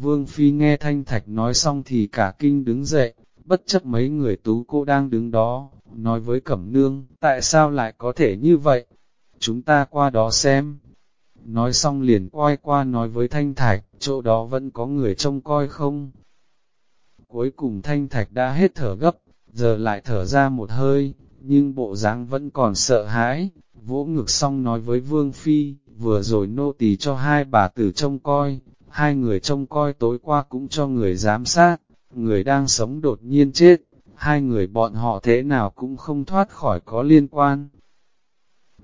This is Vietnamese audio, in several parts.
Vương Phi nghe Thanh Thạch nói xong thì cả kinh đứng dậy, bất chấp mấy người tú cô đang đứng đó, nói với Cẩm Nương, tại sao lại có thể như vậy? Chúng ta qua đó xem. Nói xong liền quay qua nói với Thanh Thạch, chỗ đó vẫn có người trông coi không? Cuối cùng Thanh Thạch đã hết thở gấp, giờ lại thở ra một hơi, nhưng bộ dáng vẫn còn sợ hãi, vỗ ngực xong nói với Vương Phi, vừa rồi nô tỳ cho hai bà tử trông coi, hai người trông coi tối qua cũng cho người giám sát, người đang sống đột nhiên chết, hai người bọn họ thế nào cũng không thoát khỏi có liên quan.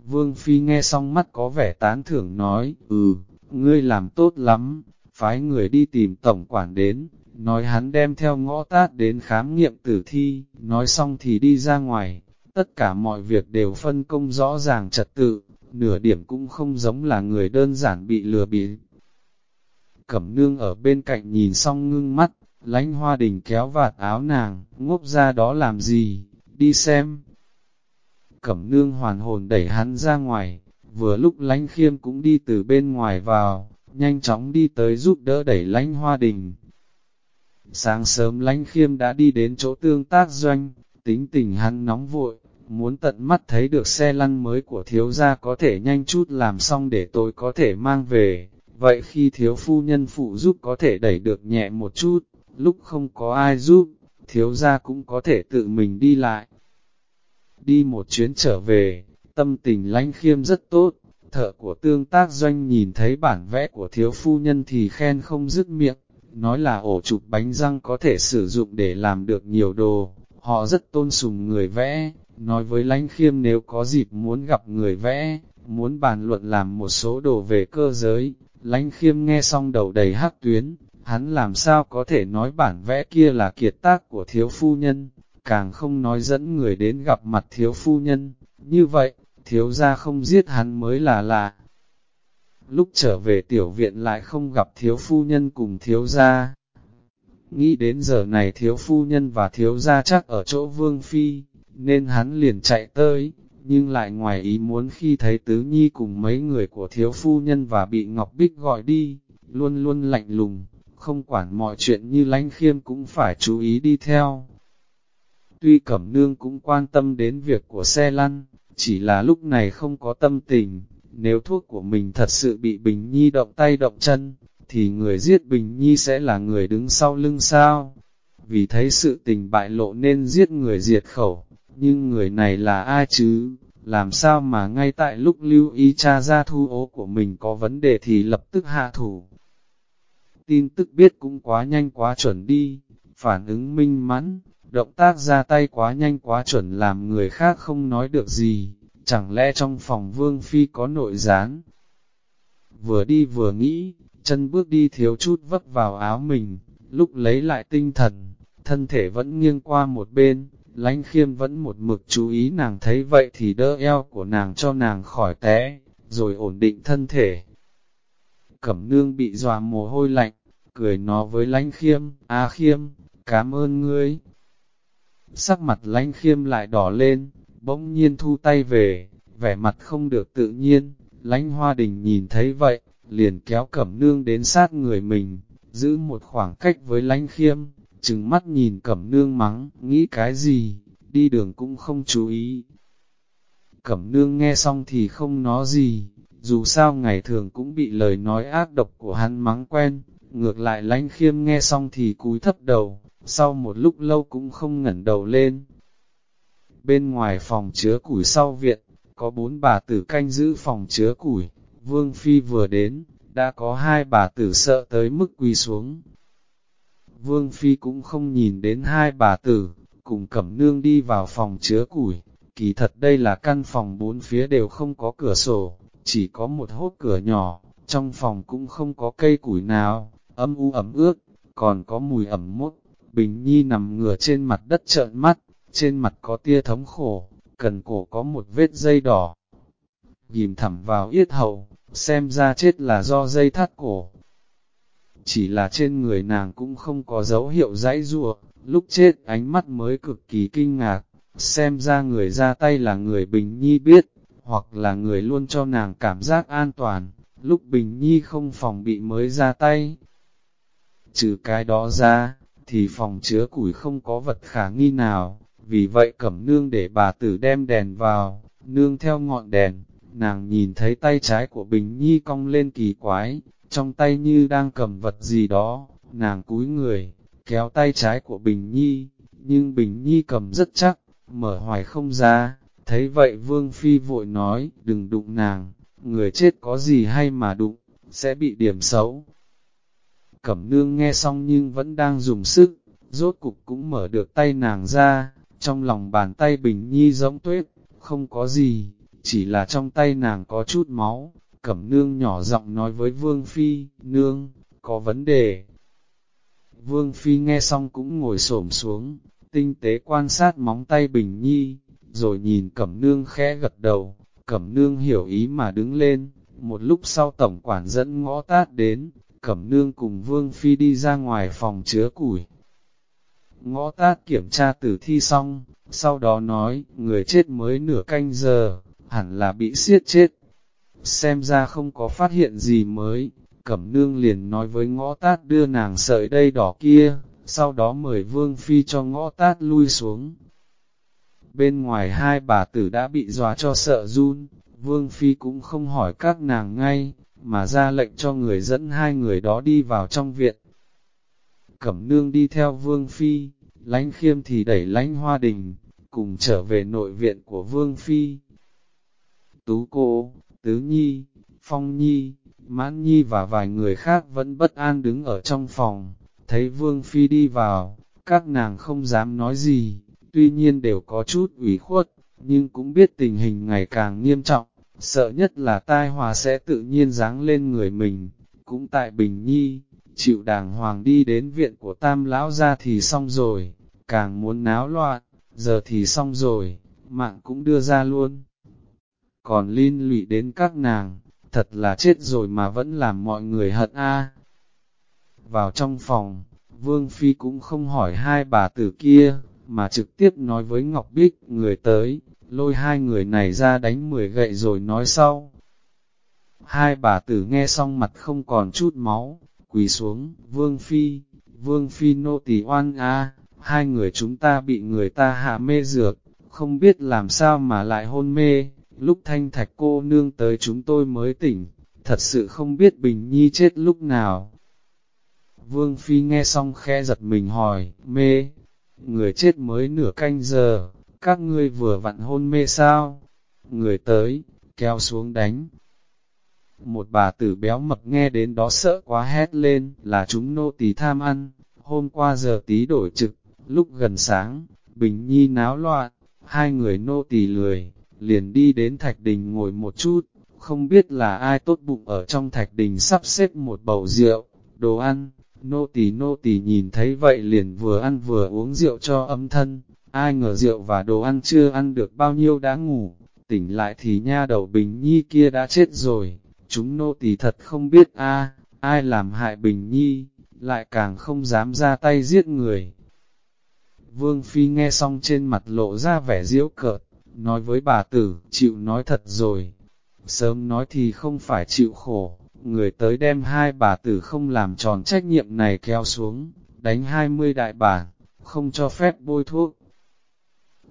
Vương Phi nghe xong mắt có vẻ tán thưởng nói, ừ, ngươi làm tốt lắm, phái người đi tìm tổng quản đến, nói hắn đem theo ngõ tát đến khám nghiệm tử thi, nói xong thì đi ra ngoài, tất cả mọi việc đều phân công rõ ràng trật tự, nửa điểm cũng không giống là người đơn giản bị lừa bịp. Cẩm nương ở bên cạnh nhìn xong ngưng mắt, lánh hoa đình kéo vạt áo nàng, ngốc ra đó làm gì, đi xem. Cẩm nương hoàn hồn đẩy hắn ra ngoài, vừa lúc lánh khiêm cũng đi từ bên ngoài vào, nhanh chóng đi tới giúp đỡ đẩy lánh hoa đình. Sáng sớm lánh khiêm đã đi đến chỗ tương tác doanh, tính tình hắn nóng vội, muốn tận mắt thấy được xe lăn mới của thiếu gia có thể nhanh chút làm xong để tôi có thể mang về, vậy khi thiếu phu nhân phụ giúp có thể đẩy được nhẹ một chút, lúc không có ai giúp, thiếu gia cũng có thể tự mình đi lại. Đi một chuyến trở về, tâm tình lánh khiêm rất tốt, thợ của tương tác doanh nhìn thấy bản vẽ của thiếu phu nhân thì khen không dứt miệng, nói là ổ chụp bánh răng có thể sử dụng để làm được nhiều đồ, họ rất tôn sùng người vẽ, nói với lánh khiêm nếu có dịp muốn gặp người vẽ, muốn bàn luận làm một số đồ về cơ giới, lánh khiêm nghe xong đầu đầy hắc tuyến, hắn làm sao có thể nói bản vẽ kia là kiệt tác của thiếu phu nhân, càng không nói dẫn người đến gặp mặt thiếu phu nhân, như vậy, thiếu gia không giết hắn mới là lạ. Lúc trở về tiểu viện lại không gặp thiếu phu nhân cùng thiếu gia. Nghĩ đến giờ này thiếu phu nhân và thiếu gia chắc ở chỗ vương phi, nên hắn liền chạy tới, nhưng lại ngoài ý muốn khi thấy tứ nhi cùng mấy người của thiếu phu nhân và bị Ngọc Bích gọi đi, luôn luôn lạnh lùng, không quản mọi chuyện như lánh khiêm cũng phải chú ý đi theo. Tuy Cẩm Nương cũng quan tâm đến việc của xe lăn, chỉ là lúc này không có tâm tình, nếu thuốc của mình thật sự bị Bình Nhi động tay động chân, thì người giết Bình Nhi sẽ là người đứng sau lưng sao? Vì thấy sự tình bại lộ nên giết người diệt khẩu, nhưng người này là ai chứ? Làm sao mà ngay tại lúc lưu ý cha ra thu ố của mình có vấn đề thì lập tức hạ thủ? Tin tức biết cũng quá nhanh quá chuẩn đi, phản ứng minh mẫn, động tác ra tay quá nhanh quá chuẩn làm người khác không nói được gì, chẳng lẽ trong phòng vương phi có nội gián? Vừa đi vừa nghĩ, chân bước đi thiếu chút vấp vào áo mình, lúc lấy lại tinh thần, thân thể vẫn nghiêng qua một bên, lánh khiêm vẫn một mực chú ý nàng thấy vậy thì đỡ eo của nàng cho nàng khỏi té, rồi ổn định thân thể. Cẩm nương bị dòa mồ hôi lạnh, cười nó với lánh khiêm, a khiêm, cảm ơn ngươi. Sắc mặt lánh khiêm lại đỏ lên, bỗng nhiên thu tay về, vẻ mặt không được tự nhiên, lánh hoa đình nhìn thấy vậy, liền kéo cẩm nương đến sát người mình, giữ một khoảng cách với lánh khiêm, chừng mắt nhìn cẩm nương mắng, nghĩ cái gì, đi đường cũng không chú ý. Cẩm nương nghe xong thì không nói gì, dù sao ngày thường cũng bị lời nói ác độc của hắn mắng quen, ngược lại lánh khiêm nghe xong thì cúi thấp đầu, sau một lúc lâu cũng không ngẩn đầu lên. Bên ngoài phòng chứa củi sau viện, có bốn bà tử canh giữ phòng chứa củi, Vương Phi vừa đến, đã có hai bà tử sợ tới mức quỳ xuống. Vương Phi cũng không nhìn đến hai bà tử, cùng cẩm nương đi vào phòng chứa củi. Kỳ thật đây là căn phòng bốn phía đều không có cửa sổ, chỉ có một hốt cửa nhỏ, trong phòng cũng không có cây củi nào, âm u ẩm ướt, còn có mùi ẩm mốt. Bình Nhi nằm ngửa trên mặt đất trợn mắt, trên mặt có tia thống khổ, cần cổ có một vết dây đỏ. Ghim thẳm vào yết hầu, xem ra chết là do dây thắt cổ. Chỉ là trên người nàng cũng không có dấu hiệu dãy rua, lúc chết ánh mắt mới cực kỳ kinh ngạc, xem ra người ra tay là người Bình Nhi biết, hoặc là người luôn cho nàng cảm giác an toàn, lúc Bình Nhi không phòng bị mới ra tay. Trừ cái đó ra, thì phòng chứa củi không có vật khả nghi nào, vì vậy cẩm nương để bà tử đem đèn vào, nương theo ngọn đèn, nàng nhìn thấy tay trái của Bình Nhi cong lên kỳ quái, trong tay như đang cầm vật gì đó, nàng cúi người, kéo tay trái của Bình Nhi, nhưng Bình Nhi cầm rất chắc, mở hoài không ra, thấy vậy Vương Phi vội nói, đừng đụng nàng, người chết có gì hay mà đụng, sẽ bị điểm xấu. Cẩm nương nghe xong nhưng vẫn đang dùng sức, rốt cục cũng mở được tay nàng ra, trong lòng bàn tay Bình Nhi giống tuyết, không có gì, chỉ là trong tay nàng có chút máu. Cẩm nương nhỏ giọng nói với Vương Phi, nương, có vấn đề. Vương Phi nghe xong cũng ngồi xổm xuống, tinh tế quan sát móng tay Bình Nhi, rồi nhìn Cẩm nương khẽ gật đầu, Cẩm nương hiểu ý mà đứng lên, một lúc sau tổng quản dẫn ngõ tát đến, Cẩm nương cùng Vương Phi đi ra ngoài phòng chứa củi. Ngõ tát kiểm tra tử thi xong, sau đó nói, người chết mới nửa canh giờ, hẳn là bị siết chết. Xem ra không có phát hiện gì mới, Cẩm nương liền nói với ngõ tát đưa nàng sợi đây đỏ kia, sau đó mời Vương Phi cho ngõ tát lui xuống. Bên ngoài hai bà tử đã bị dọa cho sợ run, Vương Phi cũng không hỏi các nàng ngay, mà ra lệnh cho người dẫn hai người đó đi vào trong viện. Cẩm nương đi theo Vương Phi, lánh khiêm thì đẩy lánh hoa đình, cùng trở về nội viện của Vương Phi. Tú cô, Tứ Nhi, Phong Nhi, Mãn Nhi và vài người khác vẫn bất an đứng ở trong phòng, thấy Vương Phi đi vào, các nàng không dám nói gì, tuy nhiên đều có chút ủy khuất, nhưng cũng biết tình hình ngày càng nghiêm trọng, sợ nhất là tai hòa sẽ tự nhiên giáng lên người mình, cũng tại Bình Nhi, chịu đàng hoàng đi đến viện của Tam Lão ra thì xong rồi, càng muốn náo loạn, giờ thì xong rồi, mạng cũng đưa ra luôn. Còn liên lụy đến các nàng, thật là chết rồi mà vẫn làm mọi người hận a. Vào trong phòng, Vương Phi cũng không hỏi hai bà tử kia, mà trực tiếp nói với Ngọc Bích, người tới, lôi hai người này ra đánh mười gậy rồi nói sau. Hai bà tử nghe xong mặt không còn chút máu, quỳ xuống, Vương Phi, Vương Phi nô tỳ oan a, hai người chúng ta bị người ta hạ mê dược, không biết làm sao mà lại hôn mê, lúc thanh thạch cô nương tới chúng tôi mới tỉnh, thật sự không biết Bình Nhi chết lúc nào. Vương Phi nghe xong khe giật mình hỏi, mê, người chết mới nửa canh giờ, các ngươi vừa vặn hôn mê sao? Người tới, kéo xuống đánh. Một bà tử béo mập nghe đến đó sợ quá hét lên, là chúng nô tỳ tham ăn, hôm qua giờ tí đổi trực, lúc gần sáng, Bình Nhi náo loạn, hai người nô tỳ lười, liền đi đến thạch đình ngồi một chút, không biết là ai tốt bụng ở trong thạch đình sắp xếp một bầu rượu, đồ ăn, nô tỳ nô tỳ nhìn thấy vậy liền vừa ăn vừa uống rượu cho âm thân, ai ngờ rượu và đồ ăn chưa ăn được bao nhiêu đã ngủ, tỉnh lại thì nha đầu Bình Nhi kia đã chết rồi, chúng nô tỳ thật không biết a ai làm hại Bình Nhi, lại càng không dám ra tay giết người. Vương Phi nghe xong trên mặt lộ ra vẻ diễu cợt, nói với bà tử, chịu nói thật rồi. Sớm nói thì không phải chịu khổ, người tới đem hai bà tử không làm tròn trách nhiệm này kéo xuống, đánh hai mươi đại bà không cho phép bôi thuốc.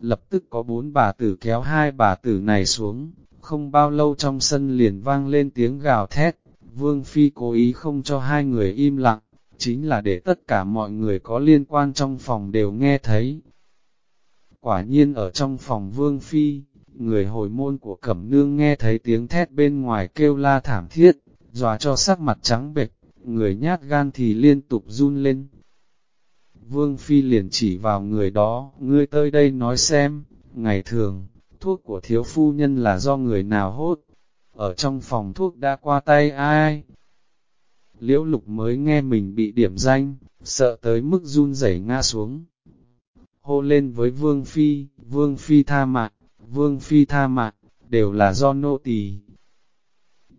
Lập tức có bốn bà tử kéo hai bà tử này xuống, không bao lâu trong sân liền vang lên tiếng gào thét, Vương Phi cố ý không cho hai người im lặng, chính là để tất cả mọi người có liên quan trong phòng đều nghe thấy, Quả nhiên ở trong phòng vương phi, người hồi môn của cẩm nương nghe thấy tiếng thét bên ngoài kêu la thảm thiết, dòa cho sắc mặt trắng bệch, người nhát gan thì liên tục run lên. Vương phi liền chỉ vào người đó, ngươi tới đây nói xem, ngày thường, thuốc của thiếu phu nhân là do người nào hốt, ở trong phòng thuốc đã qua tay ai. Liễu lục mới nghe mình bị điểm danh, sợ tới mức run rẩy ngã xuống hô lên với Vương Phi, Vương Phi tha mạng, Vương Phi tha mạng, đều là do nô tỳ.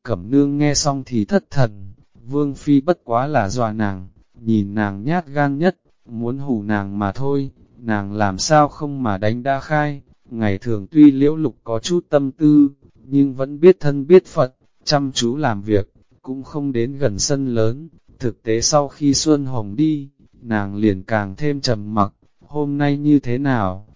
Cẩm nương nghe xong thì thất thần, Vương Phi bất quá là dọa nàng, nhìn nàng nhát gan nhất, muốn hù nàng mà thôi, nàng làm sao không mà đánh đa khai, ngày thường tuy liễu lục có chút tâm tư, nhưng vẫn biết thân biết Phật, chăm chú làm việc, cũng không đến gần sân lớn, Thực tế sau khi Xuân Hồng đi, nàng liền càng thêm trầm mặc, hôm nay như thế nào?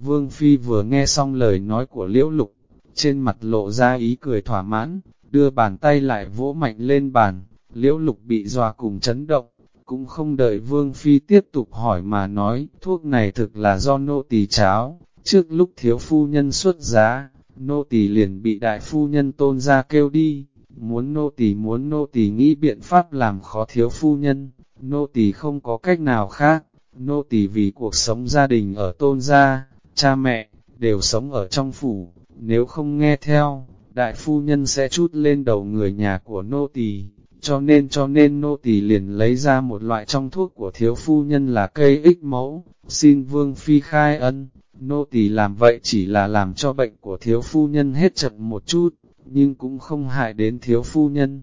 Vương Phi vừa nghe xong lời nói của Liễu Lục, trên mặt lộ ra ý cười thỏa mãn, đưa bàn tay lại vỗ mạnh lên bàn, Liễu Lục bị dọa cùng chấn động, cũng không đợi Vương Phi tiếp tục hỏi mà nói, thuốc này thực là do nô tỳ cháo, trước lúc thiếu phu nhân xuất giá, nô tỳ liền bị đại phu nhân tôn ra kêu đi, muốn nô tỳ muốn nô tỳ nghĩ biện pháp làm khó thiếu phu nhân, nô tỳ không có cách nào khác, nô tỳ vì cuộc sống gia đình ở tôn gia, cha mẹ, đều sống ở trong phủ, nếu không nghe theo, đại phu nhân sẽ chút lên đầu người nhà của nô tỳ, cho nên cho nên nô tỳ liền lấy ra một loại trong thuốc của thiếu phu nhân là cây ích mẫu, xin vương phi khai ân, nô tỳ làm vậy chỉ là làm cho bệnh của thiếu phu nhân hết chậm một chút, nhưng cũng không hại đến thiếu phu nhân.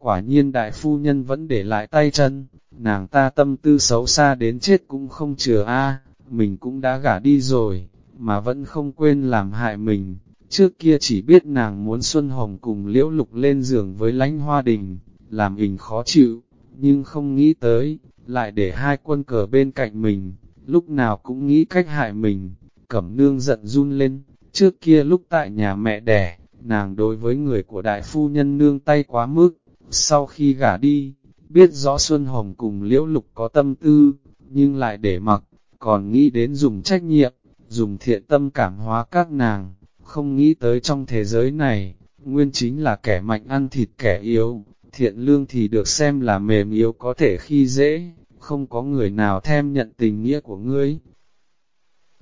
Quả nhiên đại phu nhân vẫn để lại tay chân, nàng ta tâm tư xấu xa đến chết cũng không chừa a mình cũng đã gả đi rồi, mà vẫn không quên làm hại mình. Trước kia chỉ biết nàng muốn Xuân Hồng cùng Liễu Lục lên giường với lãnh hoa đình, làm mình khó chịu, nhưng không nghĩ tới, lại để hai quân cờ bên cạnh mình, lúc nào cũng nghĩ cách hại mình. Cẩm nương giận run lên, trước kia lúc tại nhà mẹ đẻ, nàng đối với người của đại phu nhân nương tay quá mức, sau khi gả đi, biết rõ Xuân Hồng cùng Liễu Lục có tâm tư, nhưng lại để mặc, còn nghĩ đến dùng trách nhiệm, dùng thiện tâm cảm hóa các nàng, không nghĩ tới trong thế giới này, nguyên chính là kẻ mạnh ăn thịt kẻ yếu, thiện lương thì được xem là mềm yếu có thể khi dễ, không có người nào thêm nhận tình nghĩa của ngươi.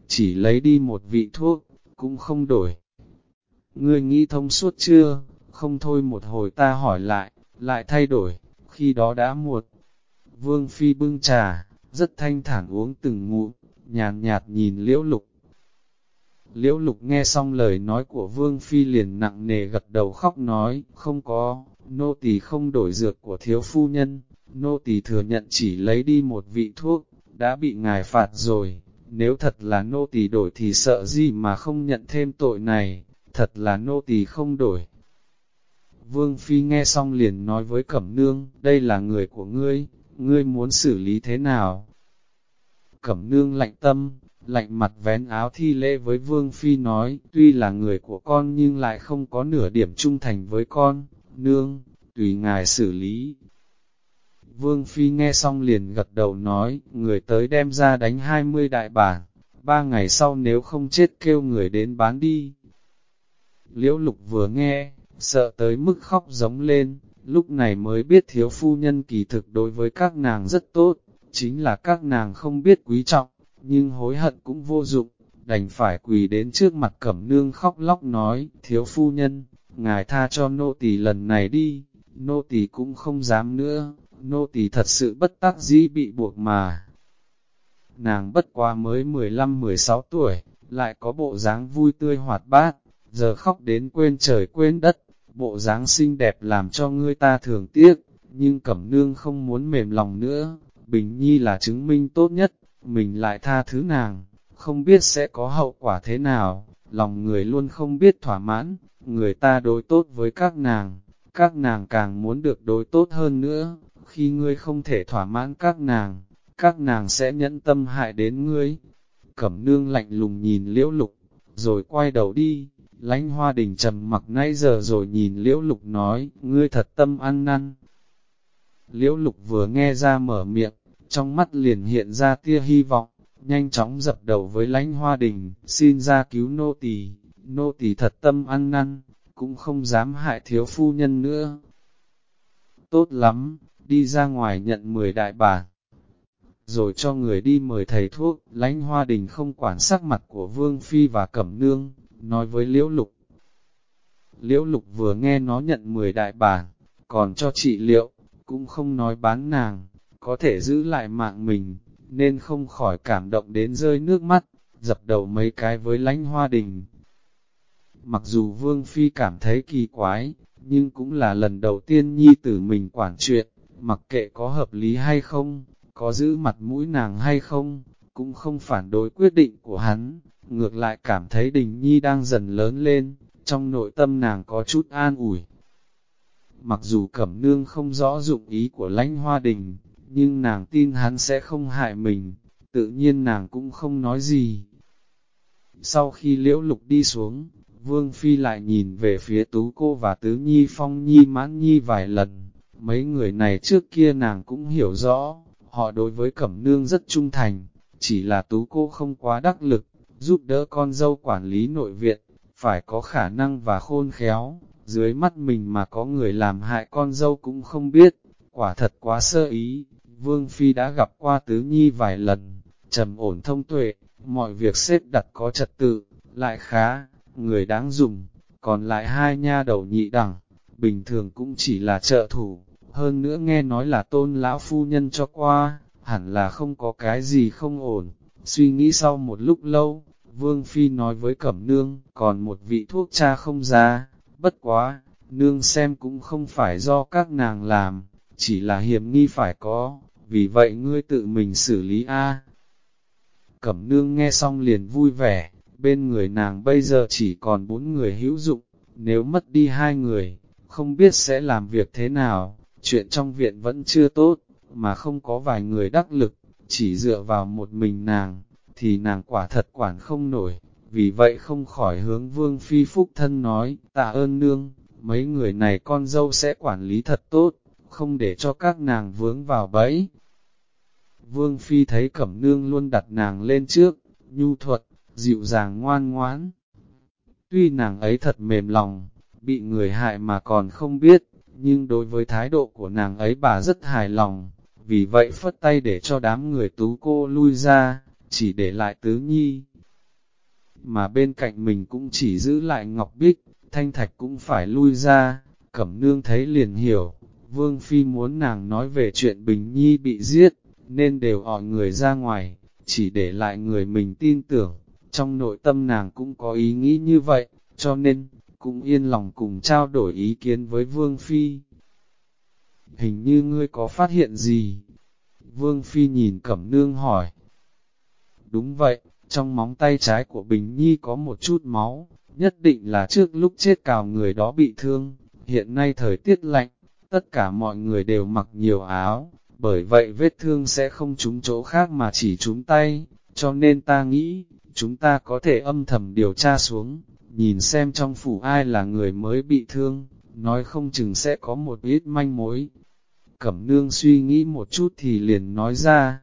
Chỉ lấy đi một vị thuốc, cũng không đổi. Ngươi nghĩ thông suốt chưa? Không thôi một hồi ta hỏi lại, lại thay đổi, khi đó đã muộn. Vương Phi bưng trà, rất thanh thản uống từng ngụm, nhàn nhạt, nhìn liễu lục. Liễu lục nghe xong lời nói của Vương Phi liền nặng nề gật đầu khóc nói, không có, nô tỳ không đổi dược của thiếu phu nhân, nô tỳ thừa nhận chỉ lấy đi một vị thuốc, đã bị ngài phạt rồi, nếu thật là nô tỳ đổi thì sợ gì mà không nhận thêm tội này, thật là nô tỳ không đổi. Vương Phi nghe xong liền nói với Cẩm Nương, đây là người của ngươi, ngươi muốn xử lý thế nào? Cẩm Nương lạnh tâm, lạnh mặt vén áo thi lễ với Vương Phi nói, tuy là người của con nhưng lại không có nửa điểm trung thành với con, nương, tùy ngài xử lý. Vương Phi nghe xong liền gật đầu nói, người tới đem ra đánh 20 đại bản, ba ngày sau nếu không chết kêu người đến bán đi. Liễu lục vừa nghe, sợ tới mức khóc giống lên, lúc này mới biết thiếu phu nhân kỳ thực đối với các nàng rất tốt, chính là các nàng không biết quý trọng, nhưng hối hận cũng vô dụng, đành phải quỳ đến trước mặt cẩm nương khóc lóc nói, thiếu phu nhân, ngài tha cho nô tỳ lần này đi, nô tỳ cũng không dám nữa, nô tỳ thật sự bất tác dĩ bị buộc mà. Nàng bất quá mới 15-16 tuổi, lại có bộ dáng vui tươi hoạt bát, giờ khóc đến quên trời quên đất, bộ dáng xinh đẹp làm cho ngươi ta thường tiếc, nhưng cẩm nương không muốn mềm lòng nữa, Bình Nhi là chứng minh tốt nhất, mình lại tha thứ nàng, không biết sẽ có hậu quả thế nào, lòng người luôn không biết thỏa mãn, người ta đối tốt với các nàng, các nàng càng muốn được đối tốt hơn nữa, khi ngươi không thể thỏa mãn các nàng, các nàng sẽ nhẫn tâm hại đến ngươi. Cẩm nương lạnh lùng nhìn liễu lục, rồi quay đầu đi, lánh hoa đình trầm mặc nay giờ rồi nhìn liễu lục nói, ngươi thật tâm ăn năn. Liễu lục vừa nghe ra mở miệng, trong mắt liền hiện ra tia hy vọng, nhanh chóng dập đầu với lánh hoa đình, xin ra cứu nô tỳ, nô tỳ thật tâm ăn năn, cũng không dám hại thiếu phu nhân nữa. Tốt lắm, đi ra ngoài nhận 10 đại bản, rồi cho người đi mời thầy thuốc, lánh hoa đình không quản sắc mặt của Vương Phi và Cẩm Nương, nói với Liễu Lục. Liễu Lục vừa nghe nó nhận 10 đại bản, còn cho trị liệu, cũng không nói bán nàng, có thể giữ lại mạng mình, nên không khỏi cảm động đến rơi nước mắt, dập đầu mấy cái với lánh hoa đình. Mặc dù Vương Phi cảm thấy kỳ quái, nhưng cũng là lần đầu tiên nhi tử mình quản chuyện, mặc kệ có hợp lý hay không, có giữ mặt mũi nàng hay không, cũng không phản đối quyết định của hắn, ngược lại cảm thấy đình nhi đang dần lớn lên, trong nội tâm nàng có chút an ủi. Mặc dù Cẩm Nương không rõ dụng ý của lãnh hoa đình, nhưng nàng tin hắn sẽ không hại mình, tự nhiên nàng cũng không nói gì. Sau khi liễu lục đi xuống, Vương Phi lại nhìn về phía Tú Cô và Tứ Nhi Phong Nhi Mãn Nhi vài lần. Mấy người này trước kia nàng cũng hiểu rõ, họ đối với Cẩm Nương rất trung thành, chỉ là Tú Cô không quá đắc lực, giúp đỡ con dâu quản lý nội viện, phải có khả năng và khôn khéo, dưới mắt mình mà có người làm hại con dâu cũng không biết, quả thật quá sơ ý. Vương Phi đã gặp qua Tứ Nhi vài lần, trầm ổn thông tuệ, mọi việc xếp đặt có trật tự, lại khá, người đáng dùng, còn lại hai nha đầu nhị đẳng, bình thường cũng chỉ là trợ thủ, hơn nữa nghe nói là tôn lão phu nhân cho qua, hẳn là không có cái gì không ổn. Suy nghĩ sau một lúc lâu, Vương Phi nói với Cẩm Nương, còn một vị thuốc cha không ra, bất quá, Nương xem cũng không phải do các nàng làm, chỉ là hiểm nghi phải có, vì vậy ngươi tự mình xử lý A. Cẩm Nương nghe xong liền vui vẻ, bên người nàng bây giờ chỉ còn bốn người hữu dụng, nếu mất đi hai người, không biết sẽ làm việc thế nào, chuyện trong viện vẫn chưa tốt, mà không có vài người đắc lực, chỉ dựa vào một mình nàng, thì nàng quả thật quản không nổi, vì vậy không khỏi hướng vương phi phúc thân nói, tạ ơn nương, mấy người này con dâu sẽ quản lý thật tốt, không để cho các nàng vướng vào bẫy. Vương phi thấy cẩm nương luôn đặt nàng lên trước, nhu thuật, dịu dàng ngoan ngoãn. Tuy nàng ấy thật mềm lòng, bị người hại mà còn không biết, nhưng đối với thái độ của nàng ấy bà rất hài lòng, vì vậy phất tay để cho đám người tú cô lui ra, chỉ để lại tứ nhi. Mà bên cạnh mình cũng chỉ giữ lại ngọc bích, thanh thạch cũng phải lui ra, cẩm nương thấy liền hiểu, vương phi muốn nàng nói về chuyện bình nhi bị giết, nên đều hỏi người ra ngoài, chỉ để lại người mình tin tưởng, trong nội tâm nàng cũng có ý nghĩ như vậy, cho nên, cũng yên lòng cùng trao đổi ý kiến với Vương Phi. Hình như ngươi có phát hiện gì? Vương Phi nhìn Cẩm Nương hỏi. Đúng vậy, trong móng tay trái của Bình Nhi có một chút máu, nhất định là trước lúc chết cào người đó bị thương. Hiện nay thời tiết lạnh, tất cả mọi người đều mặc nhiều áo, bởi vậy vết thương sẽ không trúng chỗ khác mà chỉ trúng tay, cho nên ta nghĩ, chúng ta có thể âm thầm điều tra xuống, nhìn xem trong phủ ai là người mới bị thương, nói không chừng sẽ có một ít manh mối. Cẩm nương suy nghĩ một chút thì liền nói ra.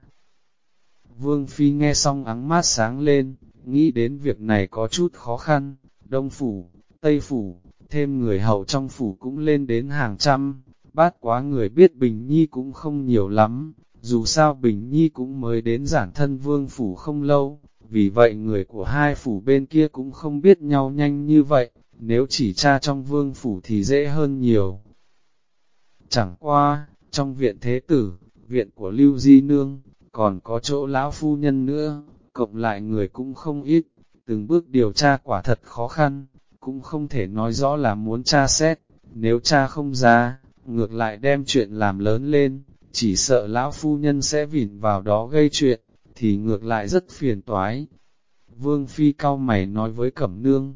Vương Phi nghe xong ắng mát sáng lên, nghĩ đến việc này có chút khó khăn, đông phủ, tây phủ, thêm người hậu trong phủ cũng lên đến hàng trăm, bát quá người biết Bình Nhi cũng không nhiều lắm, dù sao Bình Nhi cũng mới đến giản thân vương phủ không lâu, vì vậy người của hai phủ bên kia cũng không biết nhau nhanh như vậy, nếu chỉ tra trong vương phủ thì dễ hơn nhiều. Chẳng qua, trong viện thế tử, viện của Lưu Di Nương, còn có chỗ lão phu nhân nữa, cộng lại người cũng không ít, từng bước điều tra quả thật khó khăn, cũng không thể nói rõ là muốn tra xét, nếu tra không ra, ngược lại đem chuyện làm lớn lên, chỉ sợ lão phu nhân sẽ vỉn vào đó gây chuyện thì ngược lại rất phiền toái. Vương Phi cao mày nói với Cẩm Nương.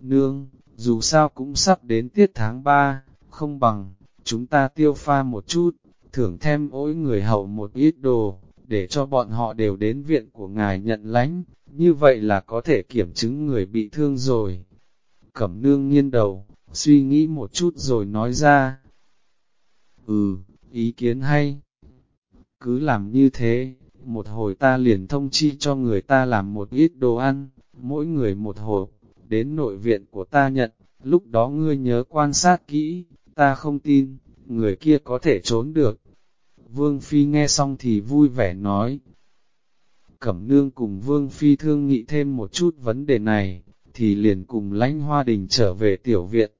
Nương, dù sao cũng sắp đến tiết tháng 3, không bằng, chúng ta tiêu pha một chút, thưởng thêm ối người hậu một ít đồ, để cho bọn họ đều đến viện của ngài nhận lánh, như vậy là có thể kiểm chứng người bị thương rồi. Cẩm nương nghiêng đầu, suy nghĩ một chút rồi nói ra. Ừ, ý kiến hay. Cứ làm như thế, một hồi ta liền thông chi cho người ta làm một ít đồ ăn, mỗi người một hộp, đến nội viện của ta nhận, lúc đó ngươi nhớ quan sát kỹ, ta không tin, người kia có thể trốn được. Vương Phi nghe xong thì vui vẻ nói. Cẩm nương cùng Vương Phi thương nghị thêm một chút vấn đề này, thì liền cùng lãnh hoa đình trở về tiểu viện.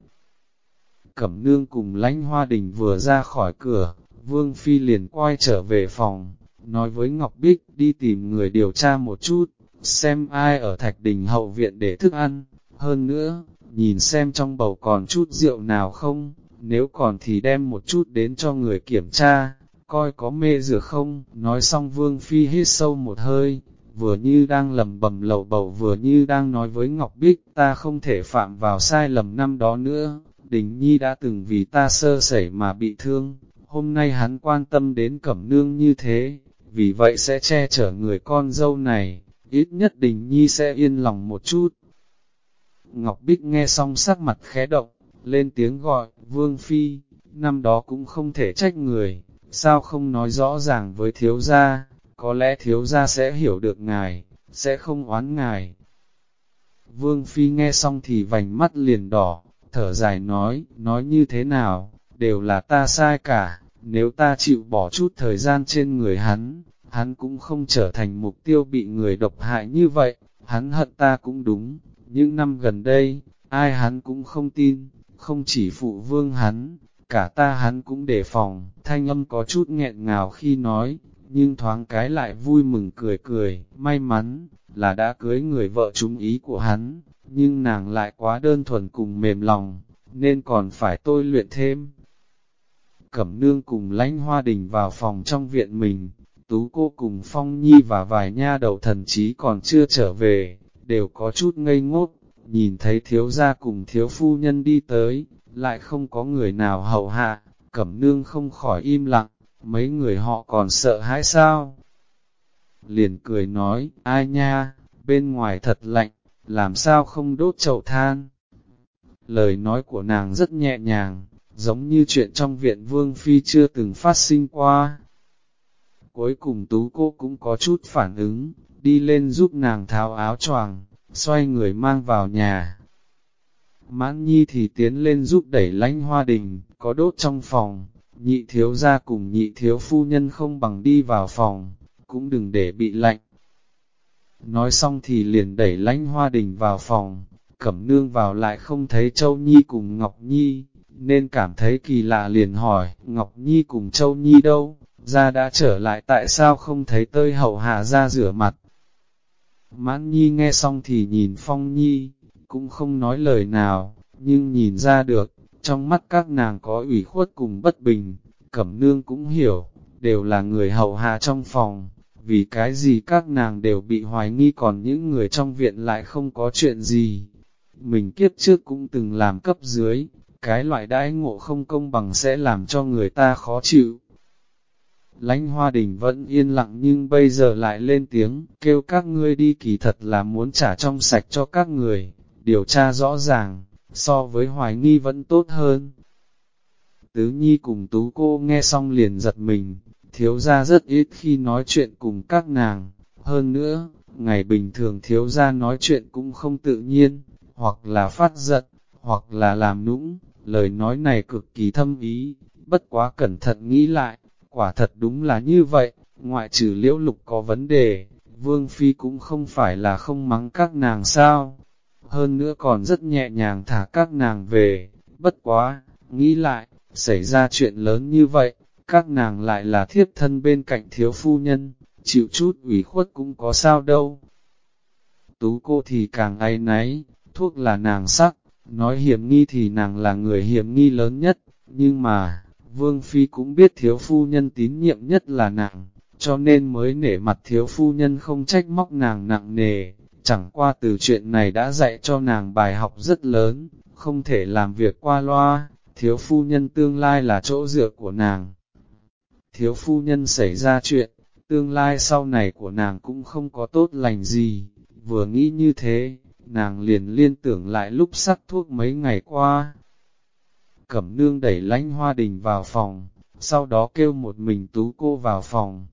Cẩm nương cùng lãnh hoa đình vừa ra khỏi cửa, Vương Phi liền quay trở về phòng, nói với Ngọc Bích đi tìm người điều tra một chút, xem ai ở thạch đình hậu viện để thức ăn, hơn nữa, nhìn xem trong bầu còn chút rượu nào không, nếu còn thì đem một chút đến cho người kiểm tra, coi có mê rửa không, nói xong Vương Phi hít sâu một hơi, vừa như đang lầm bầm lầu bầu vừa như đang nói với Ngọc Bích, ta không thể phạm vào sai lầm năm đó nữa, Đình Nhi đã từng vì ta sơ sẩy mà bị thương, hôm nay hắn quan tâm đến Cẩm Nương như thế, vì vậy sẽ che chở người con dâu này, ít nhất Đình Nhi sẽ yên lòng một chút. Ngọc Bích nghe xong sắc mặt khẽ động, lên tiếng gọi, Vương Phi, năm đó cũng không thể trách người, sao không nói rõ ràng với thiếu gia, có lẽ thiếu gia sẽ hiểu được ngài, sẽ không oán ngài. Vương Phi nghe xong thì vành mắt liền đỏ, thở dài nói, nói như thế nào, đều là ta sai cả, nếu ta chịu bỏ chút thời gian trên người hắn, hắn cũng không trở thành mục tiêu bị người độc hại như vậy, hắn hận ta cũng đúng, những năm gần đây, ai hắn cũng không tin, không chỉ phụ vương hắn, cả ta hắn cũng đề phòng, thanh âm có chút nghẹn ngào khi nói, nhưng thoáng cái lại vui mừng cười cười, may mắn, là đã cưới người vợ chúng ý của hắn, nhưng nàng lại quá đơn thuần cùng mềm lòng, nên còn phải tôi luyện thêm. Cẩm nương cùng lánh hoa đình vào phòng trong viện mình, tú cô cùng Phong Nhi và vài nha đầu thần trí còn chưa trở về, đều có chút ngây ngốc, nhìn thấy thiếu gia cùng thiếu phu nhân đi tới, lại không có người nào hầu hạ, cẩm nương không khỏi im lặng, mấy người họ còn sợ hãi sao? Liền cười nói, ai nha, bên ngoài thật lạnh, làm sao không đốt chậu than? Lời nói của nàng rất nhẹ nhàng, giống như chuyện trong viện Vương Phi chưa từng phát sinh qua. Cuối cùng tú cô cũng có chút phản ứng, đi lên giúp nàng tháo áo choàng, xoay người mang vào nhà. Mãn nhi thì tiến lên giúp đẩy lánh hoa đình, có đốt trong phòng, nhị thiếu ra cùng nhị thiếu phu nhân không bằng đi vào phòng, cũng đừng để bị lạnh. Nói xong thì liền đẩy lánh hoa đình vào phòng, cẩm nương vào lại không thấy Châu Nhi cùng Ngọc Nhi, nên cảm thấy kỳ lạ liền hỏi, Ngọc Nhi cùng Châu Nhi đâu, ra đã trở lại tại sao không thấy tơi hậu hạ ra rửa mặt. Mãn Nhi nghe xong thì nhìn Phong Nhi, cũng không nói lời nào, nhưng nhìn ra được, trong mắt các nàng có ủy khuất cùng bất bình, Cẩm Nương cũng hiểu, đều là người hậu hạ trong phòng, vì cái gì các nàng đều bị hoài nghi còn những người trong viện lại không có chuyện gì. Mình kiếp trước cũng từng làm cấp dưới, cái loại đãi ngộ không công bằng sẽ làm cho người ta khó chịu. Lánh hoa đình vẫn yên lặng nhưng bây giờ lại lên tiếng, kêu các ngươi đi kỳ thật là muốn trả trong sạch cho các người, điều tra rõ ràng, so với hoài nghi vẫn tốt hơn. Tứ Nhi cùng Tú cô nghe xong liền giật mình, thiếu gia rất ít khi nói chuyện cùng các nàng, hơn nữa, ngày bình thường thiếu gia nói chuyện cũng không tự nhiên, hoặc là phát giận, hoặc là làm nũng, lời nói này cực kỳ thâm ý, bất quá cẩn thận nghĩ lại, quả thật đúng là như vậy, ngoại trừ liễu lục có vấn đề, Vương Phi cũng không phải là không mắng các nàng sao, hơn nữa còn rất nhẹ nhàng thả các nàng về, bất quá, nghĩ lại, xảy ra chuyện lớn như vậy, các nàng lại là thiếp thân bên cạnh thiếu phu nhân, chịu chút ủy khuất cũng có sao đâu. Tú cô thì càng ai náy, thuốc là nàng sắc, nói hiểm nghi thì nàng là người hiểm nghi lớn nhất, nhưng mà, Vương Phi cũng biết thiếu phu nhân tín nhiệm nhất là nàng, cho nên mới nể mặt thiếu phu nhân không trách móc nàng nặng nề, chẳng qua từ chuyện này đã dạy cho nàng bài học rất lớn, không thể làm việc qua loa, thiếu phu nhân tương lai là chỗ dựa của nàng. Thiếu phu nhân xảy ra chuyện, tương lai sau này của nàng cũng không có tốt lành gì, vừa nghĩ như thế, nàng liền liên tưởng lại lúc sắc thuốc mấy ngày qua. Cẩm nương đẩy lánh hoa đình vào phòng, sau đó kêu một mình tú cô vào phòng.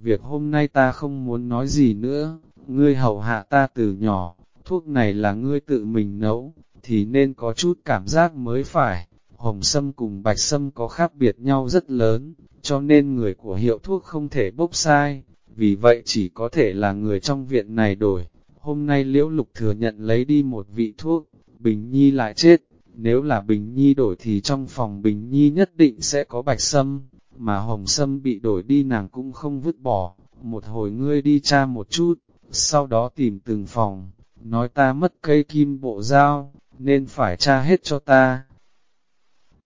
Việc hôm nay ta không muốn nói gì nữa, ngươi hầu hạ ta từ nhỏ, thuốc này là ngươi tự mình nấu, thì nên có chút cảm giác mới phải. Hồng sâm cùng bạch sâm có khác biệt nhau rất lớn, cho nên người của hiệu thuốc không thể bốc sai, vì vậy chỉ có thể là người trong viện này đổi. Hôm nay liễu lục thừa nhận lấy đi một vị thuốc, Bình Nhi lại chết, nếu là Bình Nhi đổi thì trong phòng Bình Nhi nhất định sẽ có bạch sâm, mà hồng sâm bị đổi đi nàng cũng không vứt bỏ, một hồi ngươi đi tra một chút, sau đó tìm từng phòng, nói ta mất cây kim bộ dao, nên phải tra hết cho ta.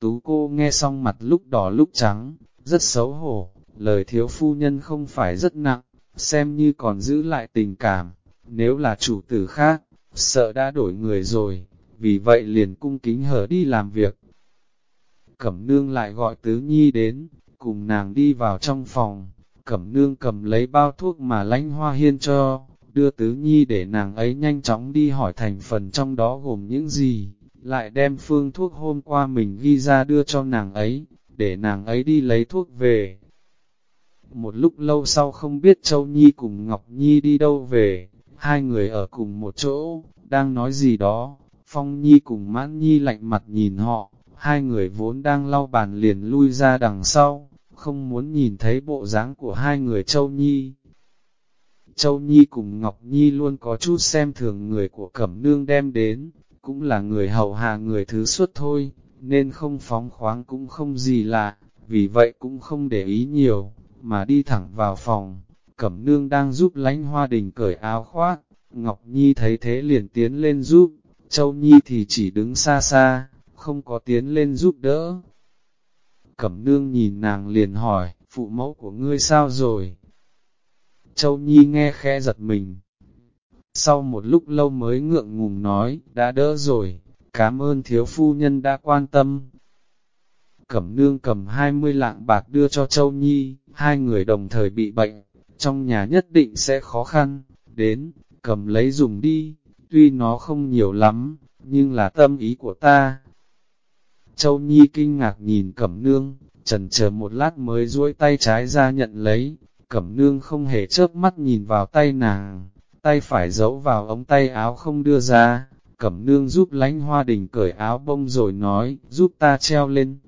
Tú cô nghe xong mặt lúc đỏ lúc trắng, rất xấu hổ, lời thiếu phu nhân không phải rất nặng, xem như còn giữ lại tình cảm, nếu là chủ tử khác, sợ đã đổi người rồi, vì vậy liền cung kính hở đi làm việc. Cẩm nương lại gọi tứ nhi đến, cùng nàng đi vào trong phòng, cẩm nương cầm lấy bao thuốc mà lánh hoa hiên cho, đưa tứ nhi để nàng ấy nhanh chóng đi hỏi thành phần trong đó gồm những gì, lại đem phương thuốc hôm qua mình ghi ra đưa cho nàng ấy, để nàng ấy đi lấy thuốc về. Một lúc lâu sau không biết Châu Nhi cùng Ngọc Nhi đi đâu về, hai người ở cùng một chỗ, đang nói gì đó, Phong Nhi cùng Mãn Nhi lạnh mặt nhìn họ, hai người vốn đang lau bàn liền lui ra đằng sau, không muốn nhìn thấy bộ dáng của hai người Châu Nhi. Châu Nhi cùng Ngọc Nhi luôn có chút xem thường người của Cẩm Nương đem đến, cũng là người hầu hạ người thứ xuất thôi, nên không phóng khoáng cũng không gì lạ, vì vậy cũng không để ý nhiều, mà đi thẳng vào phòng. Cẩm Nương đang giúp lánh hoa đình cởi áo khoác, Ngọc Nhi thấy thế liền tiến lên giúp, Châu Nhi thì chỉ đứng xa xa, không có tiến lên giúp đỡ. Cẩm Nương nhìn nàng liền hỏi, phụ mẫu của ngươi sao rồi? Châu Nhi nghe khẽ giật mình. Sau một lúc lâu mới ngượng ngùng nói, đã đỡ rồi, cảm ơn thiếu phu nhân đã quan tâm. Cẩm nương cầm 20 lạng bạc đưa cho Châu Nhi, hai người đồng thời bị bệnh, trong nhà nhất định sẽ khó khăn, đến, cầm lấy dùng đi, tuy nó không nhiều lắm, nhưng là tâm ý của ta. Châu Nhi kinh ngạc nhìn Cẩm nương, trần chờ một lát mới duỗi tay trái ra nhận lấy, Cẩm nương không hề chớp mắt nhìn vào tay nàng, tay phải giấu vào ống tay áo không đưa ra, Cẩm nương giúp lánh hoa đình cởi áo bông rồi nói, giúp ta treo lên.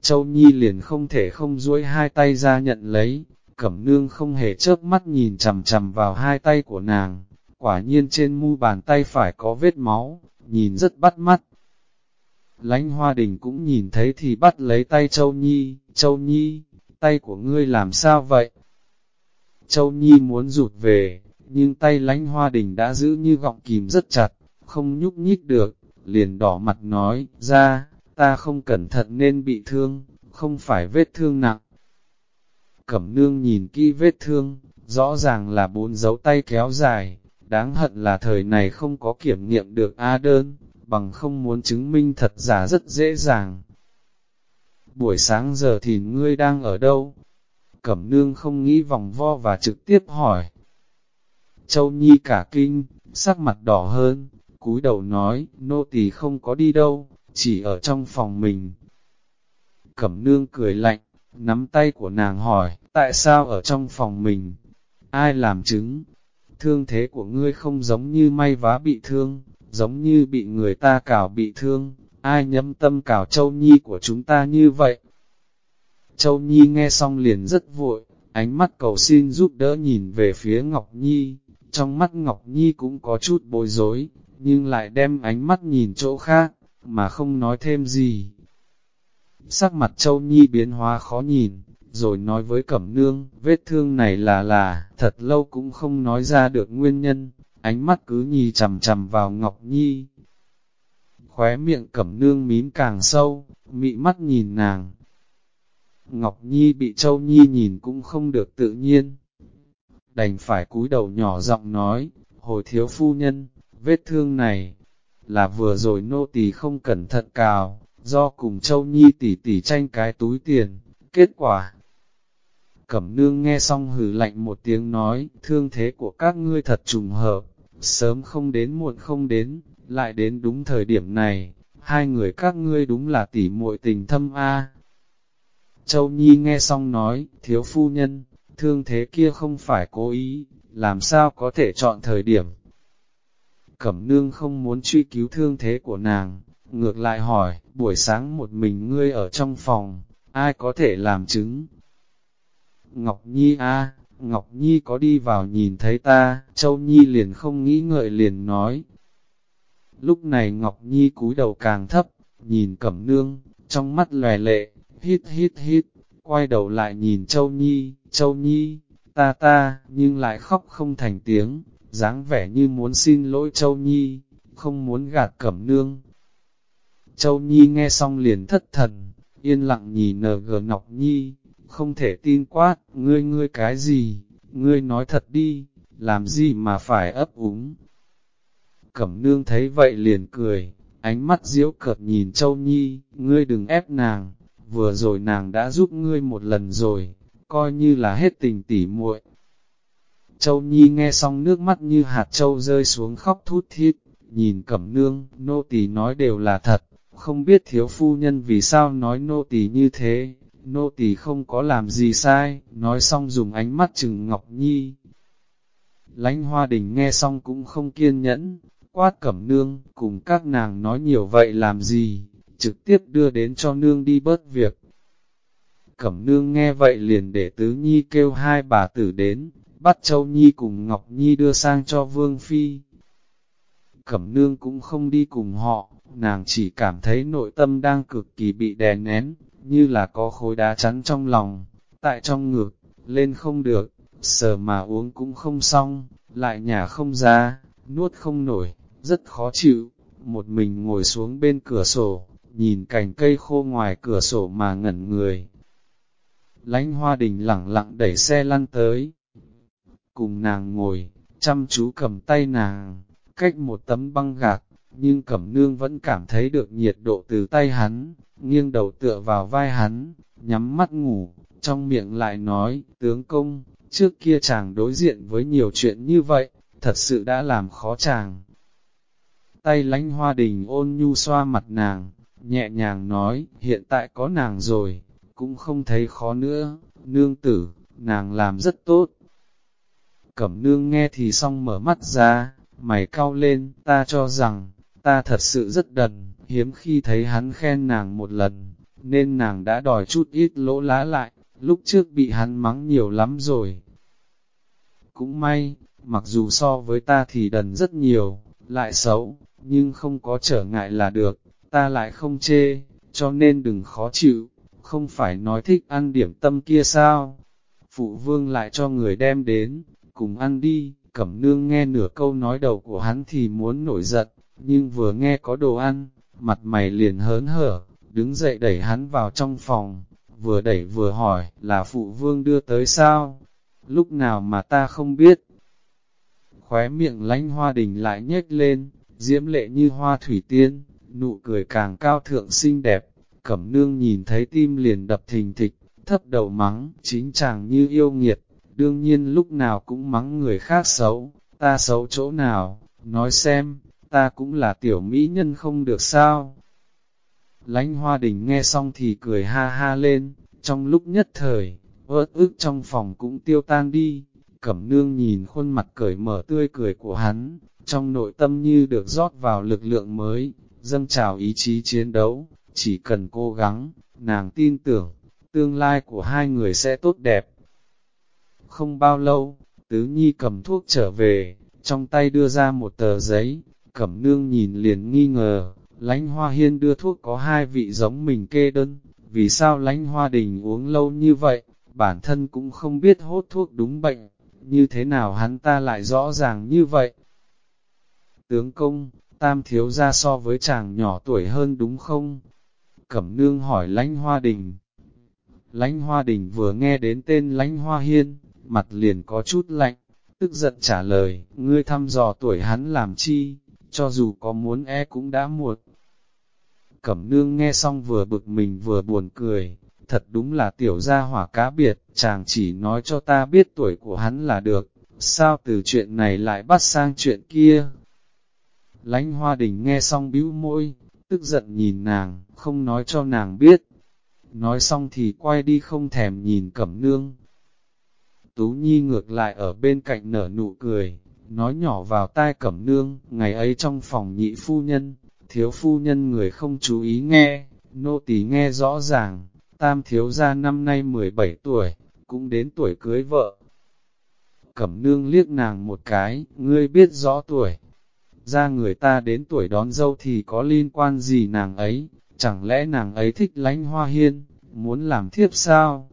Châu Nhi liền không thể không duỗi hai tay ra nhận lấy, Cẩm nương không hề chớp mắt nhìn chằm chằm vào hai tay của nàng, quả nhiên trên mu bàn tay phải có vết máu, nhìn rất bắt mắt. Lánh hoa đình cũng nhìn thấy thì bắt lấy tay Châu Nhi, Châu Nhi, tay của ngươi làm sao vậy? Châu Nhi muốn rụt về, nhưng tay lánh hoa đình đã giữ như gọng kìm rất chặt, không nhúc nhích được, liền đỏ mặt nói, ra, ta không cẩn thận nên bị thương, không phải vết thương nặng. Cẩm nương nhìn kỹ vết thương, rõ ràng là bốn dấu tay kéo dài, đáng hận là thời này không có kiểm nghiệm được A đơn, bằng không muốn chứng minh thật giả rất dễ dàng. Buổi sáng giờ thì ngươi đang ở đâu? Cẩm nương không nghĩ vòng vo và trực tiếp hỏi. Châu Nhi cả kinh, sắc mặt đỏ hơn, cúi đầu nói, nô tỳ không có đi đâu, chỉ ở trong phòng mình. Cẩm nương cười lạnh, nắm tay của nàng hỏi, tại sao ở trong phòng mình? Ai làm chứng? Thương thế của ngươi không giống như may vá bị thương, giống như bị người ta cào bị thương, ai nhâm tâm cào châu nhi của chúng ta như vậy? Châu Nhi nghe xong liền rất vội, ánh mắt cầu xin giúp đỡ nhìn về phía Ngọc Nhi, trong mắt Ngọc Nhi cũng có chút bối rối, nhưng lại đem ánh mắt nhìn chỗ khác, mà không nói thêm gì. Sắc mặt Châu Nhi biến hóa khó nhìn, rồi nói với Cẩm Nương, vết thương này là là, thật lâu cũng không nói ra được nguyên nhân, ánh mắt cứ nhì chầm chầm vào Ngọc Nhi. Khóe miệng Cẩm Nương mím càng sâu, mị mắt nhìn nàng. Ngọc Nhi bị Châu Nhi nhìn cũng không được tự nhiên. Đành phải cúi đầu nhỏ giọng nói, hồi thiếu phu nhân, vết thương này, là vừa rồi nô tỳ không cẩn thận cào, do cùng Châu Nhi tỉ tỉ tranh cái túi tiền, kết quả. Cẩm nương nghe xong hử lạnh một tiếng nói, thương thế của các ngươi thật trùng hợp, sớm không đến muộn không đến, lại đến đúng thời điểm này, hai người các ngươi đúng là tỉ muội tình thâm a. Châu Nhi nghe xong nói, thiếu phu nhân, thương thế kia không phải cố ý, làm sao có thể chọn thời điểm, Cẩm nương không muốn truy cứu thương thế của nàng, ngược lại hỏi, buổi sáng một mình ngươi ở trong phòng, ai có thể làm chứng? Ngọc Nhi a, Ngọc Nhi có đi vào nhìn thấy ta, Châu Nhi liền không nghĩ ngợi liền nói. Lúc này Ngọc Nhi cúi đầu càng thấp, nhìn Cẩm nương, trong mắt lòe lệ, hít hít hít, quay đầu lại nhìn Châu Nhi, Châu Nhi, ta ta, nhưng lại khóc không thành tiếng, dáng vẻ như muốn xin lỗi Châu Nhi, không muốn gạt cẩm nương. Châu Nhi nghe xong liền thất thần, yên lặng nhìn nờ gờ Ngọc Nhi, không thể tin quát, ngươi ngươi cái gì, ngươi nói thật đi, làm gì mà phải ấp úng. Cẩm nương thấy vậy liền cười, ánh mắt diễu cợt nhìn Châu Nhi, ngươi đừng ép nàng, vừa rồi nàng đã giúp ngươi một lần rồi, coi như là hết tình tỉ muội. Châu Nhi nghe xong nước mắt như hạt châu rơi xuống khóc thút thít, nhìn Cẩm nương, nô tỳ nói đều là thật, không biết thiếu phu nhân vì sao nói nô tỳ như thế, nô tỳ không có làm gì sai, nói xong dùng ánh mắt chừng Ngọc Nhi. Lánh hoa đình nghe xong cũng không kiên nhẫn, quát cẩm nương, cùng các nàng nói nhiều vậy làm gì, trực tiếp đưa đến cho nương đi bớt việc. Cẩm nương nghe vậy liền để tứ nhi kêu hai bà tử đến, bắt châu nhi cùng Ngọc Nhi đưa sang cho vương phi. Cẩm nương cũng không đi cùng họ, nàng chỉ cảm thấy nội tâm đang cực kỳ bị đè nén, như là có khối đá chắn trong lòng, tại trong ngược lên không được, sờ mà uống cũng không xong, lại nhà không ra, nuốt không nổi, rất khó chịu, một mình ngồi xuống bên cửa sổ, nhìn cành cây khô ngoài cửa sổ mà ngẩn người. Lánh hoa đình lẳng lặng đẩy xe lăn tới, cùng nàng ngồi, chăm chú cầm tay nàng, cách một tấm băng gạc, nhưng cẩm nương vẫn cảm thấy được nhiệt độ từ tay hắn, nghiêng đầu tựa vào vai hắn, nhắm mắt ngủ, trong miệng lại nói, tướng công, trước kia chàng đối diện với nhiều chuyện như vậy, thật sự đã làm khó chàng. Tay lánh hoa đình ôn nhu xoa mặt nàng, nhẹ nhàng nói, hiện tại có nàng rồi, cũng không thấy khó nữa, nương tử, nàng làm rất tốt. Cẩm nương nghe thì xong mở mắt ra, mày cau lên, ta cho rằng, ta thật sự rất đần, hiếm khi thấy hắn khen nàng một lần, nên nàng đã đòi chút ít lỗ lá lại, lúc trước bị hắn mắng nhiều lắm rồi. Cũng may, mặc dù so với ta thì đần rất nhiều, lại xấu, nhưng không có trở ngại là được, ta lại không chê, cho nên đừng khó chịu, không phải nói thích ăn điểm tâm kia sao. Phụ vương lại cho người đem đến, cùng ăn đi, cẩm nương nghe nửa câu nói đầu của hắn thì muốn nổi giận, nhưng vừa nghe có đồ ăn, mặt mày liền hớn hở, đứng dậy đẩy hắn vào trong phòng, vừa đẩy vừa hỏi, là phụ vương đưa tới sao? Lúc nào mà ta không biết? Khóe miệng lánh hoa đình lại nhếch lên, diễm lệ như hoa thủy tiên, nụ cười càng cao thượng xinh đẹp, cẩm nương nhìn thấy tim liền đập thình thịch, thấp đầu mắng, chính chàng như yêu nghiệt, đương nhiên lúc nào cũng mắng người khác xấu, ta xấu chỗ nào, nói xem, ta cũng là tiểu mỹ nhân không được sao. Lánh hoa đình nghe xong thì cười ha ha lên, trong lúc nhất thời, ớt ức trong phòng cũng tiêu tan đi, cẩm nương nhìn khuôn mặt cởi mở tươi cười của hắn, trong nội tâm như được rót vào lực lượng mới, dâng trào ý chí chiến đấu, chỉ cần cố gắng, nàng tin tưởng, tương lai của hai người sẽ tốt đẹp. Không bao lâu, tứ nhi cầm thuốc trở về, trong tay đưa ra một tờ giấy, cẩm nương nhìn liền nghi ngờ, lánh hoa hiên đưa thuốc có hai vị giống mình kê đơn, vì sao lánh hoa đình uống lâu như vậy, bản thân cũng không biết hốt thuốc đúng bệnh, như thế nào hắn ta lại rõ ràng như vậy. Tướng công, tam thiếu ra so với chàng nhỏ tuổi hơn đúng không? Cẩm nương hỏi lánh hoa đình. Lánh hoa đình vừa nghe đến tên lánh hoa hiên, mặt liền có chút lạnh, tức giận trả lời, ngươi thăm dò tuổi hắn làm chi, cho dù có muốn e cũng đã muộn. Cẩm nương nghe xong vừa bực mình vừa buồn cười, thật đúng là tiểu gia hỏa cá biệt, chàng chỉ nói cho ta biết tuổi của hắn là được, sao từ chuyện này lại bắt sang chuyện kia. Lánh hoa đình nghe xong bĩu môi, tức giận nhìn nàng, không nói cho nàng biết. Nói xong thì quay đi không thèm nhìn cẩm nương. Tú Nhi ngược lại ở bên cạnh nở nụ cười, nói nhỏ vào tai cẩm nương, ngày ấy trong phòng nhị phu nhân, thiếu phu nhân người không chú ý nghe, nô tỳ nghe rõ ràng, tam thiếu gia năm nay 17 tuổi, cũng đến tuổi cưới vợ. Cẩm nương liếc nàng một cái, ngươi biết rõ tuổi, ra người ta đến tuổi đón dâu thì có liên quan gì nàng ấy, chẳng lẽ nàng ấy thích lánh hoa hiên, muốn làm thiếp sao?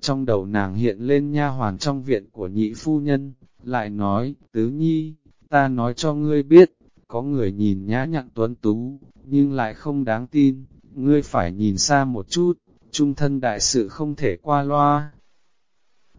Trong đầu nàng hiện lên nha hoàn trong viện của nhị phu nhân, lại nói, tứ nhi, ta nói cho ngươi biết, có người nhìn nhã nhặn tuấn tú, nhưng lại không đáng tin, ngươi phải nhìn xa một chút, trung thân đại sự không thể qua loa.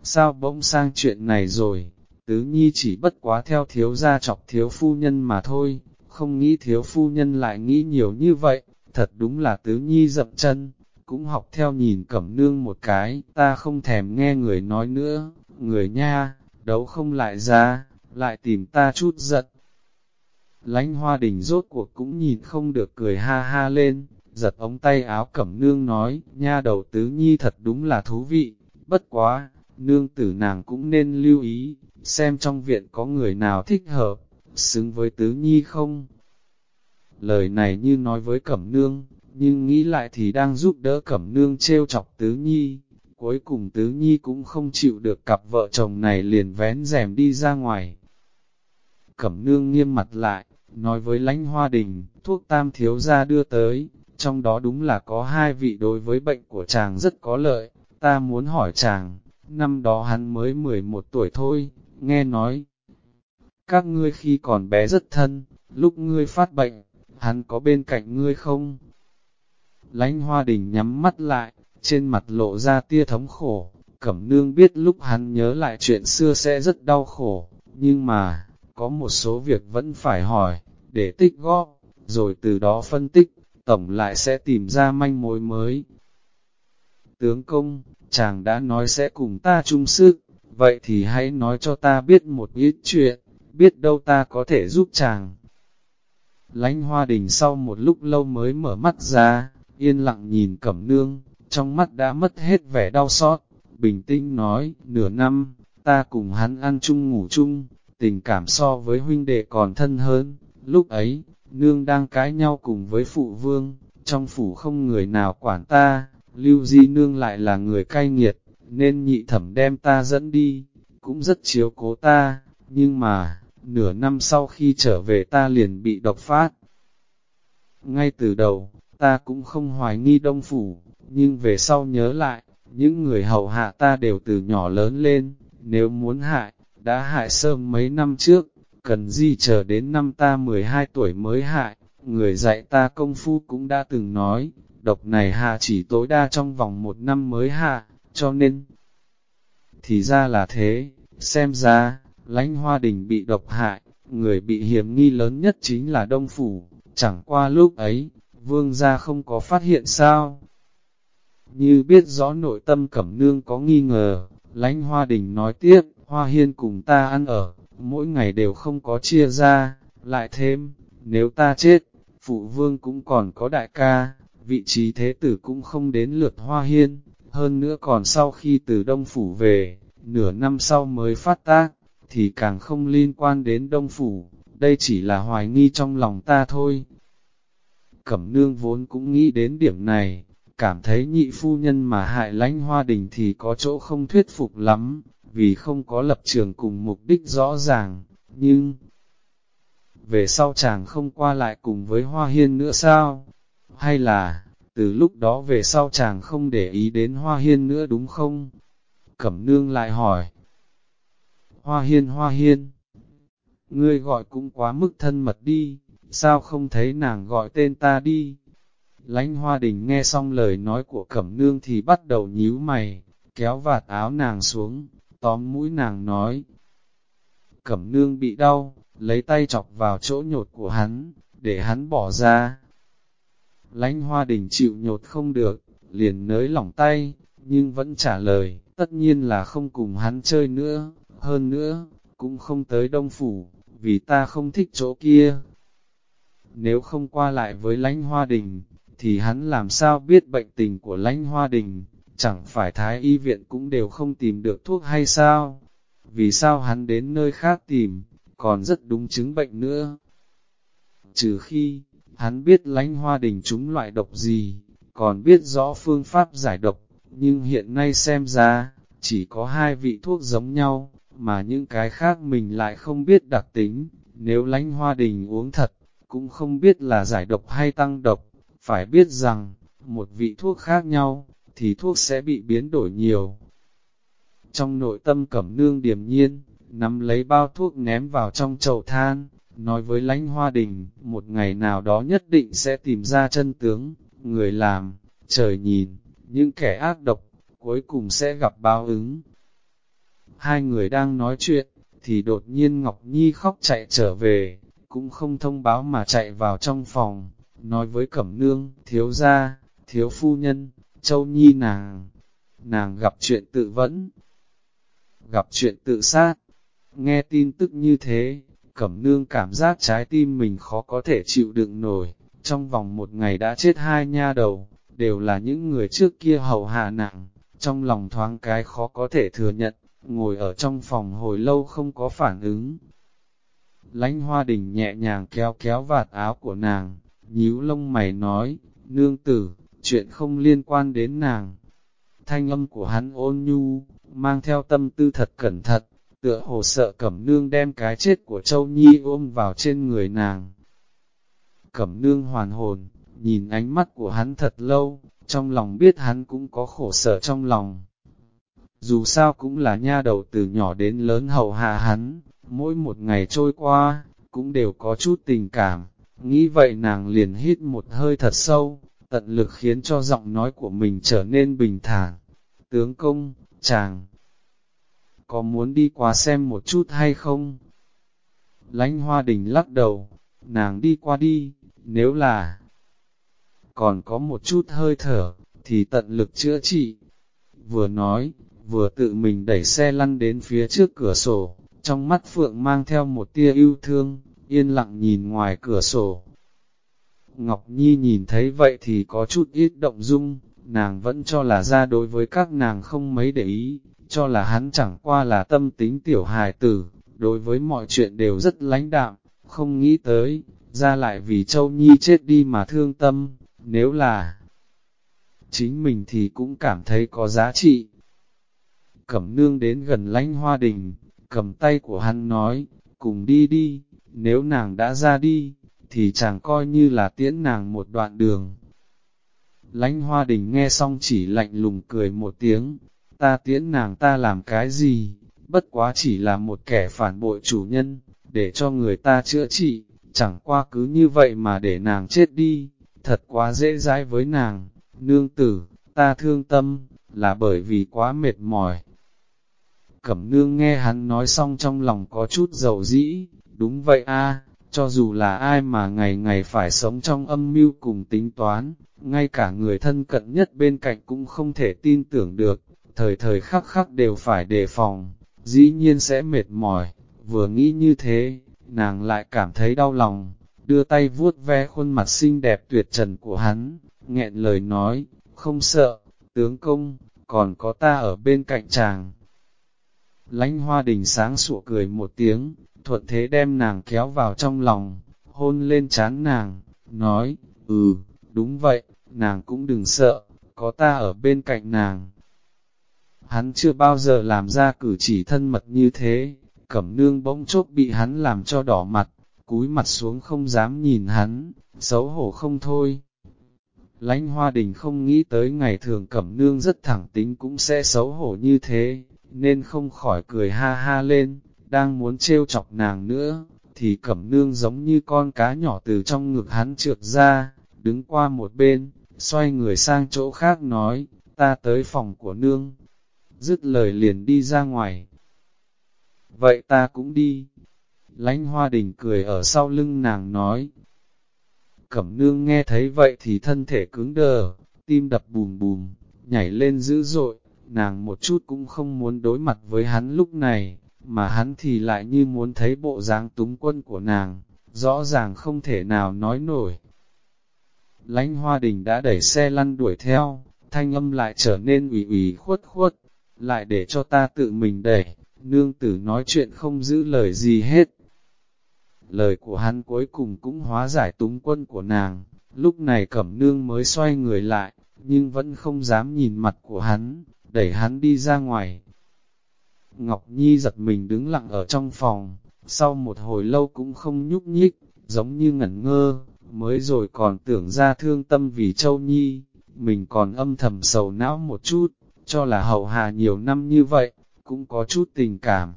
Sao bỗng sang chuyện này rồi, tứ nhi chỉ bất quá theo thiếu gia chọc thiếu phu nhân mà thôi, không nghĩ thiếu phu nhân lại nghĩ nhiều như vậy, thật đúng là tứ nhi dậm chân, cũng học theo nhìn cẩm nương một cái, ta không thèm nghe người nói nữa, người nha, đấu không lại ra, lại tìm ta chút giận. Lánh hoa đình rốt cuộc cũng nhìn không được cười ha ha lên, giật ống tay áo cẩm nương nói, nha đầu tứ nhi thật đúng là thú vị, bất quá, nương tử nàng cũng nên lưu ý, xem trong viện có người nào thích hợp, xứng với tứ nhi không. Lời này như nói với cẩm nương, nhưng nghĩ lại thì đang giúp đỡ cẩm nương trêu chọc tứ nhi. Cuối cùng tứ nhi cũng không chịu được cặp vợ chồng này liền vén rèm đi ra ngoài. Cẩm nương nghiêm mặt lại, nói với lãnh hoa đình, thuốc tam thiếu ra đưa tới, trong đó đúng là có hai vị đối với bệnh của chàng rất có lợi, ta muốn hỏi chàng, năm đó hắn mới 11 tuổi thôi, nghe nói. Các ngươi khi còn bé rất thân, lúc ngươi phát bệnh, hắn có bên cạnh ngươi không? Lánh hoa đình nhắm mắt lại, trên mặt lộ ra tia thống khổ, cẩm nương biết lúc hắn nhớ lại chuyện xưa sẽ rất đau khổ, nhưng mà, có một số việc vẫn phải hỏi, để tích góp, rồi từ đó phân tích, tổng lại sẽ tìm ra manh mối mới. Tướng công, chàng đã nói sẽ cùng ta chung sức, vậy thì hãy nói cho ta biết một ít chuyện, biết đâu ta có thể giúp chàng. Lánh hoa đình sau một lúc lâu mới mở mắt ra, yên lặng nhìn cẩm nương, trong mắt đã mất hết vẻ đau xót, bình tĩnh nói, nửa năm, ta cùng hắn ăn chung ngủ chung, tình cảm so với huynh đệ còn thân hơn, lúc ấy, nương đang cãi nhau cùng với phụ vương, trong phủ không người nào quản ta, lưu di nương lại là người cay nghiệt, nên nhị thẩm đem ta dẫn đi, cũng rất chiếu cố ta, nhưng mà, nửa năm sau khi trở về ta liền bị độc phát. Ngay từ đầu, ta cũng không hoài nghi đông phủ, nhưng về sau nhớ lại, những người hầu hạ ta đều từ nhỏ lớn lên, nếu muốn hại, đã hại sớm mấy năm trước, cần gì chờ đến năm ta 12 tuổi mới hại, người dạy ta công phu cũng đã từng nói, độc này hạ chỉ tối đa trong vòng một năm mới hạ, cho nên, thì ra là thế, xem ra, lãnh hoa đình bị độc hại, người bị hiểm nghi lớn nhất chính là Đông Phủ, chẳng qua lúc ấy, vương gia không có phát hiện sao. Như biết rõ nội tâm cẩm nương có nghi ngờ, lãnh hoa đình nói tiếp, hoa hiên cùng ta ăn ở, mỗi ngày đều không có chia ra, lại thêm, nếu ta chết, phụ vương cũng còn có đại ca, vị trí thế tử cũng không đến lượt hoa hiên, hơn nữa còn sau khi từ Đông Phủ về, nửa năm sau mới phát tác, thì càng không liên quan đến Đông Phủ, đây chỉ là hoài nghi trong lòng ta thôi. Cẩm nương vốn cũng nghĩ đến điểm này, cảm thấy nhị phu nhân mà hại lánh hoa đình thì có chỗ không thuyết phục lắm, vì không có lập trường cùng mục đích rõ ràng, nhưng về sau chàng không qua lại cùng với hoa hiên nữa sao? Hay là, từ lúc đó về sau chàng không để ý đến hoa hiên nữa đúng không? Cẩm nương lại hỏi. Hoa hiên hoa hiên, ngươi gọi cũng quá mức thân mật đi, sao không thấy nàng gọi tên ta đi? Lánh hoa đình nghe xong lời nói của cẩm nương thì bắt đầu nhíu mày, kéo vạt áo nàng xuống, tóm mũi nàng nói. Cẩm nương bị đau, lấy tay chọc vào chỗ nhột của hắn, để hắn bỏ ra. Lánh hoa đình chịu nhột không được, liền nới lỏng tay, nhưng vẫn trả lời, tất nhiên là không cùng hắn chơi nữa, hơn nữa, cũng không tới đông phủ, vì ta không thích chỗ kia. Nếu không qua lại với lãnh hoa đình, thì hắn làm sao biết bệnh tình của lãnh hoa đình, chẳng phải thái y viện cũng đều không tìm được thuốc hay sao? Vì sao hắn đến nơi khác tìm, còn rất đúng chứng bệnh nữa? Trừ khi, hắn biết lãnh hoa đình chúng loại độc gì, còn biết rõ phương pháp giải độc, nhưng hiện nay xem ra, chỉ có hai vị thuốc giống nhau, mà những cái khác mình lại không biết đặc tính, nếu lãnh hoa đình uống thật, cũng không biết là giải độc hay tăng độc, phải biết rằng, một vị thuốc khác nhau, thì thuốc sẽ bị biến đổi nhiều. Trong nội tâm cẩm nương điềm nhiên, nắm lấy bao thuốc ném vào trong chậu than, nói với lãnh hoa đình, một ngày nào đó nhất định sẽ tìm ra chân tướng, người làm, trời nhìn, những kẻ ác độc, cuối cùng sẽ gặp báo ứng. Hai người đang nói chuyện, thì đột nhiên Ngọc Nhi khóc chạy trở về, cũng không thông báo mà chạy vào trong phòng, nói với Cẩm Nương, thiếu gia, thiếu phu nhân, Châu Nhi nàng, nàng gặp chuyện tự vẫn, gặp chuyện tự sát. Nghe tin tức như thế, Cẩm Nương cảm giác trái tim mình khó có thể chịu đựng nổi, trong vòng một ngày đã chết hai nha đầu, đều là những người trước kia hầu hạ nặng, trong lòng thoáng cái khó có thể thừa nhận, ngồi ở trong phòng hồi lâu không có phản ứng. Lánh hoa đình nhẹ nhàng kéo kéo vạt áo của nàng, nhíu lông mày nói, nương tử, chuyện không liên quan đến nàng. Thanh âm của hắn ôn nhu, mang theo tâm tư thật cẩn thận, tựa hồ sợ cẩm nương đem cái chết của Châu Nhi ôm vào trên người nàng. Cẩm nương hoàn hồn, nhìn ánh mắt của hắn thật lâu, trong lòng biết hắn cũng có khổ sở trong lòng. Dù sao cũng là nha đầu từ nhỏ đến lớn hầu hạ hắn, mỗi một ngày trôi qua, cũng đều có chút tình cảm. Nghĩ vậy nàng liền hít một hơi thật sâu, tận lực khiến cho giọng nói của mình trở nên bình thản. Tướng công, chàng, có muốn đi qua xem một chút hay không? Lánh hoa đình lắc đầu, nàng đi qua đi, nếu là còn có một chút hơi thở, thì tận lực chữa trị. Vừa nói, vừa tự mình đẩy xe lăn đến phía trước cửa sổ, trong mắt Phượng mang theo một tia yêu thương, yên lặng nhìn ngoài cửa sổ. Ngọc Nhi nhìn thấy vậy thì có chút ít động dung, nàng vẫn cho là ra đối với các nàng không mấy để ý, cho là hắn chẳng qua là tâm tính tiểu hài tử, đối với mọi chuyện đều rất lãnh đạm, không nghĩ tới, ra lại vì Châu Nhi chết đi mà thương tâm, nếu là chính mình thì cũng cảm thấy có giá trị. Cẩm nương đến gần lánh hoa đình, cầm tay của hắn nói, cùng đi đi, nếu nàng đã ra đi, thì chàng coi như là tiễn nàng một đoạn đường. Lánh hoa đình nghe xong chỉ lạnh lùng cười một tiếng, ta tiễn nàng ta làm cái gì, bất quá chỉ là một kẻ phản bội chủ nhân, để cho người ta chữa trị, chẳng qua cứ như vậy mà để nàng chết đi, thật quá dễ dãi với nàng, nương tử, ta thương tâm, là bởi vì quá mệt mỏi. Cẩm nương nghe hắn nói xong trong lòng có chút dầu dĩ, đúng vậy a cho dù là ai mà ngày ngày phải sống trong âm mưu cùng tính toán, ngay cả người thân cận nhất bên cạnh cũng không thể tin tưởng được, thời thời khắc khắc đều phải đề phòng, dĩ nhiên sẽ mệt mỏi, vừa nghĩ như thế, nàng lại cảm thấy đau lòng, đưa tay vuốt ve khuôn mặt xinh đẹp tuyệt trần của hắn, nghẹn lời nói, không sợ, tướng công, còn có ta ở bên cạnh chàng. Lánh hoa đình sáng sủa cười một tiếng, thuận thế đem nàng kéo vào trong lòng, hôn lên chán nàng, nói, ừ, đúng vậy, nàng cũng đừng sợ, có ta ở bên cạnh nàng. Hắn chưa bao giờ làm ra cử chỉ thân mật như thế, cẩm nương bỗng chốc bị hắn làm cho đỏ mặt, cúi mặt xuống không dám nhìn hắn, xấu hổ không thôi. Lánh hoa đình không nghĩ tới ngày thường cẩm nương rất thẳng tính cũng sẽ xấu hổ như thế, nên không khỏi cười ha ha lên, đang muốn trêu chọc nàng nữa, thì cẩm nương giống như con cá nhỏ từ trong ngực hắn trượt ra, đứng qua một bên, xoay người sang chỗ khác nói, ta tới phòng của nương, dứt lời liền đi ra ngoài. Vậy ta cũng đi. Lánh hoa đình cười ở sau lưng nàng nói. Cẩm nương nghe thấy vậy thì thân thể cứng đờ, tim đập bùm bùm, nhảy lên dữ dội, nàng một chút cũng không muốn đối mặt với hắn lúc này, mà hắn thì lại như muốn thấy bộ dáng túng quân của nàng, rõ ràng không thể nào nói nổi. Lánh hoa đình đã đẩy xe lăn đuổi theo, thanh âm lại trở nên ủy ủy khuất khuất, lại để cho ta tự mình đẩy, nương tử nói chuyện không giữ lời gì hết. Lời của hắn cuối cùng cũng hóa giải túng quân của nàng, lúc này cẩm nương mới xoay người lại, nhưng vẫn không dám nhìn mặt của hắn, đẩy hắn đi ra ngoài. Ngọc Nhi giật mình đứng lặng ở trong phòng, sau một hồi lâu cũng không nhúc nhích, giống như ngẩn ngơ, mới rồi còn tưởng ra thương tâm vì Châu Nhi, mình còn âm thầm sầu não một chút, cho là hậu hà nhiều năm như vậy, cũng có chút tình cảm.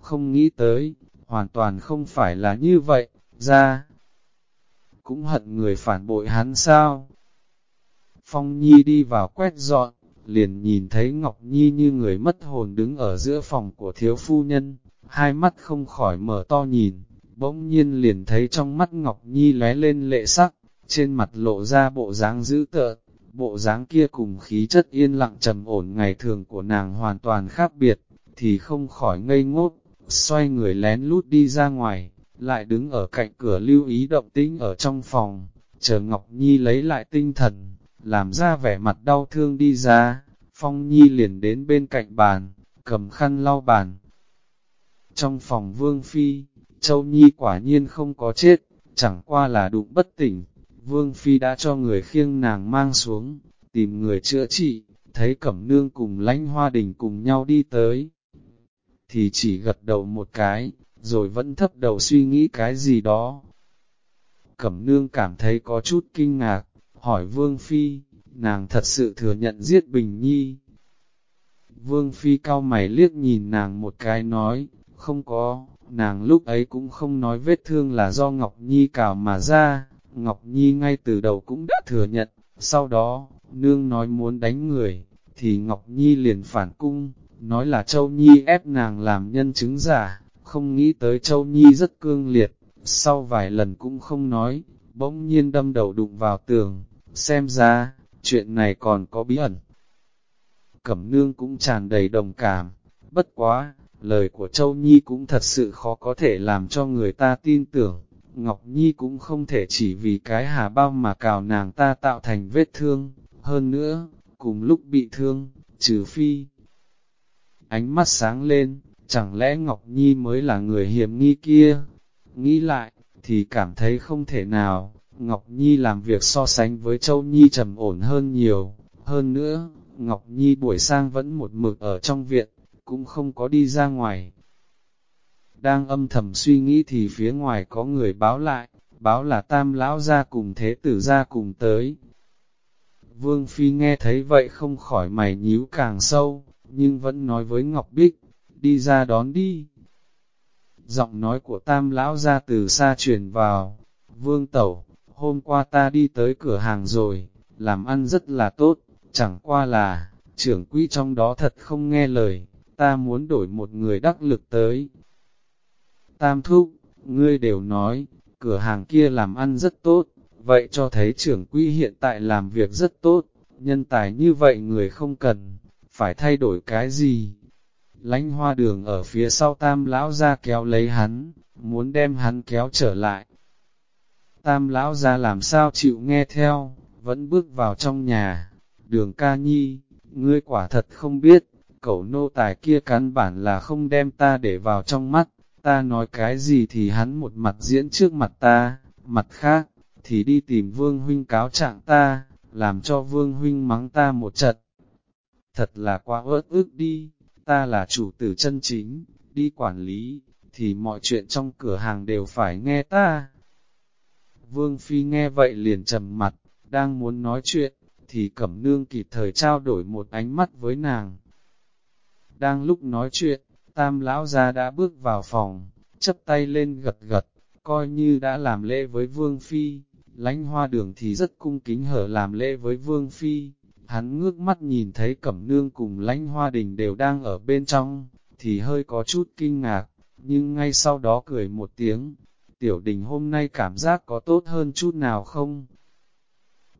Không nghĩ tới, hoàn toàn không phải là như vậy, ra, cũng hận người phản bội hắn sao. Phong Nhi đi vào quét dọn, liền nhìn thấy Ngọc Nhi như người mất hồn đứng ở giữa phòng của thiếu phu nhân, hai mắt không khỏi mở to nhìn, bỗng nhiên liền thấy trong mắt Ngọc Nhi lóe lên lệ sắc, trên mặt lộ ra bộ dáng dữ tợn, bộ dáng kia cùng khí chất yên lặng trầm ổn ngày thường của nàng hoàn toàn khác biệt, thì không khỏi ngây ngốt, xoay người lén lút đi ra ngoài, lại đứng ở cạnh cửa lưu ý động tĩnh ở trong phòng, chờ Ngọc Nhi lấy lại tinh thần, làm ra vẻ mặt đau thương đi ra, Phong Nhi liền đến bên cạnh bàn, cầm khăn lau bàn. Trong phòng Vương Phi, Châu Nhi quả nhiên không có chết, chẳng qua là đụng bất tỉnh, Vương Phi đã cho người khiêng nàng mang xuống, tìm người chữa trị, thấy Cẩm Nương cùng lãnh hoa đình cùng nhau đi tới. Thì chỉ gật đầu một cái, rồi vẫn thấp đầu suy nghĩ cái gì đó. Cẩm Nương cảm thấy có chút kinh ngạc, hỏi Vương Phi, nàng thật sự thừa nhận giết Bình Nhi. Vương Phi cao mày liếc nhìn nàng một cái nói, không có, nàng lúc ấy cũng không nói vết thương là do Ngọc Nhi cào mà ra, Ngọc Nhi ngay từ đầu cũng đã thừa nhận, sau đó, nương nói muốn đánh người, thì Ngọc Nhi liền phản cung, nói là Châu Nhi ép nàng làm nhân chứng giả, không nghĩ tới Châu Nhi rất cương liệt, sau vài lần cũng không nói, bỗng nhiên đâm đầu đụng vào tường, xem ra, chuyện này còn có bí ẩn. Cẩm nương cũng tràn đầy đồng cảm, bất quá, lời của Châu Nhi cũng thật sự khó có thể làm cho người ta tin tưởng. Ngọc Nhi cũng không thể chỉ vì cái hà bao mà cào nàng ta tạo thành vết thương, hơn nữa, cùng lúc bị thương, trừ phi. Ánh mắt sáng lên, chẳng lẽ Ngọc Nhi mới là người hiểm nghi kia? Nghĩ lại, thì cảm thấy không thể nào, Ngọc Nhi làm việc so sánh với Châu Nhi trầm ổn hơn nhiều, hơn nữa, Ngọc Nhi buổi sang vẫn một mực ở trong viện, cũng không có đi ra ngoài. Đang âm thầm suy nghĩ thì phía ngoài có người báo lại, báo là tam lão ra cùng thế tử ra cùng tới. Vương Phi nghe thấy vậy không khỏi mày nhíu càng sâu, nhưng vẫn nói với Ngọc Bích, đi ra đón đi. Giọng nói của tam lão ra từ xa truyền vào, Vương Tẩu, hôm qua ta đi tới cửa hàng rồi, làm ăn rất là tốt, chẳng qua là, trưởng quỹ trong đó thật không nghe lời, ta muốn đổi một người đắc lực tới. Tam thúc, ngươi đều nói, cửa hàng kia làm ăn rất tốt, vậy cho thấy trưởng quỹ hiện tại làm việc rất tốt, nhân tài như vậy người không cần, phải thay đổi cái gì? Lánh hoa đường ở phía sau tam lão ra kéo lấy hắn, muốn đem hắn kéo trở lại. Tam lão ra làm sao chịu nghe theo, vẫn bước vào trong nhà. Đường ca nhi, ngươi quả thật không biết, cậu nô tài kia căn bản là không đem ta để vào trong mắt, ta nói cái gì thì hắn một mặt diễn trước mặt ta, mặt khác, thì đi tìm vương huynh cáo trạng ta, làm cho vương huynh mắng ta một trận. Thật là quá ớt ức đi, ta là chủ tử chân chính, đi quản lý, thì mọi chuyện trong cửa hàng đều phải nghe ta. Vương Phi nghe vậy liền trầm mặt, đang muốn nói chuyện, thì Cẩm Nương kịp thời trao đổi một ánh mắt với nàng. Đang lúc nói chuyện, Tam Lão gia đã bước vào phòng, chấp tay lên gật gật, coi như đã làm lễ với Vương Phi, lánh hoa đường thì rất cung kính hở làm lễ với Vương Phi. Hắn ngước mắt nhìn thấy Cẩm Nương cùng lánh hoa đình đều đang ở bên trong, thì hơi có chút kinh ngạc, nhưng ngay sau đó cười một tiếng, tiểu đình hôm nay cảm giác có tốt hơn chút nào không?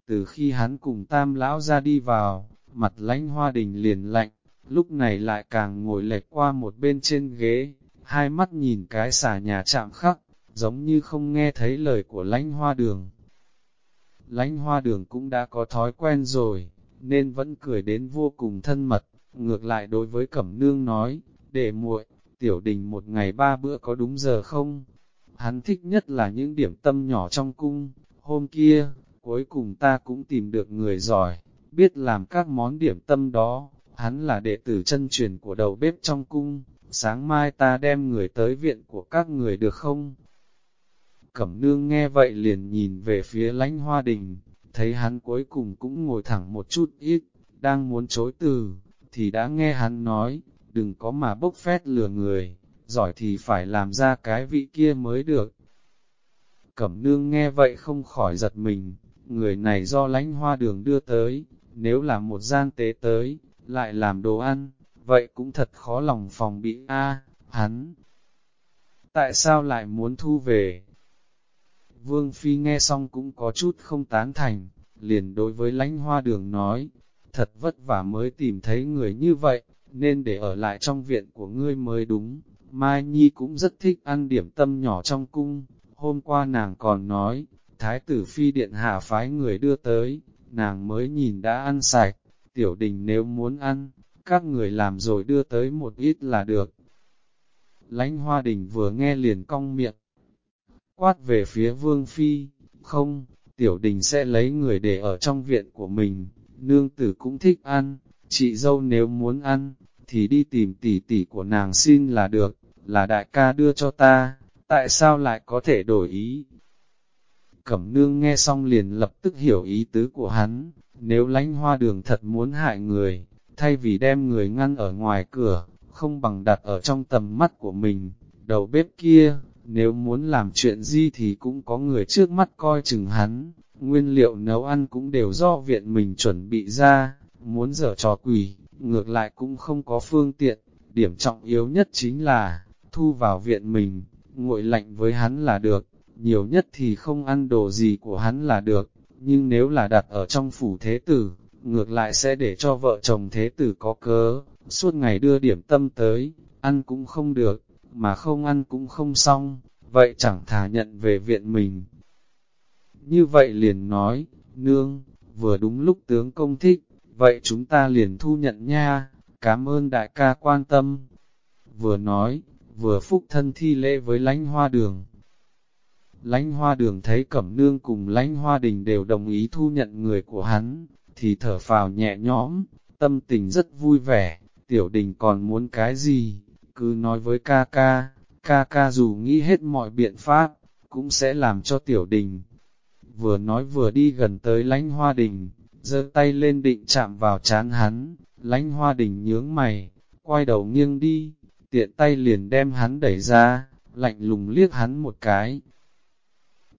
Từ khi hắn cùng tam lão ra đi vào, mặt lãnh hoa đình liền lạnh, lúc này lại càng ngồi lệch qua một bên trên ghế, hai mắt nhìn cái xà nhà chạm khắc, giống như không nghe thấy lời của lãnh hoa đường. Lãnh hoa đường cũng đã có thói quen rồi, nên vẫn cười đến vô cùng thân mật, ngược lại đối với Cẩm Nương nói, để muội, tiểu đình một ngày ba bữa có đúng giờ không? Hắn thích nhất là những điểm tâm nhỏ trong cung, hôm kia, cuối cùng ta cũng tìm được người giỏi, biết làm các món điểm tâm đó, hắn là đệ tử chân truyền của đầu bếp trong cung, sáng mai ta đem người tới viện của các người được không? Cẩm nương nghe vậy liền nhìn về phía lánh hoa đình, thấy hắn cuối cùng cũng ngồi thẳng một chút ít, đang muốn chối từ, thì đã nghe hắn nói, đừng có mà bốc phét lừa người, giỏi thì phải làm ra cái vị kia mới được. Cẩm nương nghe vậy không khỏi giật mình, người này do lánh hoa đường đưa tới, nếu là một gian tế tới, lại làm đồ ăn, vậy cũng thật khó lòng phòng bị a hắn. tại sao lại muốn thu về? Vương Phi nghe xong cũng có chút không tán thành, liền đối với lãnh hoa đường nói, thật vất vả mới tìm thấy người như vậy, nên để ở lại trong viện của ngươi mới đúng. Mai Nhi cũng rất thích ăn điểm tâm nhỏ trong cung, hôm qua nàng còn nói, Thái tử Phi Điện Hạ phái người đưa tới, nàng mới nhìn đã ăn sạch, tiểu đình nếu muốn ăn, các người làm rồi đưa tới một ít là được. Lánh hoa đình vừa nghe liền cong miệng, quát về phía vương phi, không, tiểu đình sẽ lấy người để ở trong viện của mình, nương tử cũng thích ăn, chị dâu nếu muốn ăn, thì đi tìm tỷ tỷ của nàng xin là được, là đại ca đưa cho ta, tại sao lại có thể đổi ý? Cẩm nương nghe xong liền lập tức hiểu ý tứ của hắn, nếu lánh hoa đường thật muốn hại người, thay vì đem người ngăn ở ngoài cửa, không bằng đặt ở trong tầm mắt của mình, đầu bếp kia, nếu muốn làm chuyện gì thì cũng có người trước mắt coi chừng hắn, nguyên liệu nấu ăn cũng đều do viện mình chuẩn bị ra, muốn dở trò quỷ, ngược lại cũng không có phương tiện, điểm trọng yếu nhất chính là, thu vào viện mình, nguội lạnh với hắn là được, nhiều nhất thì không ăn đồ gì của hắn là được, nhưng nếu là đặt ở trong phủ thế tử, ngược lại sẽ để cho vợ chồng thế tử có cớ, suốt ngày đưa điểm tâm tới, ăn cũng không được, mà không ăn cũng không xong, vậy chẳng thà nhận về viện mình. Như vậy liền nói, nương, vừa đúng lúc tướng công thích, vậy chúng ta liền thu nhận nha, cảm ơn đại ca quan tâm. Vừa nói, vừa phúc thân thi lễ với lánh hoa đường. Lánh hoa đường thấy cẩm nương cùng lánh hoa đình đều đồng ý thu nhận người của hắn, thì thở phào nhẹ nhõm, tâm tình rất vui vẻ, tiểu đình còn muốn cái gì, cứ nói với ca ca, ca ca dù nghĩ hết mọi biện pháp, cũng sẽ làm cho tiểu đình. Vừa nói vừa đi gần tới lánh hoa đình, giơ tay lên định chạm vào chán hắn, lánh hoa đình nhướng mày, quay đầu nghiêng đi, tiện tay liền đem hắn đẩy ra, lạnh lùng liếc hắn một cái.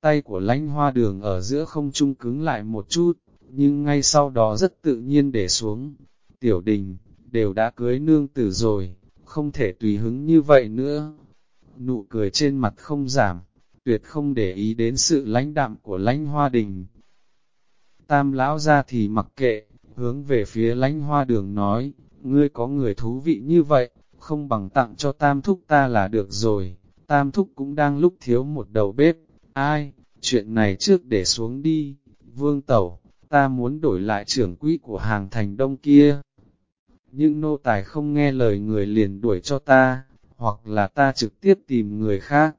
Tay của lánh hoa đường ở giữa không trung cứng lại một chút, nhưng ngay sau đó rất tự nhiên để xuống. Tiểu đình, đều đã cưới nương tử rồi, không thể tùy hứng như vậy nữa. Nụ cười trên mặt không giảm, tuyệt không để ý đến sự lãnh đạm của lãnh hoa đình. Tam lão ra thì mặc kệ, hướng về phía lãnh hoa đường nói, ngươi có người thú vị như vậy, không bằng tặng cho tam thúc ta là được rồi. Tam thúc cũng đang lúc thiếu một đầu bếp, ai, chuyện này trước để xuống đi, vương tẩu, ta muốn đổi lại trưởng quỹ của hàng thành đông kia. Những nô tài không nghe lời người liền đuổi cho ta, hoặc là ta trực tiếp tìm người khác.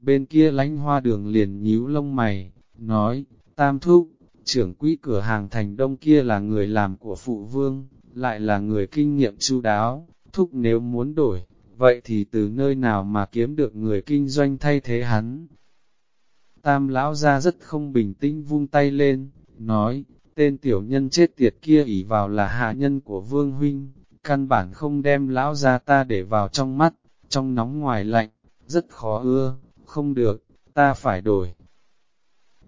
Bên kia lánh hoa đường liền nhíu lông mày, nói, tam thúc, trưởng quỹ cửa hàng thành đông kia là người làm của phụ vương, lại là người kinh nghiệm chu đáo, thúc nếu muốn đổi, vậy thì từ nơi nào mà kiếm được người kinh doanh thay thế hắn. Tam lão ra rất không bình tĩnh vung tay lên, nói, tên tiểu nhân chết tiệt kia ỉ vào là hạ nhân của vương huynh, căn bản không đem lão ra ta để vào trong mắt, trong nóng ngoài lạnh, rất khó ưa, không được, ta phải đổi.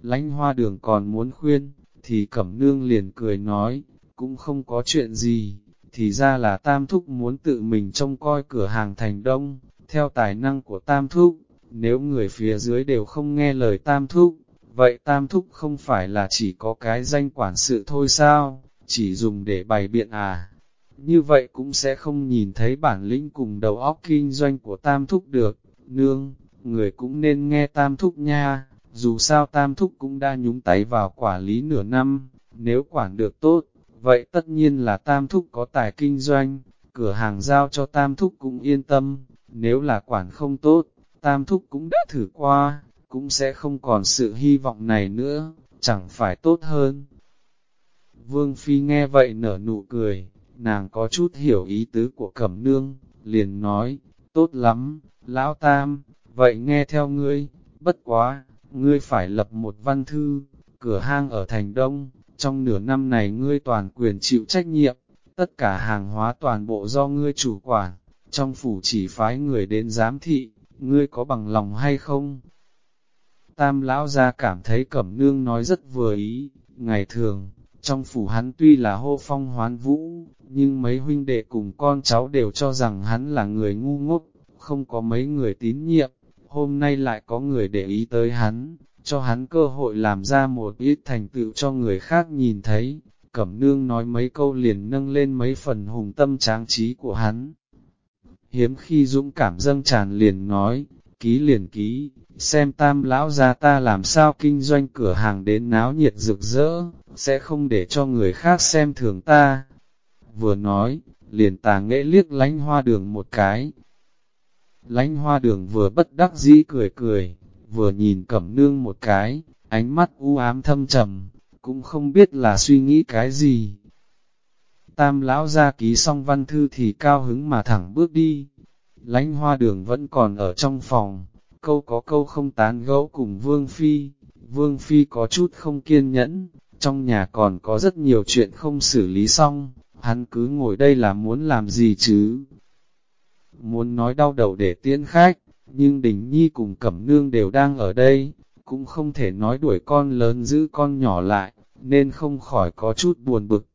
Lánh hoa đường còn muốn khuyên, thì cẩm nương liền cười nói, cũng không có chuyện gì, thì ra là tam thúc muốn tự mình trông coi cửa hàng thành đông, theo tài năng của tam thúc, nếu người phía dưới đều không nghe lời tam thúc, vậy tam thúc không phải là chỉ có cái danh quản sự thôi sao, chỉ dùng để bày biện à. Như vậy cũng sẽ không nhìn thấy bản lĩnh cùng đầu óc kinh doanh của tam thúc được, nương, người cũng nên nghe tam thúc nha, dù sao tam thúc cũng đã nhúng tay vào quả lý nửa năm, nếu quản được tốt, vậy tất nhiên là tam thúc có tài kinh doanh, cửa hàng giao cho tam thúc cũng yên tâm, nếu là quản không tốt, tam thúc cũng đã thử qua, cũng sẽ không còn sự hy vọng này nữa, chẳng phải tốt hơn. Vương Phi nghe vậy nở nụ cười, nàng có chút hiểu ý tứ của Cẩm Nương, liền nói, tốt lắm, Lão Tam, vậy nghe theo ngươi, bất quá, ngươi phải lập một văn thư, cửa hang ở thành Đông, trong nửa năm này ngươi toàn quyền chịu trách nhiệm, tất cả hàng hóa toàn bộ do ngươi chủ quản, trong phủ chỉ phái người đến giám thị, ngươi có bằng lòng hay không? Tam lão ra cảm thấy cẩm nương nói rất vừa ý, ngày thường, trong phủ hắn tuy là hô phong hoán vũ, nhưng mấy huynh đệ cùng con cháu đều cho rằng hắn là người ngu ngốc, không có mấy người tín nhiệm, hôm nay lại có người để ý tới hắn, cho hắn cơ hội làm ra một ít thành tựu cho người khác nhìn thấy. Cẩm nương nói mấy câu liền nâng lên mấy phần hùng tâm tráng trí của hắn. Hiếm khi dũng cảm dâng tràn liền nói, ký liền ký, xem tam lão gia ta làm sao kinh doanh cửa hàng đến náo nhiệt rực rỡ, sẽ không để cho người khác xem thường ta. Vừa nói, liền tà nghệ liếc lánh hoa đường một cái. Lánh hoa đường vừa bất đắc dĩ cười cười, vừa nhìn cẩm nương một cái, ánh mắt u ám thâm trầm, cũng không biết là suy nghĩ cái gì. Tam lão ra ký xong văn thư thì cao hứng mà thẳng bước đi. Lánh hoa đường vẫn còn ở trong phòng, câu có câu không tán gẫu cùng Vương Phi. Vương Phi có chút không kiên nhẫn, trong nhà còn có rất nhiều chuyện không xử lý xong, hắn cứ ngồi đây là muốn làm gì chứ? Muốn nói đau đầu để tiễn khách, nhưng Đình Nhi cùng Cẩm Nương đều đang ở đây, cũng không thể nói đuổi con lớn giữ con nhỏ lại, nên không khỏi có chút buồn bực.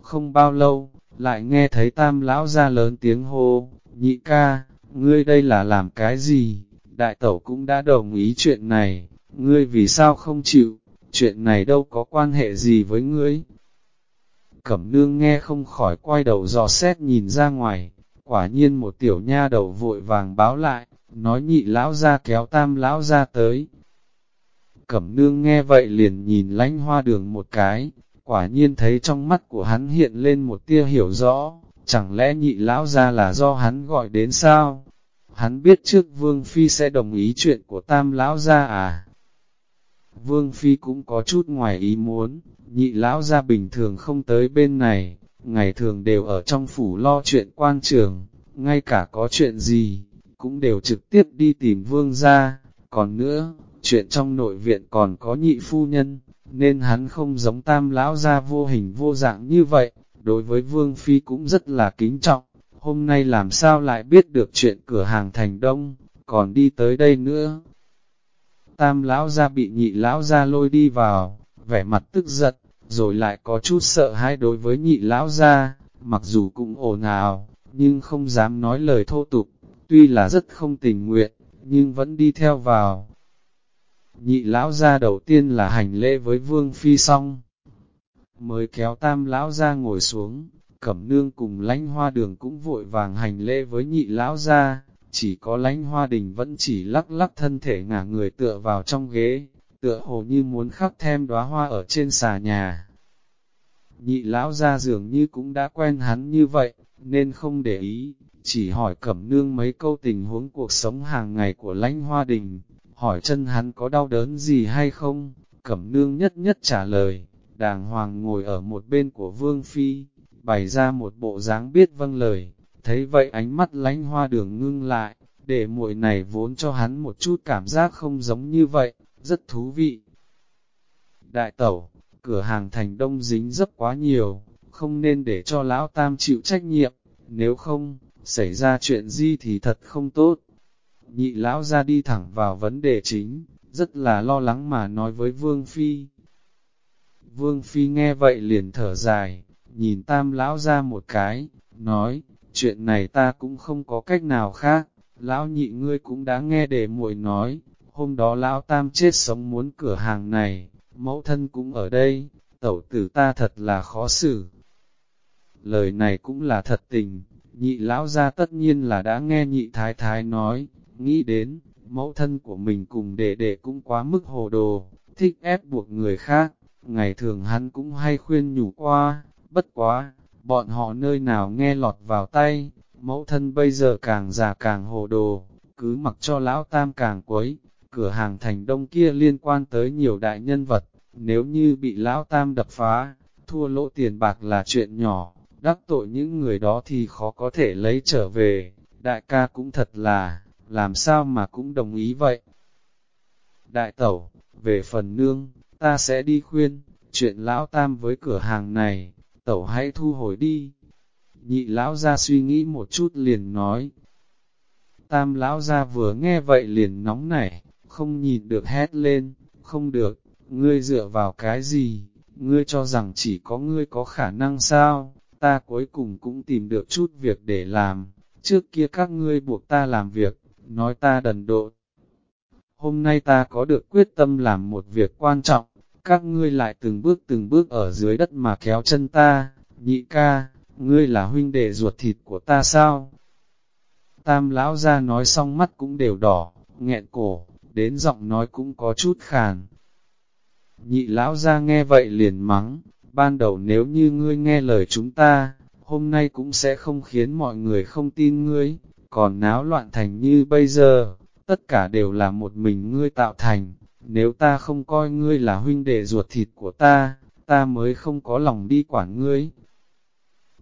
Không bao lâu, lại nghe thấy tam lão ra lớn tiếng hô, nhị ca, ngươi đây là làm cái gì? Đại tẩu cũng đã đồng ý chuyện này, ngươi vì sao không chịu, chuyện này đâu có quan hệ gì với ngươi? Cẩm nương nghe không khỏi quay đầu dò xét nhìn ra ngoài, quả nhiên một tiểu nha đầu vội vàng báo lại, nói nhị lão ra kéo tam lão ra tới. Cẩm nương nghe vậy liền nhìn lánh hoa đường một cái, quả nhiên thấy trong mắt của hắn hiện lên một tia hiểu rõ, chẳng lẽ nhị lão ra là do hắn gọi đến sao? Hắn biết trước Vương Phi sẽ đồng ý chuyện của tam lão ra à? Vương Phi cũng có chút ngoài ý muốn, nhị lão ra bình thường không tới bên này, ngày thường đều ở trong phủ lo chuyện quan trường, ngay cả có chuyện gì, cũng đều trực tiếp đi tìm vương ra, còn nữa, chuyện trong nội viện còn có nhị phu nhân, nên hắn không giống tam lão ra vô hình vô dạng như vậy, đối với vương phi cũng rất là kính trọng, hôm nay làm sao lại biết được chuyện cửa hàng thành đông, còn đi tới đây nữa. Tam lão ra bị nhị lão ra lôi đi vào, vẻ mặt tức giận, rồi lại có chút sợ hãi đối với nhị lão ra, mặc dù cũng ồn ào, nhưng không dám nói lời thô tục, tuy là rất không tình nguyện, nhưng vẫn đi theo vào. Nhị lão ra đầu tiên là hành lễ với vương phi xong, mới kéo tam lão ra ngồi xuống, cẩm nương cùng lánh hoa đường cũng vội vàng hành lễ với nhị lão ra, chỉ có lánh hoa đình vẫn chỉ lắc lắc thân thể ngả người tựa vào trong ghế, tựa hồ như muốn khắc thêm đóa hoa ở trên xà nhà. Nhị lão ra dường như cũng đã quen hắn như vậy, nên không để ý, chỉ hỏi cẩm nương mấy câu tình huống cuộc sống hàng ngày của lãnh hoa đình, hỏi chân hắn có đau đớn gì hay không, cẩm nương nhất nhất trả lời, đàng hoàng ngồi ở một bên của vương phi, bày ra một bộ dáng biết vâng lời, thấy vậy ánh mắt lãnh hoa đường ngưng lại, để muội này vốn cho hắn một chút cảm giác không giống như vậy, rất thú vị. Đại tẩu, cửa hàng thành đông dính rất quá nhiều, không nên để cho lão tam chịu trách nhiệm, nếu không, xảy ra chuyện gì thì thật không tốt. Nhị lão ra đi thẳng vào vấn đề chính, rất là lo lắng mà nói với Vương Phi. Vương Phi nghe vậy liền thở dài, nhìn tam lão ra một cái, nói, chuyện này ta cũng không có cách nào khác, lão nhị ngươi cũng đã nghe để muội nói, hôm đó lão tam chết sống muốn cửa hàng này, mẫu thân cũng ở đây, tẩu tử ta thật là khó xử. Lời này cũng là thật tình, nhị lão ra tất nhiên là đã nghe nhị thái thái nói, nghĩ đến, mẫu thân của mình cùng đệ đệ cũng quá mức hồ đồ, thích ép buộc người khác, ngày thường hắn cũng hay khuyên nhủ qua, bất quá, bọn họ nơi nào nghe lọt vào tay, mẫu thân bây giờ càng già càng hồ đồ, cứ mặc cho lão tam càng quấy, cửa hàng thành đông kia liên quan tới nhiều đại nhân vật, nếu như bị lão tam đập phá, thua lỗ tiền bạc là chuyện nhỏ, đắc tội những người đó thì khó có thể lấy trở về, đại ca cũng thật là, làm sao mà cũng đồng ý vậy. Đại tẩu, về phần nương, ta sẽ đi khuyên, chuyện lão tam với cửa hàng này, tẩu hãy thu hồi đi. Nhị lão ra suy nghĩ một chút liền nói. Tam lão ra vừa nghe vậy liền nóng nảy, không nhìn được hét lên, không được, ngươi dựa vào cái gì, ngươi cho rằng chỉ có ngươi có khả năng sao, ta cuối cùng cũng tìm được chút việc để làm, trước kia các ngươi buộc ta làm việc, nói ta đần độ. Hôm nay ta có được quyết tâm làm một việc quan trọng, các ngươi lại từng bước từng bước ở dưới đất mà kéo chân ta, nhị ca, ngươi là huynh đệ ruột thịt của ta sao? Tam lão ra nói xong mắt cũng đều đỏ, nghẹn cổ, đến giọng nói cũng có chút khàn. Nhị lão ra nghe vậy liền mắng, ban đầu nếu như ngươi nghe lời chúng ta, hôm nay cũng sẽ không khiến mọi người không tin ngươi, còn náo loạn thành như bây giờ, tất cả đều là một mình ngươi tạo thành, nếu ta không coi ngươi là huynh đệ ruột thịt của ta, ta mới không có lòng đi quản ngươi.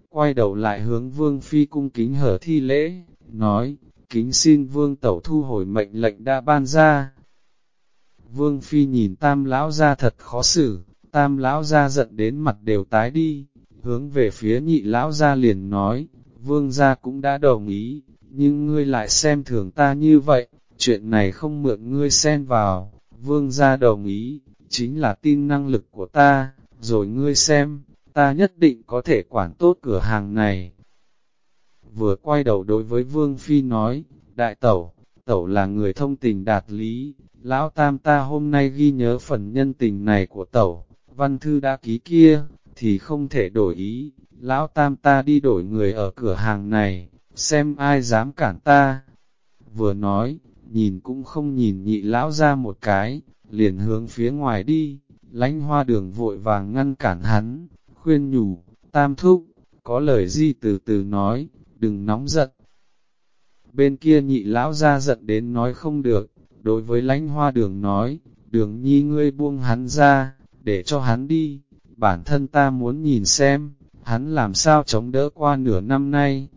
Quay đầu lại hướng vương phi cung kính hở thi lễ, nói, kính xin vương tẩu thu hồi mệnh lệnh đã ban ra. Vương phi nhìn tam lão ra thật khó xử, tam lão ra giận đến mặt đều tái đi, hướng về phía nhị lão ra liền nói, vương gia cũng đã đồng ý, nhưng ngươi lại xem thường ta như vậy, chuyện này không mượn ngươi xen vào, vương gia đồng ý, chính là tin năng lực của ta, rồi ngươi xem, ta nhất định có thể quản tốt cửa hàng này. Vừa quay đầu đối với vương phi nói, đại tẩu, tẩu là người thông tình đạt lý, lão tam ta hôm nay ghi nhớ phần nhân tình này của tẩu, văn thư đã ký kia, thì không thể đổi ý, lão tam ta đi đổi người ở cửa hàng này, xem ai dám cản ta. Vừa nói, nhìn cũng không nhìn nhị lão ra một cái, liền hướng phía ngoài đi, lánh hoa đường vội vàng ngăn cản hắn, khuyên nhủ, tam thúc, có lời gì từ từ nói, đừng nóng giận. Bên kia nhị lão ra giận đến nói không được, đối với lánh hoa đường nói, đường nhi ngươi buông hắn ra, để cho hắn đi, bản thân ta muốn nhìn xem, hắn làm sao chống đỡ qua nửa năm nay.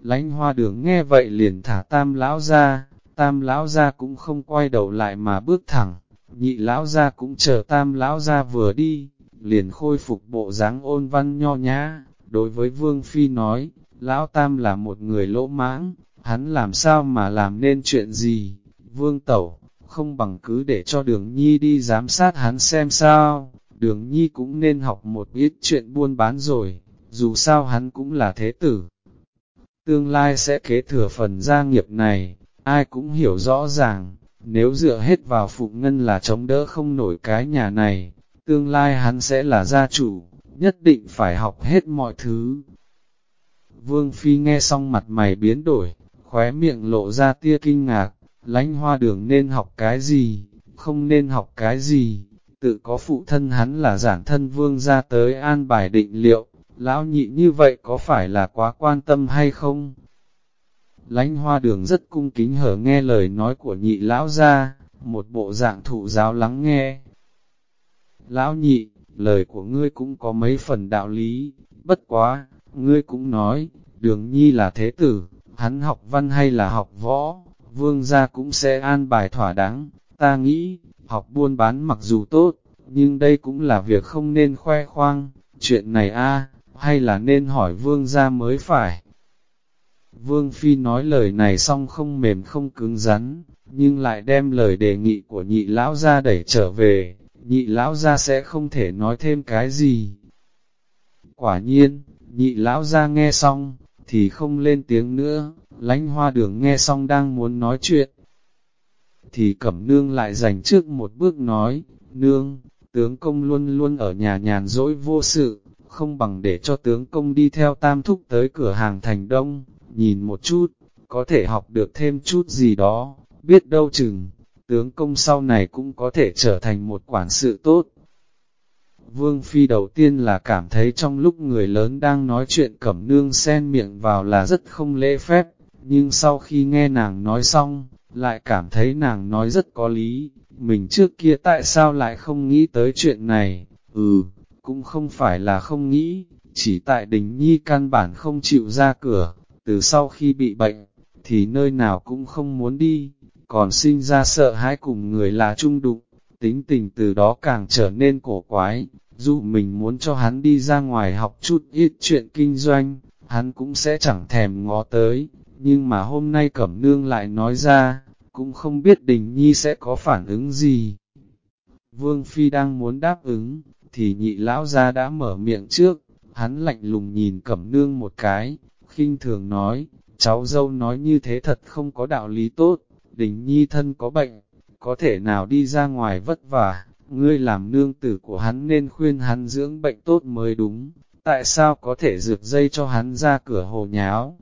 Lánh hoa đường nghe vậy liền thả tam lão ra, tam lão ra cũng không quay đầu lại mà bước thẳng, nhị lão ra cũng chờ tam lão ra vừa đi, liền khôi phục bộ dáng ôn văn nho nhã, đối với vương phi nói, lão tam là một người lỗ mãng, hắn làm sao mà làm nên chuyện gì, vương tẩu, không bằng cứ để cho đường nhi đi giám sát hắn xem sao, đường nhi cũng nên học một ít chuyện buôn bán rồi, dù sao hắn cũng là thế tử. Tương lai sẽ kế thừa phần gia nghiệp này, ai cũng hiểu rõ ràng, nếu dựa hết vào phụ ngân là chống đỡ không nổi cái nhà này, tương lai hắn sẽ là gia chủ, nhất định phải học hết mọi thứ. Vương Phi nghe xong mặt mày biến đổi, khóe miệng lộ ra tia kinh ngạc, lánh hoa đường nên học cái gì, không nên học cái gì, tự có phụ thân hắn là giản thân vương ra tới an bài định liệu, lão nhị như vậy có phải là quá quan tâm hay không? Lánh hoa đường rất cung kính hở nghe lời nói của nhị lão ra, một bộ dạng thụ giáo lắng nghe. Lão nhị, lời của ngươi cũng có mấy phần đạo lý, bất quá, ngươi cũng nói, đường nhi là thế tử, hắn học văn hay là học võ, vương gia cũng sẽ an bài thỏa đáng, ta nghĩ, học buôn bán mặc dù tốt, nhưng đây cũng là việc không nên khoe khoang, chuyện này a hay là nên hỏi vương gia mới phải. Vương Phi nói lời này xong không mềm không cứng rắn, nhưng lại đem lời đề nghị của nhị lão ra đẩy trở về, nhị lão ra sẽ không thể nói thêm cái gì. Quả nhiên, nhị lão ra nghe xong, thì không lên tiếng nữa, lánh hoa đường nghe xong đang muốn nói chuyện. Thì cẩm nương lại dành trước một bước nói, nương, tướng công luôn luôn ở nhà nhàn dỗi vô sự, không bằng để cho tướng công đi theo tam thúc tới cửa hàng thành đông, nhìn một chút, có thể học được thêm chút gì đó, biết đâu chừng, tướng công sau này cũng có thể trở thành một quản sự tốt. Vương Phi đầu tiên là cảm thấy trong lúc người lớn đang nói chuyện cẩm nương sen miệng vào là rất không lễ phép, nhưng sau khi nghe nàng nói xong, lại cảm thấy nàng nói rất có lý, mình trước kia tại sao lại không nghĩ tới chuyện này, ừ, cũng không phải là không nghĩ, chỉ tại đình nhi căn bản không chịu ra cửa, từ sau khi bị bệnh, thì nơi nào cũng không muốn đi, còn sinh ra sợ hãi cùng người là trung đụng, tính tình từ đó càng trở nên cổ quái, dù mình muốn cho hắn đi ra ngoài học chút ít chuyện kinh doanh, hắn cũng sẽ chẳng thèm ngó tới, nhưng mà hôm nay Cẩm Nương lại nói ra, cũng không biết Đình Nhi sẽ có phản ứng gì. Vương Phi đang muốn đáp ứng, thì nhị lão ra đã mở miệng trước, hắn lạnh lùng nhìn Cẩm Nương một cái, khinh thường nói, cháu dâu nói như thế thật không có đạo lý tốt, đình nhi thân có bệnh, có thể nào đi ra ngoài vất vả, ngươi làm nương tử của hắn nên khuyên hắn dưỡng bệnh tốt mới đúng, tại sao có thể dược dây cho hắn ra cửa hồ nháo.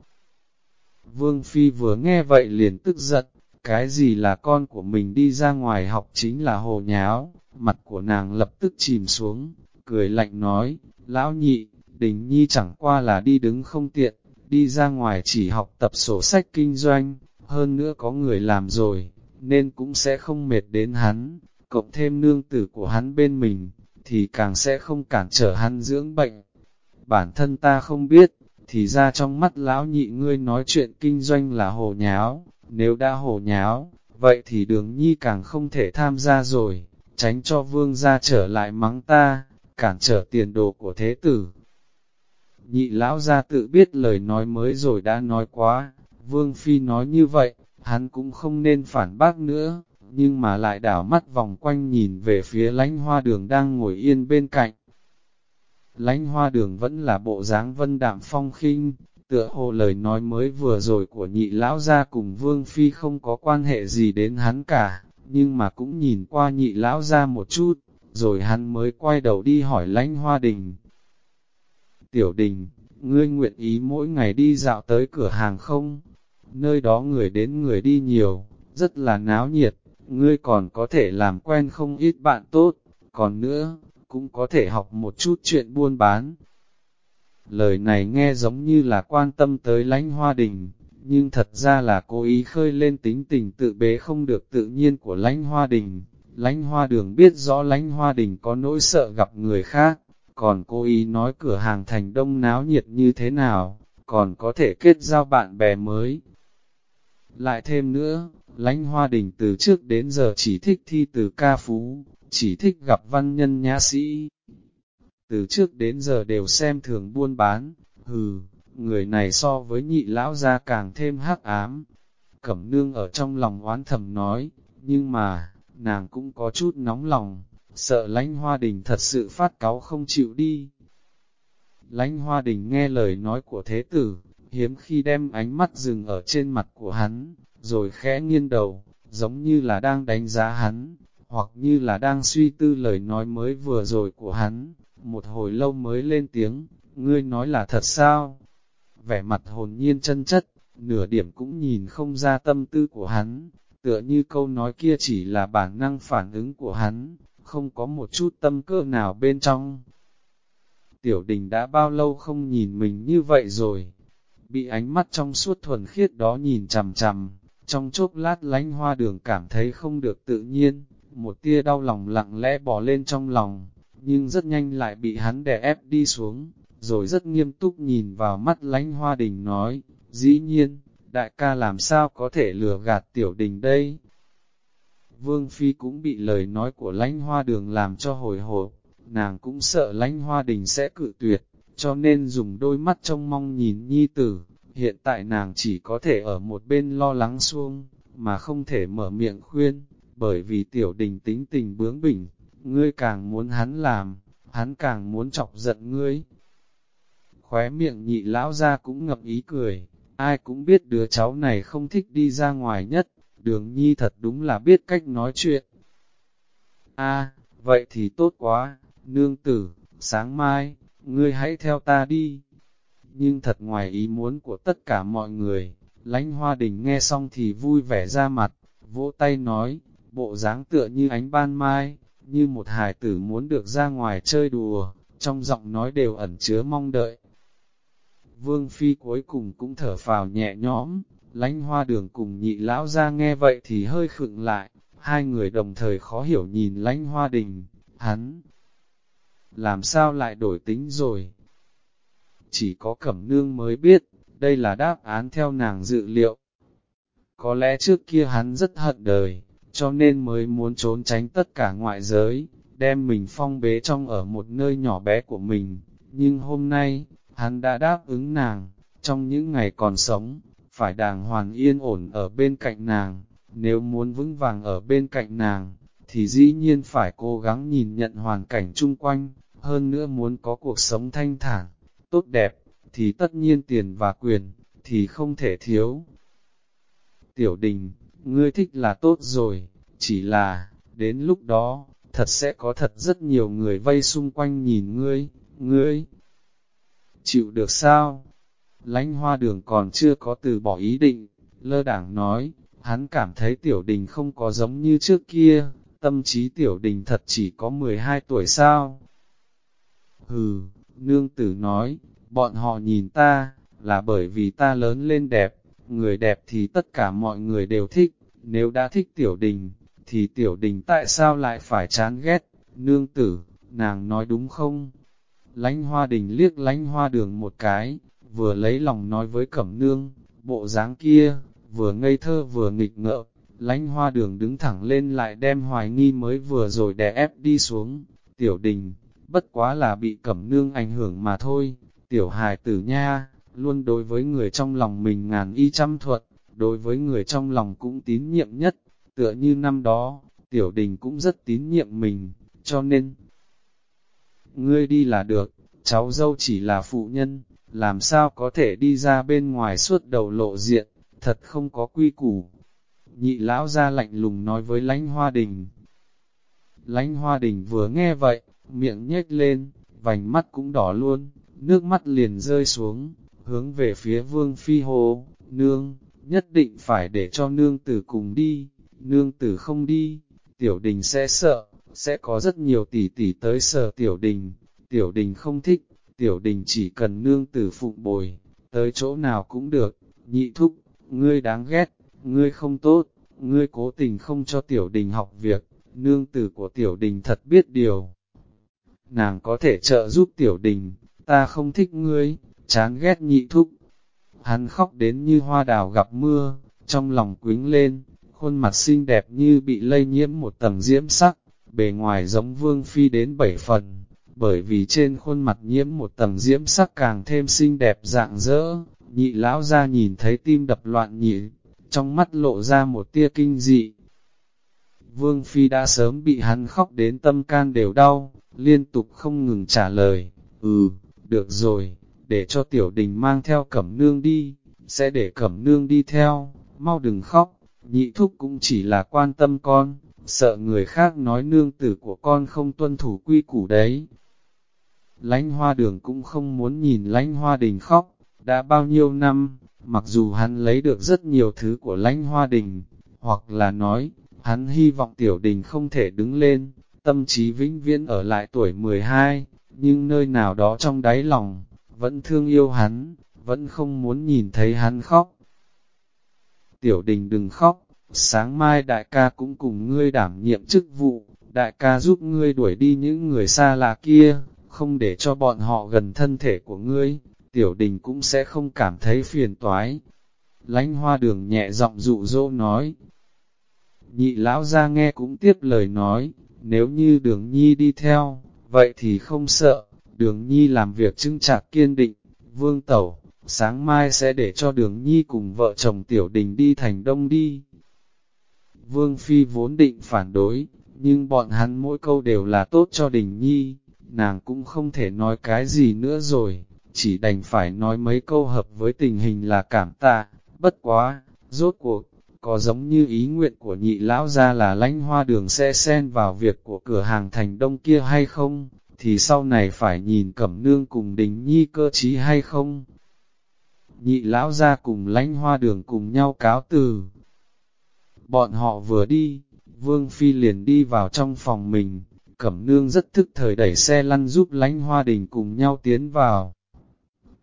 Vương Phi vừa nghe vậy liền tức giận, cái gì là con của mình đi ra ngoài học chính là hồ nháo, mặt của nàng lập tức chìm xuống, cười lạnh nói, lão nhị, đình nhi chẳng qua là đi đứng không tiện, đi ra ngoài chỉ học tập sổ sách kinh doanh, hơn nữa có người làm rồi, nên cũng sẽ không mệt đến hắn, cộng thêm nương tử của hắn bên mình, thì càng sẽ không cản trở hắn dưỡng bệnh. Bản thân ta không biết, thì ra trong mắt lão nhị ngươi nói chuyện kinh doanh là hồ nháo, nếu đã hồ nháo, vậy thì đường nhi càng không thể tham gia rồi, tránh cho vương gia trở lại mắng ta, cản trở tiền đồ của thế tử. Nhị lão gia tự biết lời nói mới rồi đã nói quá, vương phi nói như vậy, hắn cũng không nên phản bác nữa, nhưng mà lại đảo mắt vòng quanh nhìn về phía lánh hoa đường đang ngồi yên bên cạnh. Lánh hoa đường vẫn là bộ dáng vân đạm phong khinh, tựa hồ lời nói mới vừa rồi của nhị lão gia cùng vương phi không có quan hệ gì đến hắn cả, nhưng mà cũng nhìn qua nhị lão gia một chút, rồi hắn mới quay đầu đi hỏi lánh hoa đình. Tiểu đình, ngươi nguyện ý mỗi ngày đi dạo tới cửa hàng không? Nơi đó người đến người đi nhiều, rất là náo nhiệt, ngươi còn có thể làm quen không ít bạn tốt, còn nữa, cũng có thể học một chút chuyện buôn bán. Lời này nghe giống như là quan tâm tới lãnh hoa đình, nhưng thật ra là cố ý khơi lên tính tình tự bế không được tự nhiên của lãnh hoa đình. Lãnh hoa đường biết rõ lãnh hoa đình có nỗi sợ gặp người khác, còn cố ý nói cửa hàng thành đông náo nhiệt như thế nào, còn có thể kết giao bạn bè mới. Lại thêm nữa, lãnh hoa đình từ trước đến giờ chỉ thích thi từ ca phú, chỉ thích gặp văn nhân nhã sĩ. Từ trước đến giờ đều xem thường buôn bán, hừ, người này so với nhị lão gia càng thêm hắc ám. Cẩm nương ở trong lòng oán thầm nói, nhưng mà, nàng cũng có chút nóng lòng, sợ lãnh hoa đình thật sự phát cáo không chịu đi. Lãnh hoa đình nghe lời nói của thế tử, hiếm khi đem ánh mắt dừng ở trên mặt của hắn, rồi khẽ nghiêng đầu, giống như là đang đánh giá hắn, hoặc như là đang suy tư lời nói mới vừa rồi của hắn, một hồi lâu mới lên tiếng, ngươi nói là thật sao? Vẻ mặt hồn nhiên chân chất, nửa điểm cũng nhìn không ra tâm tư của hắn, tựa như câu nói kia chỉ là bản năng phản ứng của hắn, không có một chút tâm cơ nào bên trong. Tiểu đình đã bao lâu không nhìn mình như vậy rồi, bị ánh mắt trong suốt thuần khiết đó nhìn chằm chằm, trong chốc lát lánh hoa đường cảm thấy không được tự nhiên, một tia đau lòng lặng lẽ bỏ lên trong lòng, nhưng rất nhanh lại bị hắn đè ép đi xuống, rồi rất nghiêm túc nhìn vào mắt lánh hoa đình nói, dĩ nhiên, đại ca làm sao có thể lừa gạt tiểu đình đây? Vương Phi cũng bị lời nói của lánh hoa đường làm cho hồi hộp, nàng cũng sợ lánh hoa đình sẽ cự tuyệt, cho nên dùng đôi mắt trông mong nhìn nhi tử, hiện tại nàng chỉ có thể ở một bên lo lắng xuông, mà không thể mở miệng khuyên, bởi vì tiểu đình tính tình bướng bỉnh, ngươi càng muốn hắn làm, hắn càng muốn chọc giận ngươi. Khóe miệng nhị lão ra cũng ngập ý cười, ai cũng biết đứa cháu này không thích đi ra ngoài nhất, đường nhi thật đúng là biết cách nói chuyện. a vậy thì tốt quá, nương tử, sáng mai, ngươi hãy theo ta đi. Nhưng thật ngoài ý muốn của tất cả mọi người, lãnh hoa đình nghe xong thì vui vẻ ra mặt, vỗ tay nói, bộ dáng tựa như ánh ban mai, như một hài tử muốn được ra ngoài chơi đùa, trong giọng nói đều ẩn chứa mong đợi. Vương Phi cuối cùng cũng thở phào nhẹ nhõm, lánh hoa đường cùng nhị lão ra nghe vậy thì hơi khựng lại, hai người đồng thời khó hiểu nhìn lánh hoa đình, hắn, làm sao lại đổi tính rồi? Chỉ có cẩm nương mới biết, đây là đáp án theo nàng dự liệu. Có lẽ trước kia hắn rất hận đời, cho nên mới muốn trốn tránh tất cả ngoại giới, đem mình phong bế trong ở một nơi nhỏ bé của mình. Nhưng hôm nay, hắn đã đáp ứng nàng, trong những ngày còn sống, phải đàng hoàng yên ổn ở bên cạnh nàng, nếu muốn vững vàng ở bên cạnh nàng, thì dĩ nhiên phải cố gắng nhìn nhận hoàn cảnh chung quanh, hơn nữa muốn có cuộc sống thanh thản, tốt đẹp, thì tất nhiên tiền và quyền, thì không thể thiếu. Tiểu đình, ngươi thích là tốt rồi, chỉ là, đến lúc đó, thật sẽ có thật rất nhiều người vây xung quanh nhìn ngươi, ngươi. Chịu được sao? Lánh hoa đường còn chưa có từ bỏ ý định, lơ đảng nói, hắn cảm thấy tiểu đình không có giống như trước kia, tâm trí tiểu đình thật chỉ có 12 tuổi sao. Hừ, nương tử nói, bọn họ nhìn ta, là bởi vì ta lớn lên đẹp, người đẹp thì tất cả mọi người đều thích, nếu đã thích tiểu đình, thì tiểu đình tại sao lại phải chán ghét, nương tử, nàng nói đúng không? Lánh hoa đình liếc lánh hoa đường một cái, vừa lấy lòng nói với cẩm nương, bộ dáng kia, vừa ngây thơ vừa nghịch ngợm, lánh hoa đường đứng thẳng lên lại đem hoài nghi mới vừa rồi đè ép đi xuống, tiểu đình, bất quá là bị cẩm nương ảnh hưởng mà thôi, tiểu hài tử nha, luôn đối với người trong lòng mình ngàn y trăm thuật, đối với người trong lòng cũng tín nhiệm nhất, tựa như năm đó, tiểu đình cũng rất tín nhiệm mình, cho nên, ngươi đi là được, cháu dâu chỉ là phụ nhân, làm sao có thể đi ra bên ngoài suốt đầu lộ diện, thật không có quy củ. Nhị lão ra lạnh lùng nói với lánh hoa đình. Lánh hoa đình vừa nghe vậy, miệng nhếch lên, vành mắt cũng đỏ luôn, nước mắt liền rơi xuống, hướng về phía vương phi hồ, nương, nhất định phải để cho nương tử cùng đi, nương tử không đi, tiểu đình sẽ sợ, sẽ có rất nhiều tỷ tỷ tới sợ tiểu đình, tiểu đình không thích, tiểu đình chỉ cần nương tử phụng bồi, tới chỗ nào cũng được, nhị thúc, ngươi đáng ghét, ngươi không tốt, ngươi cố tình không cho tiểu đình học việc, nương tử của tiểu đình thật biết điều. Nàng có thể trợ giúp tiểu đình, ta không thích ngươi, chán ghét nhị thúc. Hắn khóc đến như hoa đào gặp mưa, trong lòng quính lên, khuôn mặt xinh đẹp như bị lây nhiễm một tầng diễm sắc, bề ngoài giống vương phi đến bảy phần, bởi vì trên khuôn mặt nhiễm một tầng diễm sắc càng thêm xinh đẹp dạng dỡ, nhị lão ra nhìn thấy tim đập loạn nhị, trong mắt lộ ra một tia kinh dị. Vương Phi đã sớm bị hắn khóc đến tâm can đều đau, liên tục không ngừng trả lời, ừ, được rồi, để cho tiểu đình mang theo cẩm nương đi, sẽ để cẩm nương đi theo, mau đừng khóc, nhị thúc cũng chỉ là quan tâm con, sợ người khác nói nương tử của con không tuân thủ quy củ đấy. Lánh hoa đường cũng không muốn nhìn lánh hoa đình khóc, đã bao nhiêu năm, mặc dù hắn lấy được rất nhiều thứ của lánh hoa đình, hoặc là nói, hắn hy vọng tiểu đình không thể đứng lên, tâm trí vĩnh viễn ở lại tuổi 12, nhưng nơi nào đó trong đáy lòng, vẫn thương yêu hắn, vẫn không muốn nhìn thấy hắn khóc. Tiểu đình đừng khóc, sáng mai đại ca cũng cùng ngươi đảm nhiệm chức vụ, đại ca giúp ngươi đuổi đi những người xa lạ kia, không để cho bọn họ gần thân thể của ngươi, tiểu đình cũng sẽ không cảm thấy phiền toái. Lánh hoa đường nhẹ giọng dụ dỗ nói. Nhị lão ra nghe cũng tiếp lời nói, nếu như đường nhi đi theo, vậy thì không sợ, đường nhi làm việc chứng chạc kiên định, vương tẩu, sáng mai sẽ để cho đường nhi cùng vợ chồng tiểu đình đi thành đông đi. Vương Phi vốn định phản đối, nhưng bọn hắn mỗi câu đều là tốt cho đình nhi, nàng cũng không thể nói cái gì nữa rồi, chỉ đành phải nói mấy câu hợp với tình hình là cảm tạ, bất quá, rốt cuộc, có giống như ý nguyện của nhị lão ra là lãnh hoa đường sẽ xen vào việc của cửa hàng thành đông kia hay không, thì sau này phải nhìn cẩm nương cùng đình nhi cơ trí hay không. Nhị lão ra cùng lãnh hoa đường cùng nhau cáo từ. Bọn họ vừa đi, Vương Phi liền đi vào trong phòng mình, cẩm nương rất thức thời đẩy xe lăn giúp lãnh hoa đình cùng nhau tiến vào.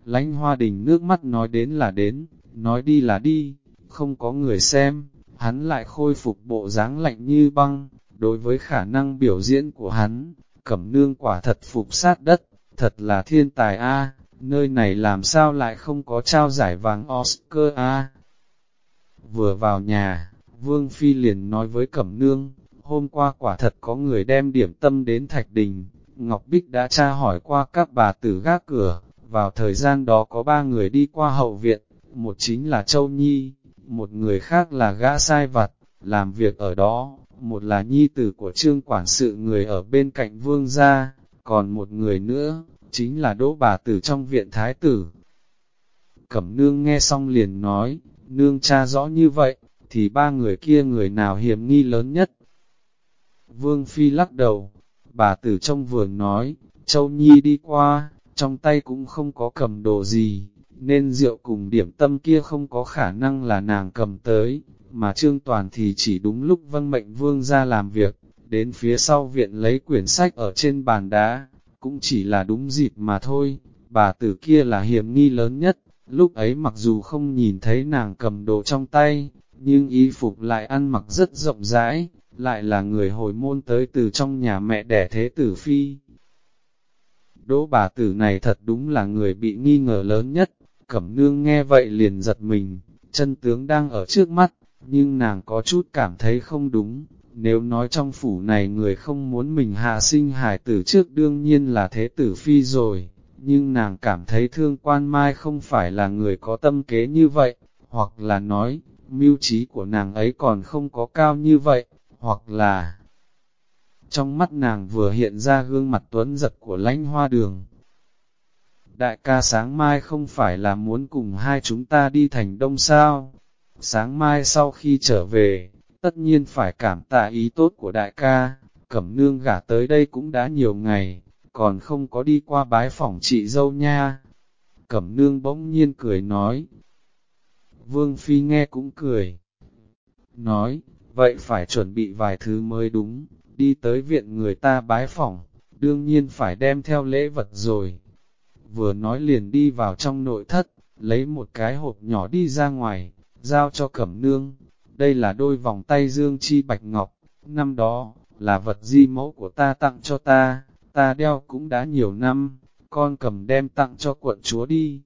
Lãnh hoa đình nước mắt nói đến là đến, nói đi là đi, không có người xem, hắn lại khôi phục bộ dáng lạnh như băng, đối với khả năng biểu diễn của hắn, cẩm nương quả thật phục sát đất, thật là thiên tài a nơi này làm sao lại không có trao giải vàng Oscar a? Vừa vào nhà, Vương Phi liền nói với cẩm nương, hôm qua quả thật có người đem điểm tâm đến Thạch Đình, Ngọc Bích đã tra hỏi qua các bà tử gác cửa, vào thời gian đó có ba người đi qua hậu viện, một chính là Châu Nhi, một người khác là gã sai vặt, làm việc ở đó, một là nhi tử của trương quản sự người ở bên cạnh vương gia, còn một người nữa, chính là đỗ bà tử trong viện thái tử. Cẩm nương nghe xong liền nói, nương cha rõ như vậy, thì ba người kia người nào hiểm nghi lớn nhất. Vương Phi lắc đầu, bà tử trong vườn nói, Châu Nhi đi qua, trong tay cũng không có cầm đồ gì, nên rượu cùng điểm tâm kia không có khả năng là nàng cầm tới, mà Trương Toàn thì chỉ đúng lúc vâng mệnh Vương ra làm việc, đến phía sau viện lấy quyển sách ở trên bàn đá, cũng chỉ là đúng dịp mà thôi, bà tử kia là hiểm nghi lớn nhất, lúc ấy mặc dù không nhìn thấy nàng cầm đồ trong tay, nhưng y phục lại ăn mặc rất rộng rãi, lại là người hồi môn tới từ trong nhà mẹ đẻ thế tử phi. Đỗ bà tử này thật đúng là người bị nghi ngờ lớn nhất, cẩm nương nghe vậy liền giật mình, chân tướng đang ở trước mắt, nhưng nàng có chút cảm thấy không đúng, nếu nói trong phủ này người không muốn mình hạ sinh hải tử trước đương nhiên là thế tử phi rồi, nhưng nàng cảm thấy thương quan mai không phải là người có tâm kế như vậy, hoặc là nói, mưu trí của nàng ấy còn không có cao như vậy, hoặc là trong mắt nàng vừa hiện ra gương mặt tuấn giật của lãnh hoa đường. Đại ca sáng mai không phải là muốn cùng hai chúng ta đi thành đông sao? Sáng mai sau khi trở về, tất nhiên phải cảm tạ ý tốt của đại ca, cẩm nương gả tới đây cũng đã nhiều ngày, còn không có đi qua bái phỏng chị dâu nha. Cẩm nương bỗng nhiên cười nói. Vương Phi nghe cũng cười. Nói, vậy phải chuẩn bị vài thứ mới đúng, đi tới viện người ta bái phỏng, đương nhiên phải đem theo lễ vật rồi. Vừa nói liền đi vào trong nội thất, lấy một cái hộp nhỏ đi ra ngoài, giao cho cẩm nương. Đây là đôi vòng tay dương chi bạch ngọc, năm đó, là vật di mẫu của ta tặng cho ta, ta đeo cũng đã nhiều năm, con cầm đem tặng cho quận chúa đi.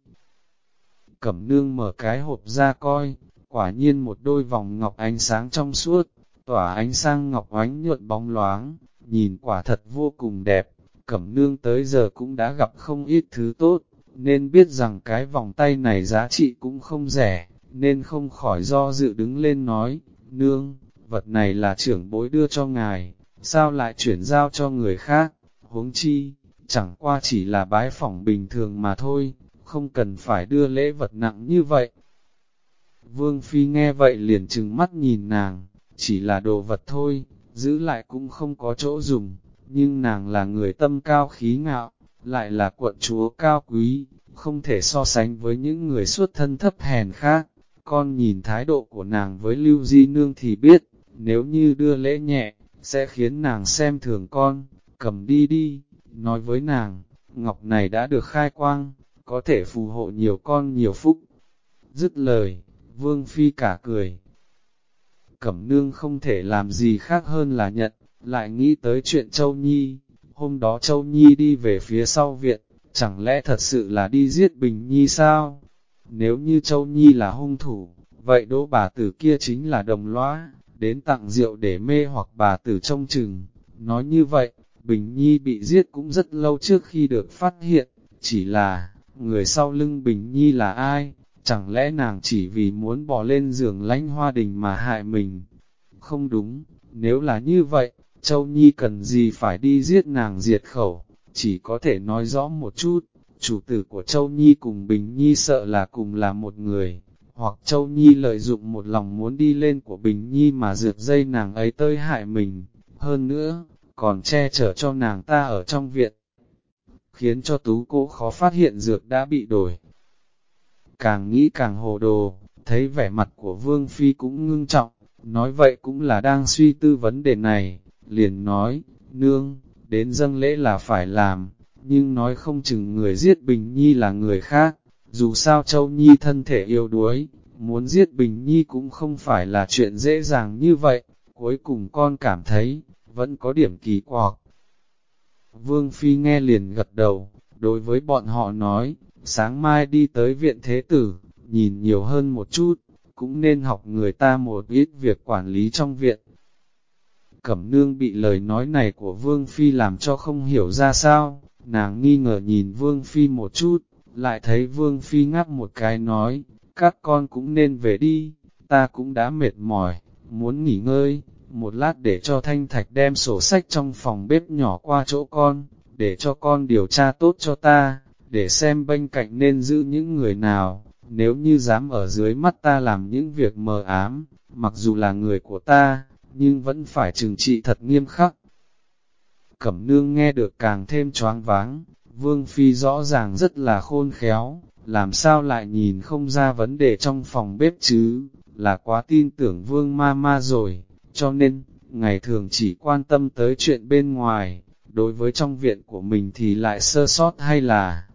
Cẩm nương mở cái hộp ra coi, quả nhiên một đôi vòng ngọc ánh sáng trong suốt, tỏa ánh sang ngọc ánh nhuận bóng loáng, nhìn quả thật vô cùng đẹp, cẩm nương tới giờ cũng đã gặp không ít thứ tốt, nên biết rằng cái vòng tay này giá trị cũng không rẻ, nên không khỏi do dự đứng lên nói, nương, vật này là trưởng bối đưa cho ngài, sao lại chuyển giao cho người khác, huống chi, chẳng qua chỉ là bái phỏng bình thường mà thôi, không cần phải đưa lễ vật nặng như vậy. Vương Phi nghe vậy liền trừng mắt nhìn nàng, chỉ là đồ vật thôi, giữ lại cũng không có chỗ dùng, nhưng nàng là người tâm cao khí ngạo, lại là quận chúa cao quý, không thể so sánh với những người xuất thân thấp hèn khác. Con nhìn thái độ của nàng với Lưu Di Nương thì biết, nếu như đưa lễ nhẹ, sẽ khiến nàng xem thường con, cầm đi đi, nói với nàng, ngọc này đã được khai quang, có thể phù hộ nhiều con nhiều phúc. Dứt lời, Vương Phi cả cười. Cẩm nương không thể làm gì khác hơn là nhận, lại nghĩ tới chuyện Châu Nhi. Hôm đó Châu Nhi đi về phía sau viện, chẳng lẽ thật sự là đi giết Bình Nhi sao? Nếu như Châu Nhi là hung thủ, vậy đỗ bà tử kia chính là đồng lõa, đến tặng rượu để mê hoặc bà tử trông chừng. Nói như vậy, Bình Nhi bị giết cũng rất lâu trước khi được phát hiện, chỉ là, người sau lưng Bình Nhi là ai? Chẳng lẽ nàng chỉ vì muốn bỏ lên giường lánh hoa đình mà hại mình? Không đúng, nếu là như vậy, Châu Nhi cần gì phải đi giết nàng diệt khẩu, chỉ có thể nói rõ một chút, chủ tử của Châu Nhi cùng Bình Nhi sợ là cùng là một người, hoặc Châu Nhi lợi dụng một lòng muốn đi lên của Bình Nhi mà rượt dây nàng ấy tơi hại mình, hơn nữa, còn che chở cho nàng ta ở trong viện, khiến cho tú cô khó phát hiện dược đã bị đổi. Càng nghĩ càng hồ đồ, thấy vẻ mặt của Vương Phi cũng ngưng trọng, nói vậy cũng là đang suy tư vấn đề này, liền nói, nương, đến dâng lễ là phải làm, nhưng nói không chừng người giết Bình Nhi là người khác, dù sao Châu Nhi thân thể yêu đuối, muốn giết Bình Nhi cũng không phải là chuyện dễ dàng như vậy, cuối cùng con cảm thấy, vẫn có điểm kỳ quặc. Vương Phi nghe liền gật đầu, đối với bọn họ nói, sáng mai đi tới viện thế tử, nhìn nhiều hơn một chút, cũng nên học người ta một ít việc quản lý trong viện. Cẩm nương bị lời nói này của Vương Phi làm cho không hiểu ra sao, nàng nghi ngờ nhìn Vương Phi một chút, lại thấy Vương Phi ngáp một cái nói, các con cũng nên về đi, ta cũng đã mệt mỏi, muốn nghỉ ngơi, một lát để cho Thanh Thạch đem sổ sách trong phòng bếp nhỏ qua chỗ con, để cho con điều tra tốt cho ta, để xem bên cạnh nên giữ những người nào, nếu như dám ở dưới mắt ta làm những việc mờ ám, mặc dù là người của ta, nhưng vẫn phải trừng trị thật nghiêm khắc. Cẩm nương nghe được càng thêm choáng váng, Vương Phi rõ ràng rất là khôn khéo, làm sao lại nhìn không ra vấn đề trong phòng bếp chứ, là quá tin tưởng Vương Ma Ma rồi, cho nên, ngày thường chỉ quan tâm tới chuyện bên ngoài, đối với trong viện của mình thì lại sơ sót hay là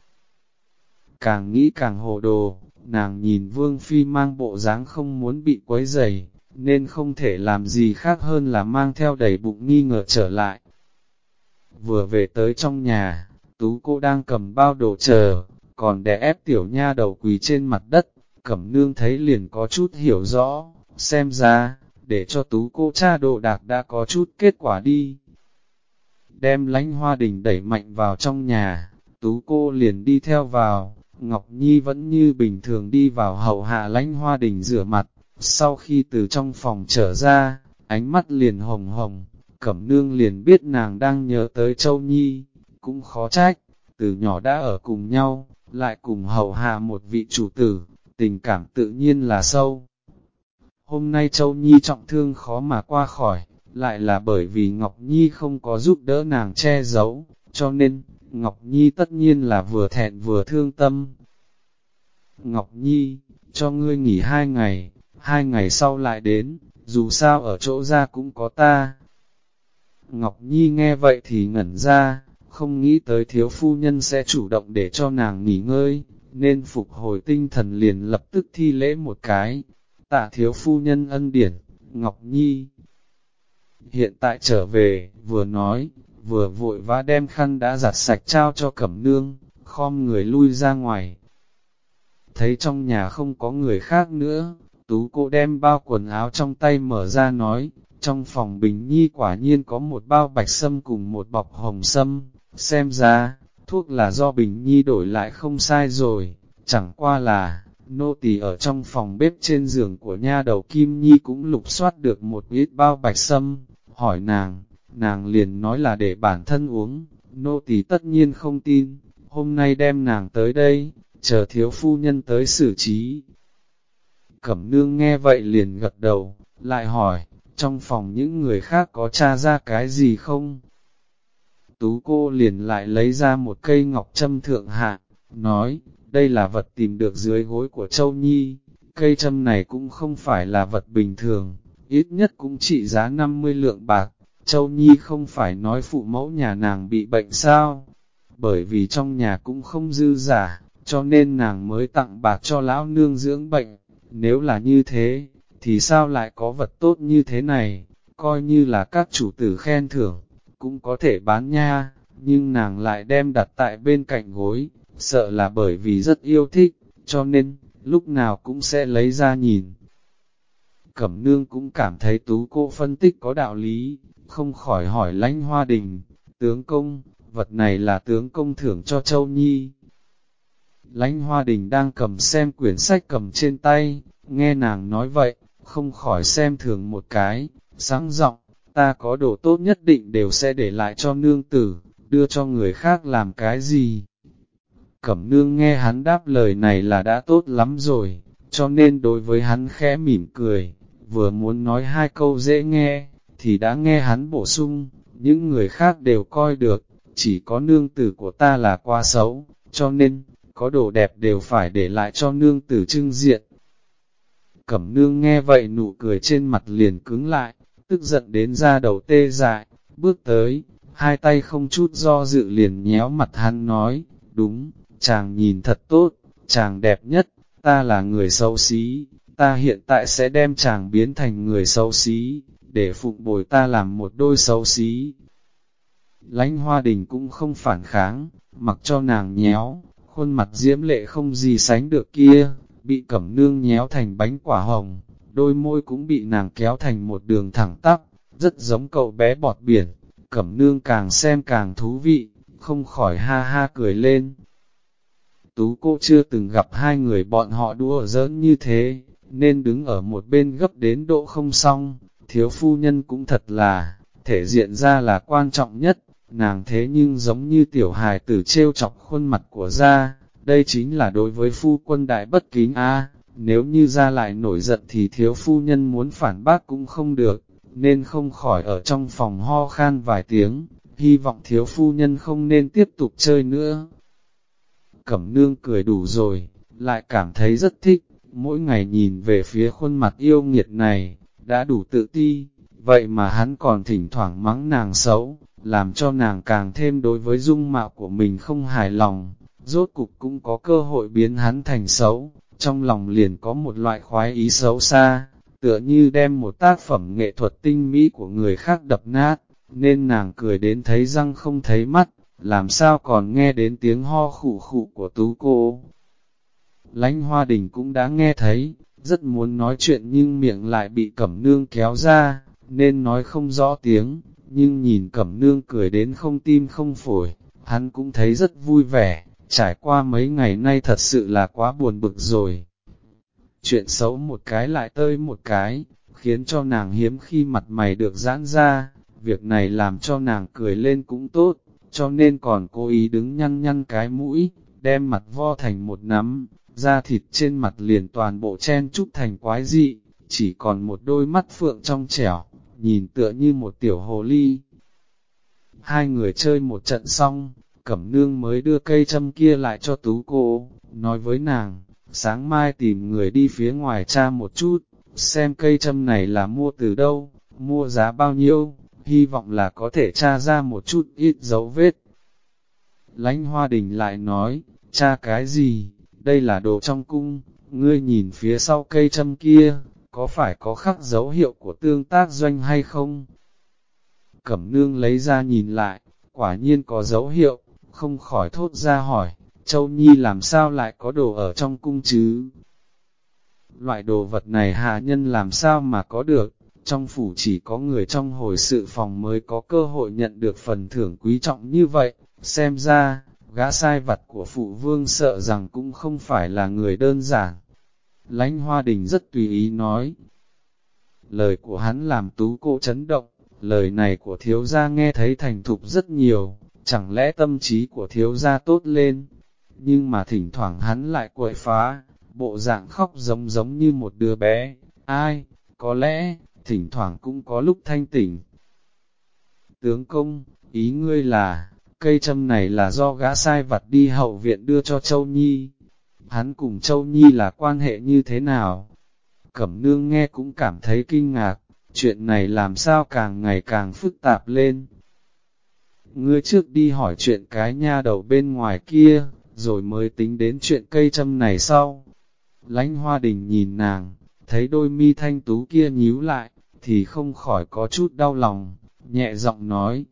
càng nghĩ càng hồ đồ, nàng nhìn Vương Phi mang bộ dáng không muốn bị quấy rầy, nên không thể làm gì khác hơn là mang theo đầy bụng nghi ngờ trở lại. Vừa về tới trong nhà, tú cô đang cầm bao đồ chờ, còn đè ép tiểu nha đầu quỳ trên mặt đất, cẩm nương thấy liền có chút hiểu rõ, xem ra, để cho tú cô cha đồ đạc đã có chút kết quả đi. Đem lánh hoa đình đẩy mạnh vào trong nhà, tú cô liền đi theo vào, Ngọc Nhi vẫn như bình thường đi vào hậu hạ lánh hoa đình rửa mặt, sau khi từ trong phòng trở ra, ánh mắt liền hồng hồng, cẩm nương liền biết nàng đang nhớ tới Châu Nhi, cũng khó trách, từ nhỏ đã ở cùng nhau, lại cùng hầu hạ một vị chủ tử, tình cảm tự nhiên là sâu. Hôm nay Châu Nhi trọng thương khó mà qua khỏi, lại là bởi vì Ngọc Nhi không có giúp đỡ nàng che giấu, cho nên, Ngọc Nhi tất nhiên là vừa thẹn vừa thương tâm. Ngọc Nhi, cho ngươi nghỉ hai ngày, hai ngày sau lại đến, dù sao ở chỗ ra cũng có ta. Ngọc Nhi nghe vậy thì ngẩn ra, không nghĩ tới thiếu phu nhân sẽ chủ động để cho nàng nghỉ ngơi, nên phục hồi tinh thần liền lập tức thi lễ một cái. Tạ thiếu phu nhân ân điển, Ngọc Nhi. Hiện tại trở về, vừa nói, vừa vội vã đem khăn đã giặt sạch trao cho cẩm nương, khom người lui ra ngoài. Thấy trong nhà không có người khác nữa, tú cô đem bao quần áo trong tay mở ra nói, trong phòng bình nhi quả nhiên có một bao bạch sâm cùng một bọc hồng sâm, xem ra, thuốc là do bình nhi đổi lại không sai rồi, chẳng qua là, nô tỳ ở trong phòng bếp trên giường của nha đầu Kim Nhi cũng lục soát được một ít bao bạch sâm, hỏi nàng, nàng liền nói là để bản thân uống, nô tỳ tất nhiên không tin, hôm nay đem nàng tới đây, chờ thiếu phu nhân tới xử trí. Cẩm nương nghe vậy liền gật đầu, lại hỏi, trong phòng những người khác có tra ra cái gì không? Tú cô liền lại lấy ra một cây ngọc châm thượng hạ, nói, đây là vật tìm được dưới gối của Châu Nhi, cây châm này cũng không phải là vật bình thường, ít nhất cũng trị giá 50 lượng bạc, Châu Nhi không phải nói phụ mẫu nhà nàng bị bệnh sao, bởi vì trong nhà cũng không dư giả, cho nên nàng mới tặng bạc cho lão nương dưỡng bệnh, nếu là như thế, thì sao lại có vật tốt như thế này, coi như là các chủ tử khen thưởng, cũng có thể bán nha, nhưng nàng lại đem đặt tại bên cạnh gối, sợ là bởi vì rất yêu thích, cho nên, lúc nào cũng sẽ lấy ra nhìn. Cẩm nương cũng cảm thấy tú cô phân tích có đạo lý, không khỏi hỏi lãnh hoa đình, tướng công, vật này là tướng công thưởng cho Châu Nhi. Lãnh hoa đình đang cầm xem quyển sách cầm trên tay, nghe nàng nói vậy, không khỏi xem thường một cái, sáng giọng ta có đồ tốt nhất định đều sẽ để lại cho nương tử, đưa cho người khác làm cái gì. Cẩm nương nghe hắn đáp lời này là đã tốt lắm rồi, cho nên đối với hắn khẽ mỉm cười, vừa muốn nói hai câu dễ nghe, thì đã nghe hắn bổ sung, những người khác đều coi được, chỉ có nương tử của ta là quá xấu, cho nên, có đồ đẹp đều phải để lại cho nương tử trưng diện. Cẩm nương nghe vậy nụ cười trên mặt liền cứng lại, tức giận đến ra đầu tê dại, bước tới, hai tay không chút do dự liền nhéo mặt hắn nói, đúng, chàng nhìn thật tốt, chàng đẹp nhất, ta là người xấu xí, ta hiện tại sẽ đem chàng biến thành người xấu xí, để phụng bồi ta làm một đôi xấu xí. Lánh hoa đình cũng không phản kháng, mặc cho nàng nhéo, khuôn mặt diễm lệ không gì sánh được kia, bị cẩm nương nhéo thành bánh quả hồng, đôi môi cũng bị nàng kéo thành một đường thẳng tắp, rất giống cậu bé bọt biển, cẩm nương càng xem càng thú vị, không khỏi ha ha cười lên. Tú cô chưa từng gặp hai người bọn họ đua giỡn như thế, nên đứng ở một bên gấp đến độ không xong, thiếu phu nhân cũng thật là, thể diện ra là quan trọng nhất, nàng thế nhưng giống như tiểu hài tử trêu chọc khuôn mặt của ra, đây chính là đối với phu quân đại bất kính a nếu như ra lại nổi giận thì thiếu phu nhân muốn phản bác cũng không được, nên không khỏi ở trong phòng ho khan vài tiếng, hy vọng thiếu phu nhân không nên tiếp tục chơi nữa. Cẩm nương cười đủ rồi, lại cảm thấy rất thích, mỗi ngày nhìn về phía khuôn mặt yêu nghiệt này, đã đủ tự ti, vậy mà hắn còn thỉnh thoảng mắng nàng xấu, làm cho nàng càng thêm đối với dung mạo của mình không hài lòng, rốt cục cũng có cơ hội biến hắn thành xấu, trong lòng liền có một loại khoái ý xấu xa, tựa như đem một tác phẩm nghệ thuật tinh mỹ của người khác đập nát, nên nàng cười đến thấy răng không thấy mắt, làm sao còn nghe đến tiếng ho khụ khụ của tú cô. Lánh hoa đình cũng đã nghe thấy, rất muốn nói chuyện nhưng miệng lại bị cẩm nương kéo ra, nên nói không rõ tiếng, nhưng nhìn cẩm nương cười đến không tim không phổi, hắn cũng thấy rất vui vẻ, trải qua mấy ngày nay thật sự là quá buồn bực rồi. Chuyện xấu một cái lại tơi một cái, khiến cho nàng hiếm khi mặt mày được giãn ra, việc này làm cho nàng cười lên cũng tốt, cho nên còn cố ý đứng nhăn nhăn cái mũi, đem mặt vo thành một nắm, da thịt trên mặt liền toàn bộ chen chúc thành quái dị, chỉ còn một đôi mắt phượng trong trẻo, nhìn tựa như một tiểu hồ ly. Hai người chơi một trận xong, Cẩm nương mới đưa cây châm kia lại cho tú cô, nói với nàng, sáng mai tìm người đi phía ngoài cha một chút, xem cây châm này là mua từ đâu, mua giá bao nhiêu, hy vọng là có thể tra ra một chút ít dấu vết. Lánh hoa đình lại nói, cha cái gì, đây là đồ trong cung, ngươi nhìn phía sau cây châm kia, có phải có khắc dấu hiệu của tương tác doanh hay không? Cẩm nương lấy ra nhìn lại, quả nhiên có dấu hiệu, không khỏi thốt ra hỏi, Châu Nhi làm sao lại có đồ ở trong cung chứ? Loại đồ vật này hạ nhân làm sao mà có được, trong phủ chỉ có người trong hồi sự phòng mới có cơ hội nhận được phần thưởng quý trọng như vậy, xem ra, gã sai vặt của phụ vương sợ rằng cũng không phải là người đơn giản lãnh hoa đình rất tùy ý nói. Lời của hắn làm tú cô chấn động, lời này của thiếu gia nghe thấy thành thục rất nhiều, chẳng lẽ tâm trí của thiếu gia tốt lên, nhưng mà thỉnh thoảng hắn lại quậy phá, bộ dạng khóc giống giống như một đứa bé, ai, có lẽ, thỉnh thoảng cũng có lúc thanh tỉnh. Tướng công, ý ngươi là, cây châm này là do gã sai vặt đi hậu viện đưa cho Châu Nhi. Hắn cùng Châu Nhi là quan hệ như thế nào? Cẩm nương nghe cũng cảm thấy kinh ngạc, chuyện này làm sao càng ngày càng phức tạp lên ngươi trước đi hỏi chuyện cái nha đầu bên ngoài kia, rồi mới tính đến chuyện cây châm này sau. Lánh hoa đình nhìn nàng, thấy đôi mi thanh tú kia nhíu lại, thì không khỏi có chút đau lòng, nhẹ giọng nói.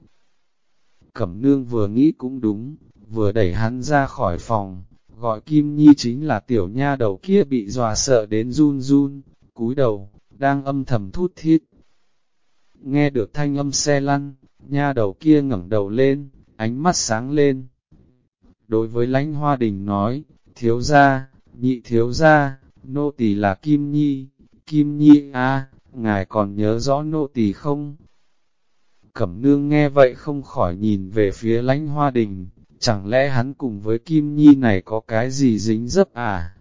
Cẩm nương vừa nghĩ cũng đúng, vừa đẩy hắn ra khỏi phòng, gọi Kim Nhi chính là tiểu nha đầu kia bị dọa sợ đến run run, cúi đầu, đang âm thầm thút thít. Nghe được thanh âm xe lăn, nha đầu kia ngẩng đầu lên, ánh mắt sáng lên. Đối với lãnh hoa đình nói, thiếu gia, nhị thiếu gia, nô tỳ là Kim Nhi, Kim Nhi a, ngài còn nhớ rõ nô tỳ không? Cẩm nương nghe vậy không khỏi nhìn về phía lãnh hoa đình, chẳng lẽ hắn cùng với Kim Nhi này có cái gì dính dấp à?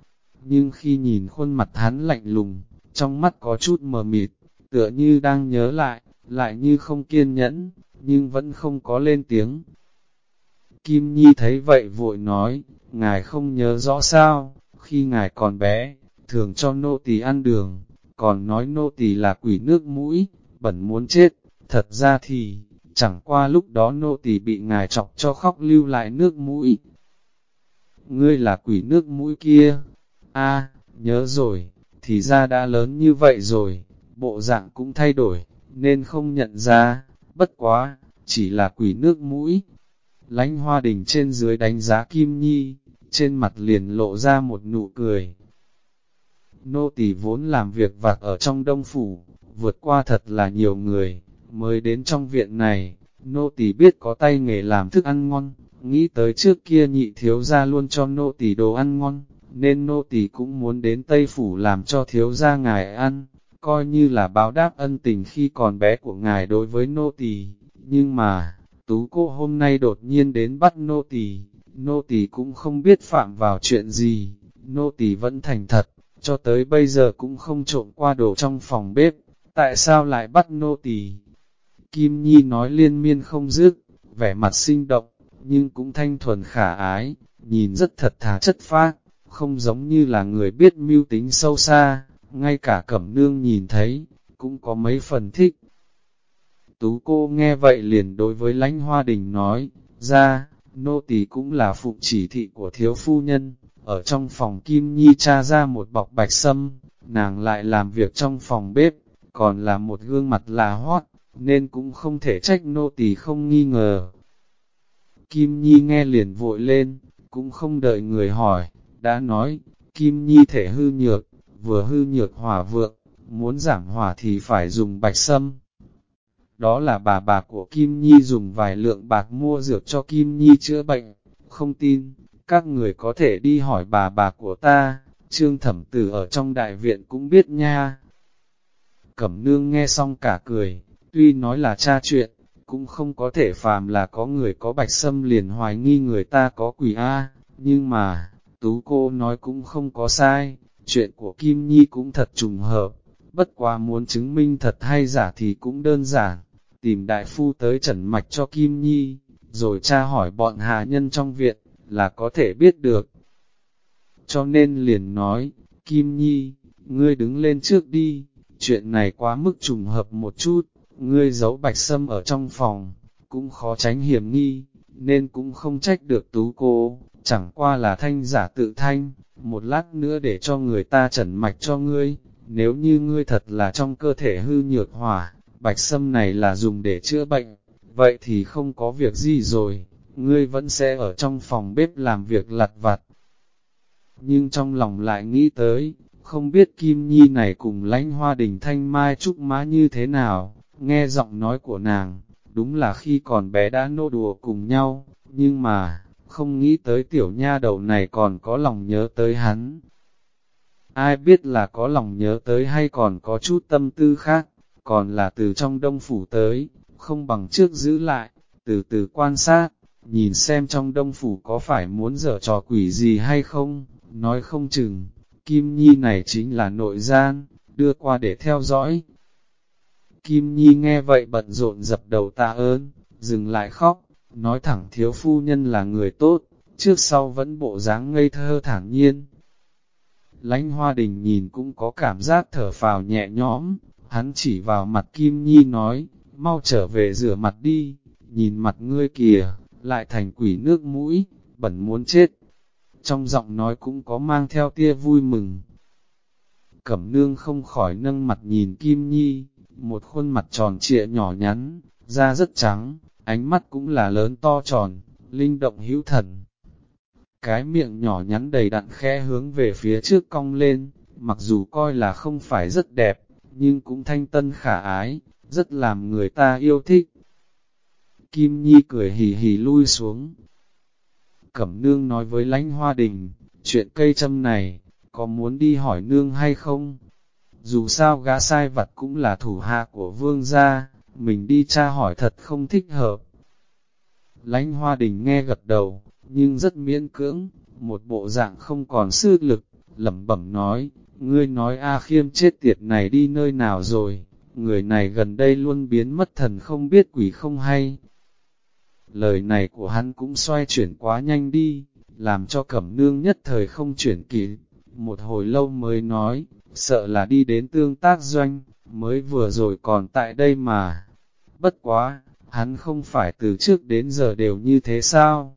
Nhưng khi nhìn khuôn mặt hắn lạnh lùng, trong mắt có chút mờ mịt, tựa như đang nhớ lại, lại như không kiên nhẫn, nhưng vẫn không có lên tiếng. Kim Nhi thấy vậy vội nói, ngài không nhớ rõ sao, khi ngài còn bé, thường cho nô tỳ ăn đường, còn nói nô tỳ là quỷ nước mũi, bẩn muốn chết, thật ra thì, chẳng qua lúc đó nô tỳ bị ngài chọc cho khóc lưu lại nước mũi. Ngươi là quỷ nước mũi kia, a nhớ rồi, thì ra đã lớn như vậy rồi, bộ dạng cũng thay đổi, nên không nhận ra bất quá, chỉ là quỷ nước mũi. Lánh hoa đình trên dưới đánh giá Kim Nhi, trên mặt liền lộ ra một nụ cười. Nô tỳ vốn làm việc vặt ở trong đông phủ, vượt qua thật là nhiều người, mới đến trong viện này, nô tỳ biết có tay nghề làm thức ăn ngon, nghĩ tới trước kia nhị thiếu gia luôn cho nô tỳ đồ ăn ngon, nên nô tỳ cũng muốn đến Tây Phủ làm cho thiếu gia ngài ăn coi như là báo đáp ân tình khi còn bé của ngài đối với nô tỳ. Nhưng mà, tú cô hôm nay đột nhiên đến bắt nô tỳ, nô tỳ cũng không biết phạm vào chuyện gì, nô tỳ vẫn thành thật, cho tới bây giờ cũng không trộm qua đồ trong phòng bếp, tại sao lại bắt nô tỳ? Kim Nhi nói liên miên không dứt, vẻ mặt sinh động, nhưng cũng thanh thuần khả ái, nhìn rất thật thà chất phác, không giống như là người biết mưu tính sâu xa, ngay cả cẩm nương nhìn thấy, cũng có mấy phần thích. Tú cô nghe vậy liền đối với lãnh hoa đình nói, ra, nô tỳ cũng là phụ chỉ thị của thiếu phu nhân, ở trong phòng Kim Nhi tra ra một bọc bạch sâm, nàng lại làm việc trong phòng bếp, còn là một gương mặt là hoát nên cũng không thể trách nô tỳ không nghi ngờ. Kim Nhi nghe liền vội lên, cũng không đợi người hỏi, đã nói, Kim Nhi thể hư nhược, vừa hư nhược hỏa vượng, muốn giảm hỏa thì phải dùng bạch sâm. Đó là bà bà của Kim Nhi dùng vài lượng bạc mua dược cho Kim Nhi chữa bệnh, không tin, các người có thể đi hỏi bà bà của ta, Trương Thẩm Tử ở trong đại viện cũng biết nha. Cẩm nương nghe xong cả cười, tuy nói là cha chuyện, cũng không có thể phàm là có người có bạch sâm liền hoài nghi người ta có quỷ A, nhưng mà, tú cô nói cũng không có sai, chuyện của Kim Nhi cũng thật trùng hợp, bất quá muốn chứng minh thật hay giả thì cũng đơn giản, tìm đại phu tới trần mạch cho Kim Nhi, rồi tra hỏi bọn hạ nhân trong viện, là có thể biết được. Cho nên liền nói, Kim Nhi, ngươi đứng lên trước đi, chuyện này quá mức trùng hợp một chút, ngươi giấu bạch sâm ở trong phòng, cũng khó tránh hiểm nghi, nên cũng không trách được tú cô, chẳng qua là thanh giả tự thanh, một lát nữa để cho người ta trần mạch cho ngươi, nếu như ngươi thật là trong cơ thể hư nhược hỏa, bạch sâm này là dùng để chữa bệnh, vậy thì không có việc gì rồi, ngươi vẫn sẽ ở trong phòng bếp làm việc lặt vặt. Nhưng trong lòng lại nghĩ tới, không biết Kim Nhi này cùng lãnh hoa đình thanh mai trúc mã như thế nào, nghe giọng nói của nàng, đúng là khi còn bé đã nô đùa cùng nhau, nhưng mà, không nghĩ tới tiểu nha đầu này còn có lòng nhớ tới hắn. Ai biết là có lòng nhớ tới hay còn có chút tâm tư khác, còn là từ trong đông phủ tới, không bằng trước giữ lại, từ từ quan sát, nhìn xem trong đông phủ có phải muốn dở trò quỷ gì hay không, nói không chừng, Kim Nhi này chính là nội gian, đưa qua để theo dõi. Kim Nhi nghe vậy bận rộn dập đầu tạ ơn, dừng lại khóc, nói thẳng thiếu phu nhân là người tốt, trước sau vẫn bộ dáng ngây thơ thản nhiên. Lánh hoa đình nhìn cũng có cảm giác thở phào nhẹ nhõm, hắn chỉ vào mặt Kim Nhi nói, mau trở về rửa mặt đi, nhìn mặt ngươi kìa, lại thành quỷ nước mũi, bẩn muốn chết. Trong giọng nói cũng có mang theo tia vui mừng. Cẩm nương không khỏi nâng mặt nhìn Kim Nhi, một khuôn mặt tròn trịa nhỏ nhắn, da rất trắng, ánh mắt cũng là lớn to tròn, linh động hữu thần. Cái miệng nhỏ nhắn đầy đặn khe hướng về phía trước cong lên, mặc dù coi là không phải rất đẹp, nhưng cũng thanh tân khả ái, rất làm người ta yêu thích. Kim Nhi cười hì hì lui xuống. Cẩm nương nói với lãnh hoa đình, chuyện cây châm này, có muốn đi hỏi nương hay không? Dù sao gã sai vặt cũng là thủ hạ của vương gia, mình đi tra hỏi thật không thích hợp. Lánh hoa đình nghe gật đầu, nhưng rất miễn cưỡng, một bộ dạng không còn sư lực, lẩm bẩm nói, ngươi nói A khiêm chết tiệt này đi nơi nào rồi, người này gần đây luôn biến mất thần không biết quỷ không hay. Lời này của hắn cũng xoay chuyển quá nhanh đi, làm cho cẩm nương nhất thời không chuyển kịp, một hồi lâu mới nói, sợ là đi đến tương tác doanh, mới vừa rồi còn tại đây mà. Bất quá, hắn không phải từ trước đến giờ đều như thế sao?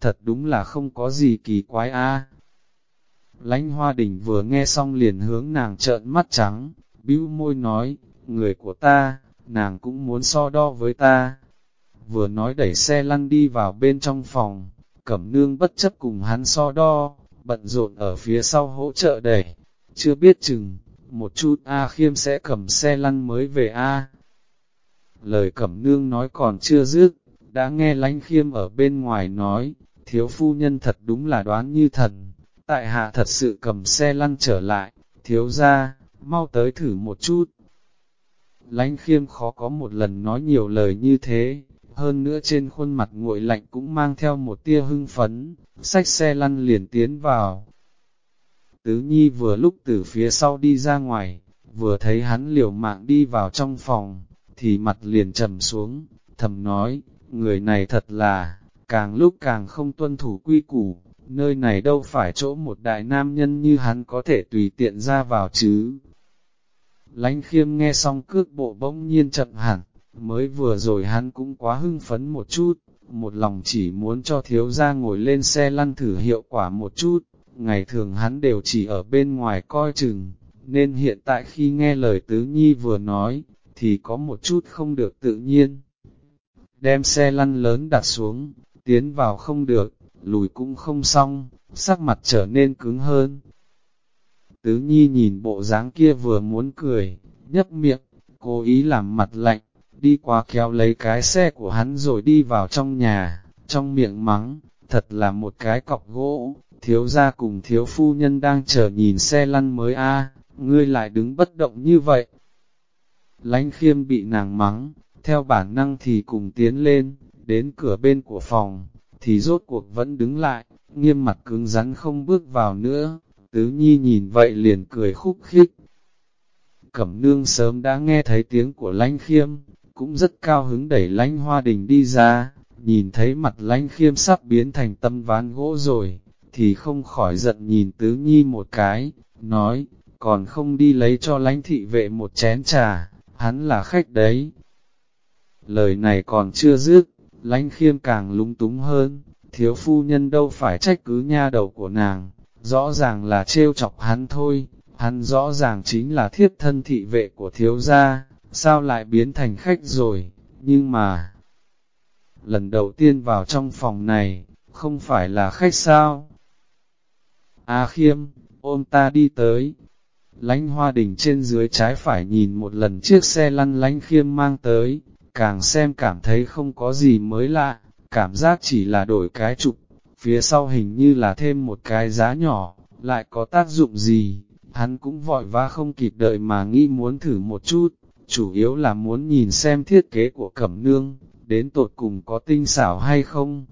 Thật đúng là không có gì kỳ quái a. À. Lánh hoa đình vừa nghe xong liền hướng nàng trợn mắt trắng, bĩu môi nói, người của ta, nàng cũng muốn so đo với ta. Vừa nói đẩy xe lăn đi vào bên trong phòng, cẩm nương bất chấp cùng hắn so đo, bận rộn ở phía sau hỗ trợ đẩy, chưa biết chừng, một chút A khiêm sẽ cầm xe lăn mới về A. Lời cẩm nương nói còn chưa dứt, đã nghe lánh khiêm ở bên ngoài nói, thiếu phu nhân thật đúng là đoán như thần, tại hạ thật sự cầm xe lăn trở lại, thiếu ra, mau tới thử một chút. Lánh khiêm khó có một lần nói nhiều lời như thế, hơn nữa trên khuôn mặt nguội lạnh cũng mang theo một tia hưng phấn, sách xe lăn liền tiến vào. Tứ Nhi vừa lúc từ phía sau đi ra ngoài, vừa thấy hắn liều mạng đi vào trong phòng, thì mặt liền trầm xuống, thầm nói, người này thật là, càng lúc càng không tuân thủ quy củ, nơi này đâu phải chỗ một đại nam nhân như hắn có thể tùy tiện ra vào chứ. Lánh khiêm nghe xong cước bộ bỗng nhiên chậm hẳn, mới vừa rồi hắn cũng quá hưng phấn một chút, một lòng chỉ muốn cho thiếu gia ngồi lên xe lăn thử hiệu quả một chút, ngày thường hắn đều chỉ ở bên ngoài coi chừng, nên hiện tại khi nghe lời tứ nhi vừa nói, thì có một chút không được tự nhiên. Đem xe lăn lớn đặt xuống, tiến vào không được, lùi cũng không xong, sắc mặt trở nên cứng hơn. Tứ Nhi nhìn bộ dáng kia vừa muốn cười, nhấp miệng, cố ý làm mặt lạnh, đi qua kéo lấy cái xe của hắn rồi đi vào trong nhà, trong miệng mắng, thật là một cái cọc gỗ, thiếu gia cùng thiếu phu nhân đang chờ nhìn xe lăn mới a ngươi lại đứng bất động như vậy. Lánh khiêm bị nàng mắng, theo bản năng thì cùng tiến lên, đến cửa bên của phòng, thì rốt cuộc vẫn đứng lại, nghiêm mặt cứng rắn không bước vào nữa, tứ nhi nhìn vậy liền cười khúc khích. Cẩm nương sớm đã nghe thấy tiếng của lánh khiêm, cũng rất cao hứng đẩy lánh hoa đình đi ra, nhìn thấy mặt lánh khiêm sắp biến thành tâm ván gỗ rồi, thì không khỏi giận nhìn tứ nhi một cái, nói, còn không đi lấy cho lánh thị vệ một chén trà, hắn là khách đấy. Lời này còn chưa dứt, lánh khiêm càng lúng túng hơn, thiếu phu nhân đâu phải trách cứ nha đầu của nàng, rõ ràng là trêu chọc hắn thôi, hắn rõ ràng chính là thiếp thân thị vệ của thiếu gia, sao lại biến thành khách rồi, nhưng mà, lần đầu tiên vào trong phòng này, không phải là khách sao? A khiêm, ôm ta đi tới, lánh hoa đình trên dưới trái phải nhìn một lần chiếc xe lăn lánh khiêm mang tới, càng xem cảm thấy không có gì mới lạ, cảm giác chỉ là đổi cái trục, phía sau hình như là thêm một cái giá nhỏ, lại có tác dụng gì, hắn cũng vội vã không kịp đợi mà nghĩ muốn thử một chút, chủ yếu là muốn nhìn xem thiết kế của cẩm nương, đến tột cùng có tinh xảo hay không.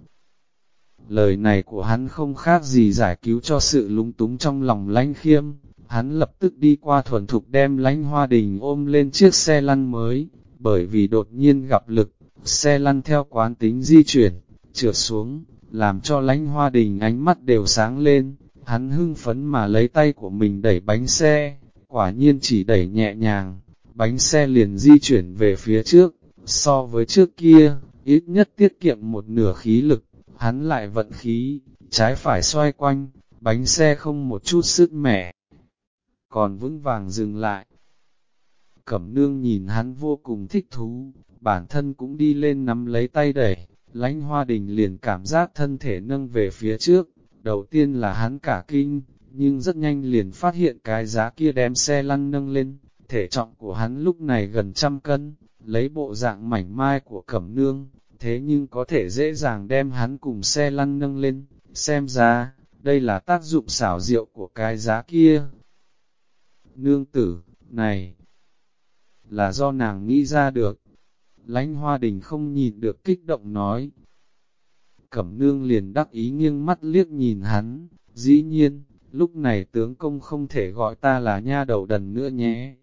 Lời này của hắn không khác gì giải cứu cho sự lúng túng trong lòng lánh khiêm, hắn lập tức đi qua thuần thục đem lánh hoa đình ôm lên chiếc xe lăn mới, bởi vì đột nhiên gặp lực, xe lăn theo quán tính di chuyển, trượt xuống, làm cho lánh hoa đình ánh mắt đều sáng lên, hắn hưng phấn mà lấy tay của mình đẩy bánh xe, quả nhiên chỉ đẩy nhẹ nhàng, bánh xe liền di chuyển về phía trước, so với trước kia, ít nhất tiết kiệm một nửa khí lực, hắn lại vận khí, trái phải xoay quanh, bánh xe không một chút sức mẻ, còn vững vàng dừng lại. Cẩm nương nhìn hắn vô cùng thích thú, bản thân cũng đi lên nắm lấy tay đẩy, lánh hoa đình liền cảm giác thân thể nâng về phía trước, đầu tiên là hắn cả kinh, nhưng rất nhanh liền phát hiện cái giá kia đem xe lăn nâng lên, thể trọng của hắn lúc này gần trăm cân, lấy bộ dạng mảnh mai của cẩm nương, thế nhưng có thể dễ dàng đem hắn cùng xe lăn nâng lên, xem ra, đây là tác dụng xảo diệu của cái giá kia. Nương tử, này, là do nàng nghĩ ra được. Lánh hoa đình không nhìn được kích động nói. Cẩm nương liền đắc ý nghiêng mắt liếc nhìn hắn, dĩ nhiên, lúc này tướng công không thể gọi ta là nha đầu đần nữa nhé.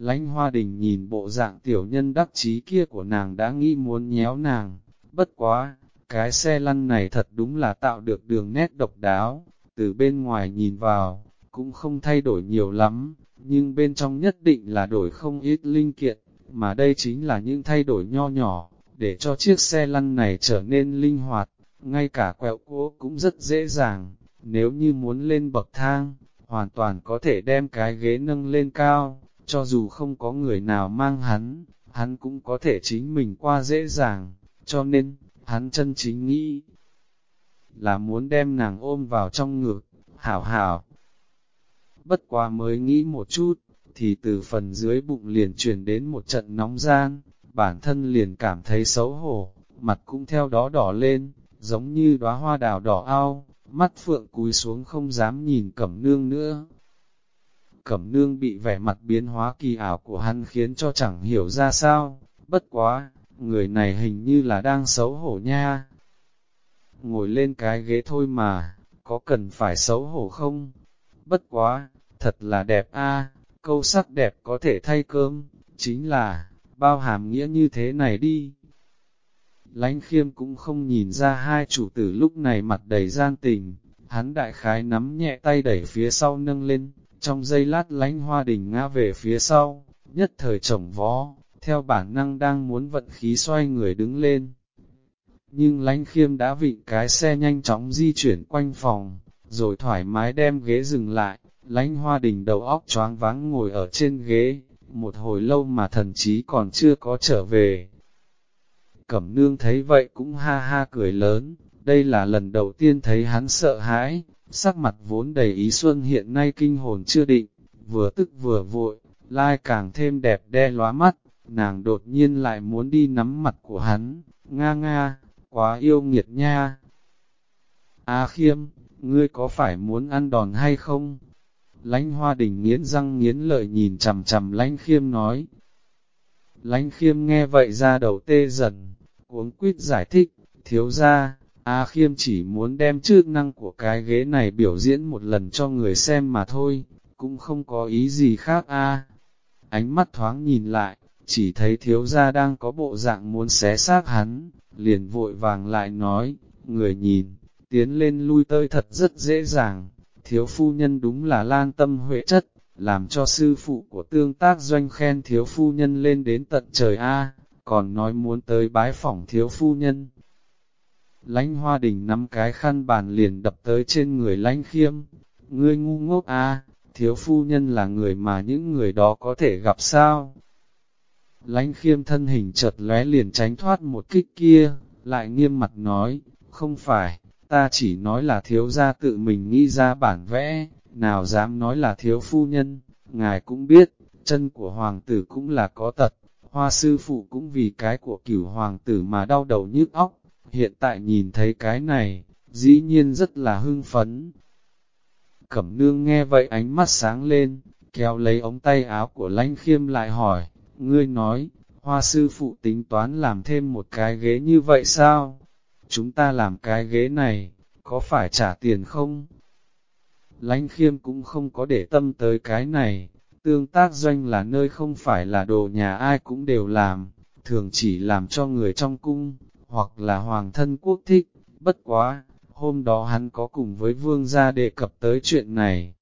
Lánh hoa đình nhìn bộ dạng tiểu nhân đắc chí kia của nàng đã nghĩ muốn nhéo nàng, bất quá, cái xe lăn này thật đúng là tạo được đường nét độc đáo, từ bên ngoài nhìn vào, cũng không thay đổi nhiều lắm, nhưng bên trong nhất định là đổi không ít linh kiện, mà đây chính là những thay đổi nho nhỏ, để cho chiếc xe lăn này trở nên linh hoạt, ngay cả quẹo cua cũng rất dễ dàng, nếu như muốn lên bậc thang, hoàn toàn có thể đem cái ghế nâng lên cao, cho dù không có người nào mang hắn, hắn cũng có thể chính mình qua dễ dàng, cho nên, hắn chân chính nghĩ là muốn đem nàng ôm vào trong ngực, hảo hảo. Bất quá mới nghĩ một chút, thì từ phần dưới bụng liền truyền đến một trận nóng gian, bản thân liền cảm thấy xấu hổ, mặt cũng theo đó đỏ lên, giống như đóa hoa đào đỏ ao, mắt phượng cúi xuống không dám nhìn cẩm nương nữa, Cẩm nương bị vẻ mặt biến hóa kỳ ảo của hắn khiến cho chẳng hiểu ra sao, bất quá, người này hình như là đang xấu hổ nha. Ngồi lên cái ghế thôi mà, có cần phải xấu hổ không? Bất quá, thật là đẹp a câu sắc đẹp có thể thay cơm, chính là, bao hàm nghĩa như thế này đi. Lánh khiêm cũng không nhìn ra hai chủ tử lúc này mặt đầy gian tình, hắn đại khái nắm nhẹ tay đẩy phía sau nâng lên, trong giây lát lánh hoa đình ngã về phía sau, nhất thời chồng vó, theo bản năng đang muốn vận khí xoay người đứng lên. Nhưng lánh khiêm đã vịnh cái xe nhanh chóng di chuyển quanh phòng, rồi thoải mái đem ghế dừng lại, lánh hoa đình đầu óc choáng váng ngồi ở trên ghế, một hồi lâu mà thần chí còn chưa có trở về. Cẩm nương thấy vậy cũng ha ha cười lớn, đây là lần đầu tiên thấy hắn sợ hãi, sắc mặt vốn đầy ý xuân hiện nay kinh hồn chưa định, vừa tức vừa vội, lai càng thêm đẹp đe lóa mắt, nàng đột nhiên lại muốn đi nắm mặt của hắn, nga nga, quá yêu nghiệt nha. A khiêm, ngươi có phải muốn ăn đòn hay không? Lánh hoa đình nghiến răng nghiến lợi nhìn chầm chầm lánh khiêm nói. Lánh khiêm nghe vậy ra đầu tê dần, cuống quýt giải thích, thiếu ra, A khiêm chỉ muốn đem chức năng của cái ghế này biểu diễn một lần cho người xem mà thôi, cũng không có ý gì khác a. Ánh mắt thoáng nhìn lại, chỉ thấy thiếu gia đang có bộ dạng muốn xé xác hắn, liền vội vàng lại nói, người nhìn, tiến lên lui tơi thật rất dễ dàng, thiếu phu nhân đúng là lan tâm huệ chất, làm cho sư phụ của tương tác doanh khen thiếu phu nhân lên đến tận trời A, còn nói muốn tới bái phỏng thiếu phu nhân lãnh hoa đình nắm cái khăn bàn liền đập tới trên người lãnh khiêm, ngươi ngu ngốc A, thiếu phu nhân là người mà những người đó có thể gặp sao? lãnh khiêm thân hình chợt lóe liền tránh thoát một kích kia, lại nghiêm mặt nói, không phải, ta chỉ nói là thiếu gia tự mình nghĩ ra bản vẽ, nào dám nói là thiếu phu nhân, ngài cũng biết, chân của hoàng tử cũng là có tật, hoa sư phụ cũng vì cái của cửu hoàng tử mà đau đầu nhức óc, hiện tại nhìn thấy cái này, dĩ nhiên rất là hưng phấn. Cẩm nương nghe vậy ánh mắt sáng lên, kéo lấy ống tay áo của lãnh khiêm lại hỏi, ngươi nói, hoa sư phụ tính toán làm thêm một cái ghế như vậy sao? Chúng ta làm cái ghế này, có phải trả tiền không? Lánh khiêm cũng không có để tâm tới cái này, tương tác doanh là nơi không phải là đồ nhà ai cũng đều làm, thường chỉ làm cho người trong cung, hoặc là hoàng thân quốc thích, bất quá, hôm đó hắn có cùng với vương gia đề cập tới chuyện này.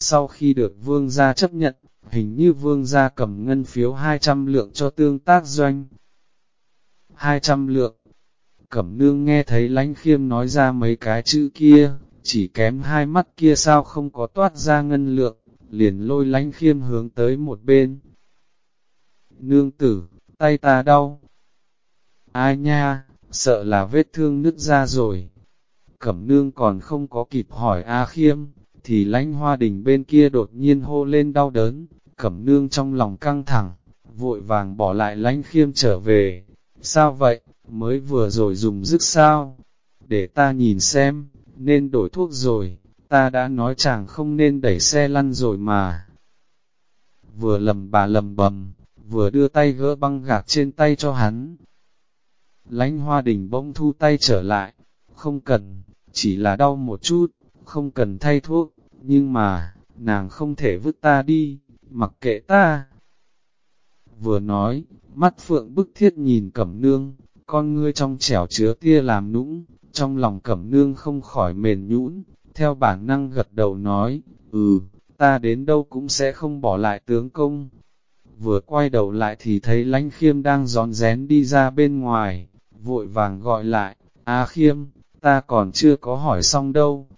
Sau khi được vương gia chấp nhận, hình như vương gia cầm ngân phiếu 200 lượng cho tương tác doanh. 200 lượng. Cẩm nương nghe thấy lánh khiêm nói ra mấy cái chữ kia, chỉ kém hai mắt kia sao không có toát ra ngân lượng, liền lôi lánh khiêm hướng tới một bên. Nương tử, tay ta đau. Ai nha, sợ là vết thương nứt ra rồi. Cẩm nương còn không có kịp hỏi A khiêm, thì lãnh hoa đình bên kia đột nhiên hô lên đau đớn, cẩm nương trong lòng căng thẳng, vội vàng bỏ lại lãnh khiêm trở về. Sao vậy, mới vừa rồi dùng dứt sao? Để ta nhìn xem, nên đổi thuốc rồi, ta đã nói chàng không nên đẩy xe lăn rồi mà. Vừa lầm bà lầm bầm, vừa đưa tay gỡ băng gạc trên tay cho hắn. Lánh hoa đình bỗng thu tay trở lại, không cần, chỉ là đau một chút, không cần thay thuốc, nhưng mà, nàng không thể vứt ta đi, mặc kệ ta. Vừa nói, mắt phượng bức thiết nhìn cẩm nương, con ngươi trong chẻo chứa tia làm nũng, trong lòng cẩm nương không khỏi mền nhũn, theo bản năng gật đầu nói, ừ, ta đến đâu cũng sẽ không bỏ lại tướng công. Vừa quay đầu lại thì thấy lánh khiêm đang giòn rén đi ra bên ngoài, vội vàng gọi lại, A khiêm, ta còn chưa có hỏi xong đâu.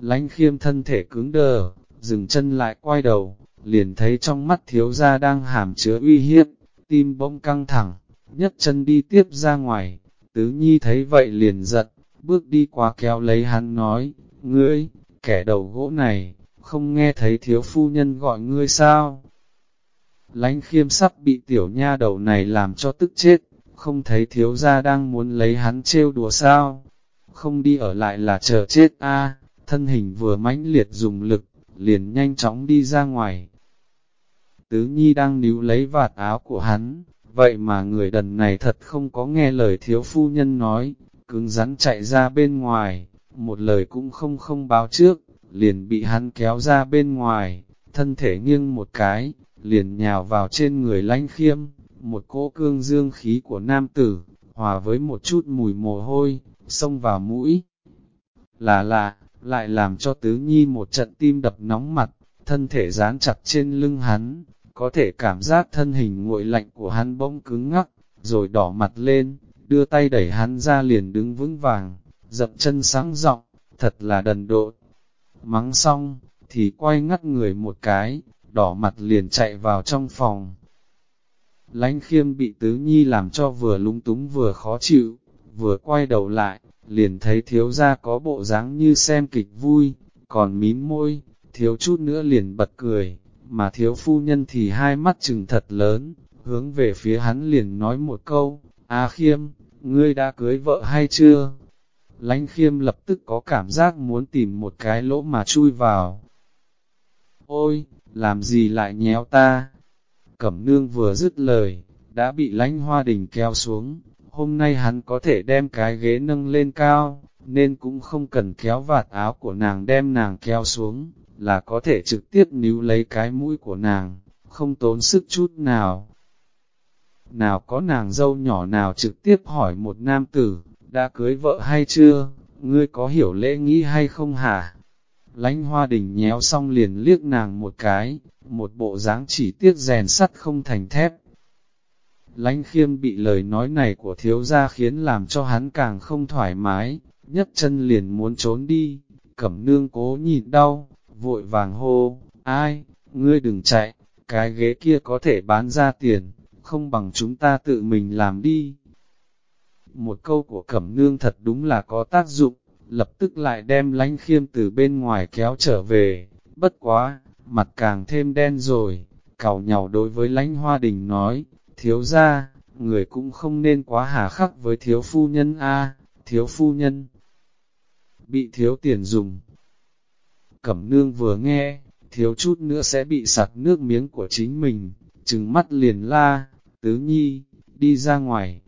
Lánh khiêm thân thể cứng đờ, dừng chân lại quay đầu, liền thấy trong mắt thiếu gia đang hàm chứa uy hiếp, tim bỗng căng thẳng, nhất chân đi tiếp ra ngoài, tứ nhi thấy vậy liền giận, bước đi qua kéo lấy hắn nói, ngươi, kẻ đầu gỗ này, không nghe thấy thiếu phu nhân gọi ngươi sao? Lánh khiêm sắp bị tiểu nha đầu này làm cho tức chết, không thấy thiếu gia đang muốn lấy hắn trêu đùa sao? Không đi ở lại là chờ chết a. Thân hình vừa mãnh liệt dùng lực, liền nhanh chóng đi ra ngoài. Tứ Nhi đang níu lấy vạt áo của hắn, vậy mà người đần này thật không có nghe lời thiếu phu nhân nói, cứng rắn chạy ra bên ngoài, một lời cũng không không báo trước, liền bị hắn kéo ra bên ngoài, thân thể nghiêng một cái, liền nhào vào trên người lánh khiêm, một cỗ cương dương khí của nam tử, hòa với một chút mùi mồ hôi, xông vào mũi. Là lạ, lại làm cho tứ nhi một trận tim đập nóng mặt, thân thể dán chặt trên lưng hắn, có thể cảm giác thân hình nguội lạnh của hắn bỗng cứng ngắc, rồi đỏ mặt lên, đưa tay đẩy hắn ra liền đứng vững vàng, dậm chân sáng rộng, thật là đần độn Mắng xong, thì quay ngắt người một cái, đỏ mặt liền chạy vào trong phòng. Lánh khiêm bị tứ nhi làm cho vừa lung túng vừa khó chịu, vừa quay đầu lại, liền thấy thiếu gia có bộ dáng như xem kịch vui, còn mím môi, thiếu chút nữa liền bật cười, mà thiếu phu nhân thì hai mắt trừng thật lớn, hướng về phía hắn liền nói một câu, A khiêm, ngươi đã cưới vợ hay chưa? Lánh khiêm lập tức có cảm giác muốn tìm một cái lỗ mà chui vào. Ôi, làm gì lại nhéo ta? Cẩm nương vừa dứt lời, đã bị lánh hoa đình kéo xuống, hôm nay hắn có thể đem cái ghế nâng lên cao, nên cũng không cần kéo vạt áo của nàng đem nàng kéo xuống, là có thể trực tiếp níu lấy cái mũi của nàng, không tốn sức chút nào. Nào có nàng dâu nhỏ nào trực tiếp hỏi một nam tử, đã cưới vợ hay chưa, ngươi có hiểu lễ nghĩ hay không hả? Lãnh hoa đình nhéo xong liền liếc nàng một cái, một bộ dáng chỉ tiếc rèn sắt không thành thép. Lãnh khiêm bị lời nói này của thiếu gia khiến làm cho hắn càng không thoải mái, nhấc chân liền muốn trốn đi, cẩm nương cố nhìn đau, vội vàng hô, ai, ngươi đừng chạy, cái ghế kia có thể bán ra tiền, không bằng chúng ta tự mình làm đi. Một câu của cẩm nương thật đúng là có tác dụng, lập tức lại đem lánh khiêm từ bên ngoài kéo trở về, bất quá, mặt càng thêm đen rồi, cào nhào đối với lánh hoa đình nói, thiếu ra, người cũng không nên quá hà khắc với thiếu phu nhân a thiếu phu nhân, bị thiếu tiền dùng. Cẩm nương vừa nghe, thiếu chút nữa sẽ bị sặc nước miếng của chính mình, trừng mắt liền la, tứ nhi, đi ra ngoài.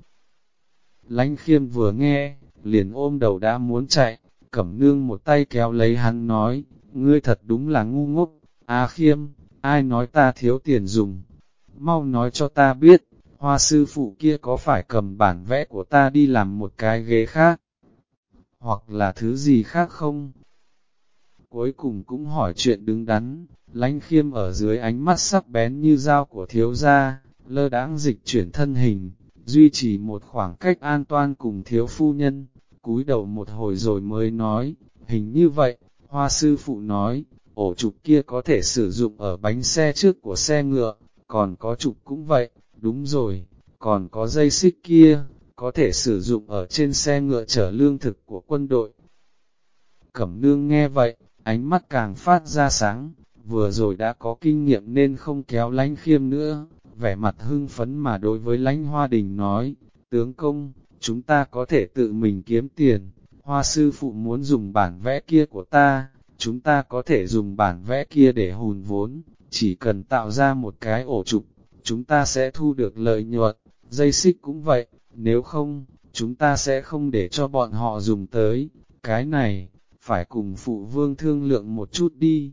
Lánh khiêm vừa nghe, liền ôm đầu đã muốn chạy, cẩm nương một tay kéo lấy hắn nói, ngươi thật đúng là ngu ngốc, a khiêm, ai nói ta thiếu tiền dùng, mau nói cho ta biết, hoa sư phụ kia có phải cầm bản vẽ của ta đi làm một cái ghế khác, hoặc là thứ gì khác không? Cuối cùng cũng hỏi chuyện đứng đắn, lánh khiêm ở dưới ánh mắt sắc bén như dao của thiếu gia, lơ đãng dịch chuyển thân hình, duy trì một khoảng cách an toàn cùng thiếu phu nhân, cúi đầu một hồi rồi mới nói, hình như vậy, hoa sư phụ nói, ổ trục kia có thể sử dụng ở bánh xe trước của xe ngựa, còn có trục cũng vậy, đúng rồi, còn có dây xích kia, có thể sử dụng ở trên xe ngựa chở lương thực của quân đội. Cẩm nương nghe vậy, ánh mắt càng phát ra sáng, vừa rồi đã có kinh nghiệm nên không kéo lánh khiêm nữa, vẻ mặt hưng phấn mà đối với lánh hoa đình nói, tướng công, chúng ta có thể tự mình kiếm tiền, hoa sư phụ muốn dùng bản vẽ kia của ta, chúng ta có thể dùng bản vẽ kia để hùn vốn, chỉ cần tạo ra một cái ổ trục, chúng ta sẽ thu được lợi nhuận, dây xích cũng vậy, nếu không, chúng ta sẽ không để cho bọn họ dùng tới, cái này, phải cùng phụ vương thương lượng một chút đi.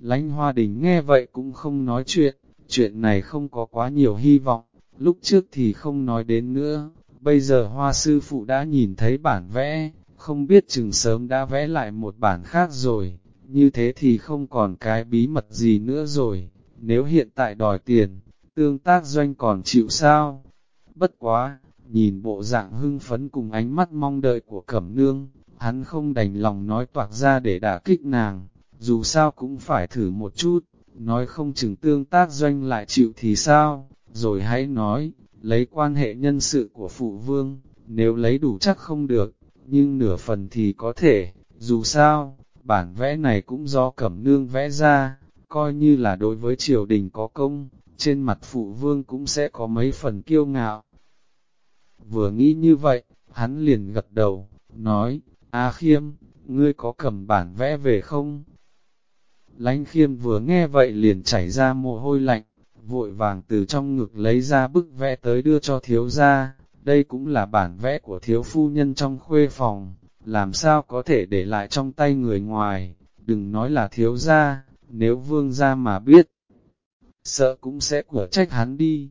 Lánh hoa đình nghe vậy cũng không nói chuyện, chuyện này không có quá nhiều hy vọng, lúc trước thì không nói đến nữa, bây giờ hoa sư phụ đã nhìn thấy bản vẽ, không biết chừng sớm đã vẽ lại một bản khác rồi, như thế thì không còn cái bí mật gì nữa rồi, nếu hiện tại đòi tiền, tương tác doanh còn chịu sao? Bất quá, nhìn bộ dạng hưng phấn cùng ánh mắt mong đợi của cẩm nương, hắn không đành lòng nói toạc ra để đả kích nàng, dù sao cũng phải thử một chút, nói không chừng tương tác doanh lại chịu thì sao, rồi hãy nói, lấy quan hệ nhân sự của phụ vương, nếu lấy đủ chắc không được, nhưng nửa phần thì có thể, dù sao, bản vẽ này cũng do cẩm nương vẽ ra, coi như là đối với triều đình có công, trên mặt phụ vương cũng sẽ có mấy phần kiêu ngạo. Vừa nghĩ như vậy, hắn liền gật đầu, nói, A khiêm, ngươi có cầm bản vẽ về không? Lánh khiêm vừa nghe vậy liền chảy ra mồ hôi lạnh, vội vàng từ trong ngực lấy ra bức vẽ tới đưa cho thiếu gia, đây cũng là bản vẽ của thiếu phu nhân trong khuê phòng, làm sao có thể để lại trong tay người ngoài, đừng nói là thiếu gia, nếu vương gia mà biết, sợ cũng sẽ của trách hắn đi.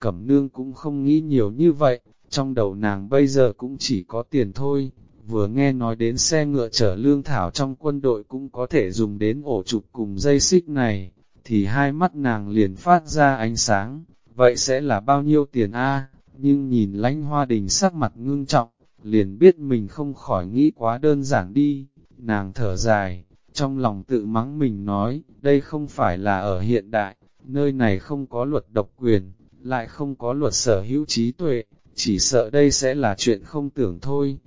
Cẩm nương cũng không nghĩ nhiều như vậy, trong đầu nàng bây giờ cũng chỉ có tiền thôi, vừa nghe nói đến xe ngựa chở lương thảo trong quân đội cũng có thể dùng đến ổ trục cùng dây xích này, thì hai mắt nàng liền phát ra ánh sáng, vậy sẽ là bao nhiêu tiền a? nhưng nhìn lánh hoa đình sắc mặt ngưng trọng, liền biết mình không khỏi nghĩ quá đơn giản đi, nàng thở dài, trong lòng tự mắng mình nói, đây không phải là ở hiện đại, nơi này không có luật độc quyền, lại không có luật sở hữu trí tuệ, chỉ sợ đây sẽ là chuyện không tưởng thôi.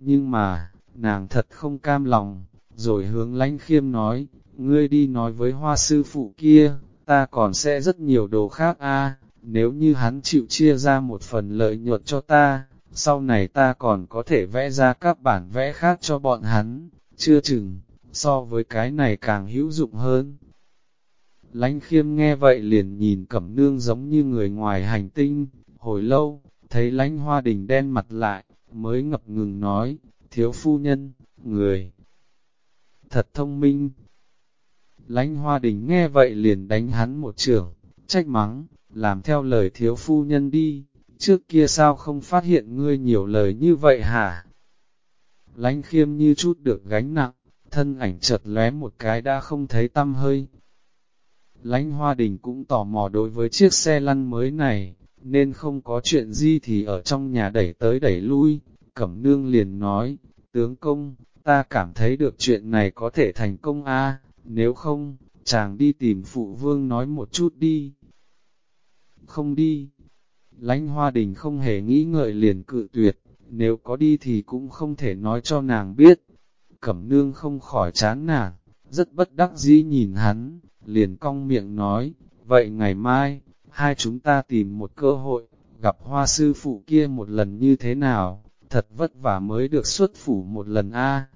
Nhưng mà, nàng thật không cam lòng, rồi hướng lánh khiêm nói, ngươi đi nói với hoa sư phụ kia, ta còn sẽ rất nhiều đồ khác a nếu như hắn chịu chia ra một phần lợi nhuận cho ta, sau này ta còn có thể vẽ ra các bản vẽ khác cho bọn hắn, chưa chừng, so với cái này càng hữu dụng hơn. Lánh khiêm nghe vậy liền nhìn cẩm nương giống như người ngoài hành tinh, hồi lâu, thấy lánh hoa đình đen mặt lại, mới ngập ngừng nói, thiếu phu nhân, người, thật thông minh. Lánh hoa đình nghe vậy liền đánh hắn một trưởng, trách mắng, làm theo lời thiếu phu nhân đi, trước kia sao không phát hiện ngươi nhiều lời như vậy hả? Lánh khiêm như chút được gánh nặng, thân ảnh chợt lóe một cái đã không thấy tâm hơi. Lánh hoa đình cũng tò mò đối với chiếc xe lăn mới này, nên không có chuyện gì thì ở trong nhà đẩy tới đẩy lui, cẩm nương liền nói, tướng công, ta cảm thấy được chuyện này có thể thành công a nếu không, chàng đi tìm phụ vương nói một chút đi. Không đi. Lánh hoa đình không hề nghĩ ngợi liền cự tuyệt, nếu có đi thì cũng không thể nói cho nàng biết. Cẩm nương không khỏi chán nàng, rất bất đắc dĩ nhìn hắn, liền cong miệng nói, vậy ngày mai, hai chúng ta tìm một cơ hội, gặp hoa sư phụ kia một lần như thế nào, thật vất vả mới được xuất phủ một lần a.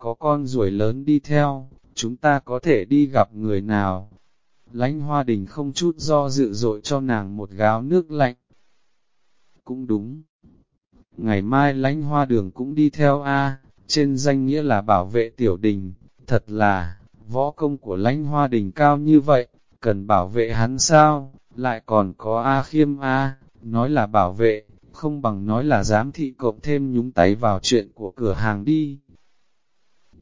Có con ruồi lớn đi theo, chúng ta có thể đi gặp người nào. Lánh hoa đình không chút do dự dội cho nàng một gáo nước lạnh. Cũng đúng. Ngày mai lánh hoa đường cũng đi theo A, trên danh nghĩa là bảo vệ tiểu đình, thật là, võ công của lánh hoa đình cao như vậy, cần bảo vệ hắn sao, lại còn có A khiêm A, nói là bảo vệ, không bằng nói là giám thị cộng thêm nhúng tay vào chuyện của cửa hàng đi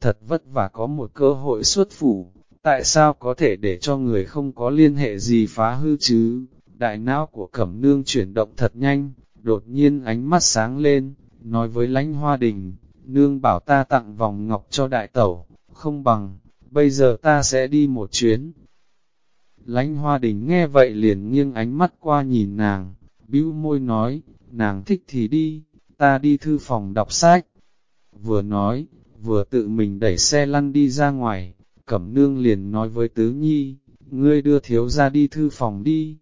thật vất vả có một cơ hội xuất phủ, tại sao có thể để cho người không có liên hệ gì phá hư chứ? Đại não của Cẩm Nương chuyển động thật nhanh, đột nhiên ánh mắt sáng lên, nói với lãnh hoa đình, Nương bảo ta tặng vòng ngọc cho đại tẩu, không bằng, bây giờ ta sẽ đi một chuyến. Lãnh hoa đình nghe vậy liền nghiêng ánh mắt qua nhìn nàng, bĩu môi nói, nàng thích thì đi, ta đi thư phòng đọc sách. Vừa nói, vừa tự mình đẩy xe lăn đi ra ngoài, Cẩm Nương liền nói với Tứ Nhi, ngươi đưa thiếu ra đi thư phòng đi.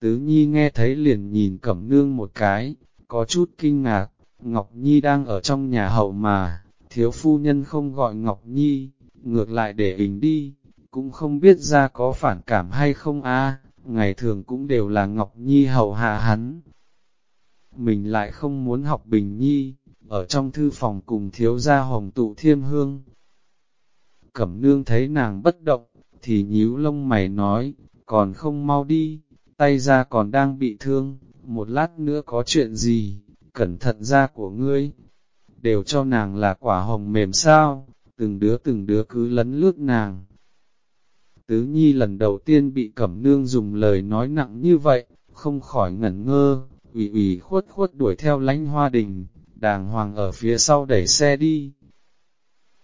Tứ Nhi nghe thấy liền nhìn Cẩm Nương một cái, có chút kinh ngạc, Ngọc Nhi đang ở trong nhà hậu mà, thiếu phu nhân không gọi Ngọc Nhi, ngược lại để hình đi, cũng không biết ra có phản cảm hay không a ngày thường cũng đều là Ngọc Nhi hậu hạ hắn. Mình lại không muốn học Bình Nhi, ở trong thư phòng cùng thiếu gia hồng tụ thiêm hương. Cẩm nương thấy nàng bất động, thì nhíu lông mày nói, còn không mau đi, tay ra còn đang bị thương, một lát nữa có chuyện gì, cẩn thận ra của ngươi. Đều cho nàng là quả hồng mềm sao, từng đứa từng đứa cứ lấn lướt nàng. Tứ Nhi lần đầu tiên bị Cẩm Nương dùng lời nói nặng như vậy, không khỏi ngẩn ngơ, ủy ủy khuất khuất đuổi theo lánh hoa đình, đàng hoàng ở phía sau đẩy xe đi.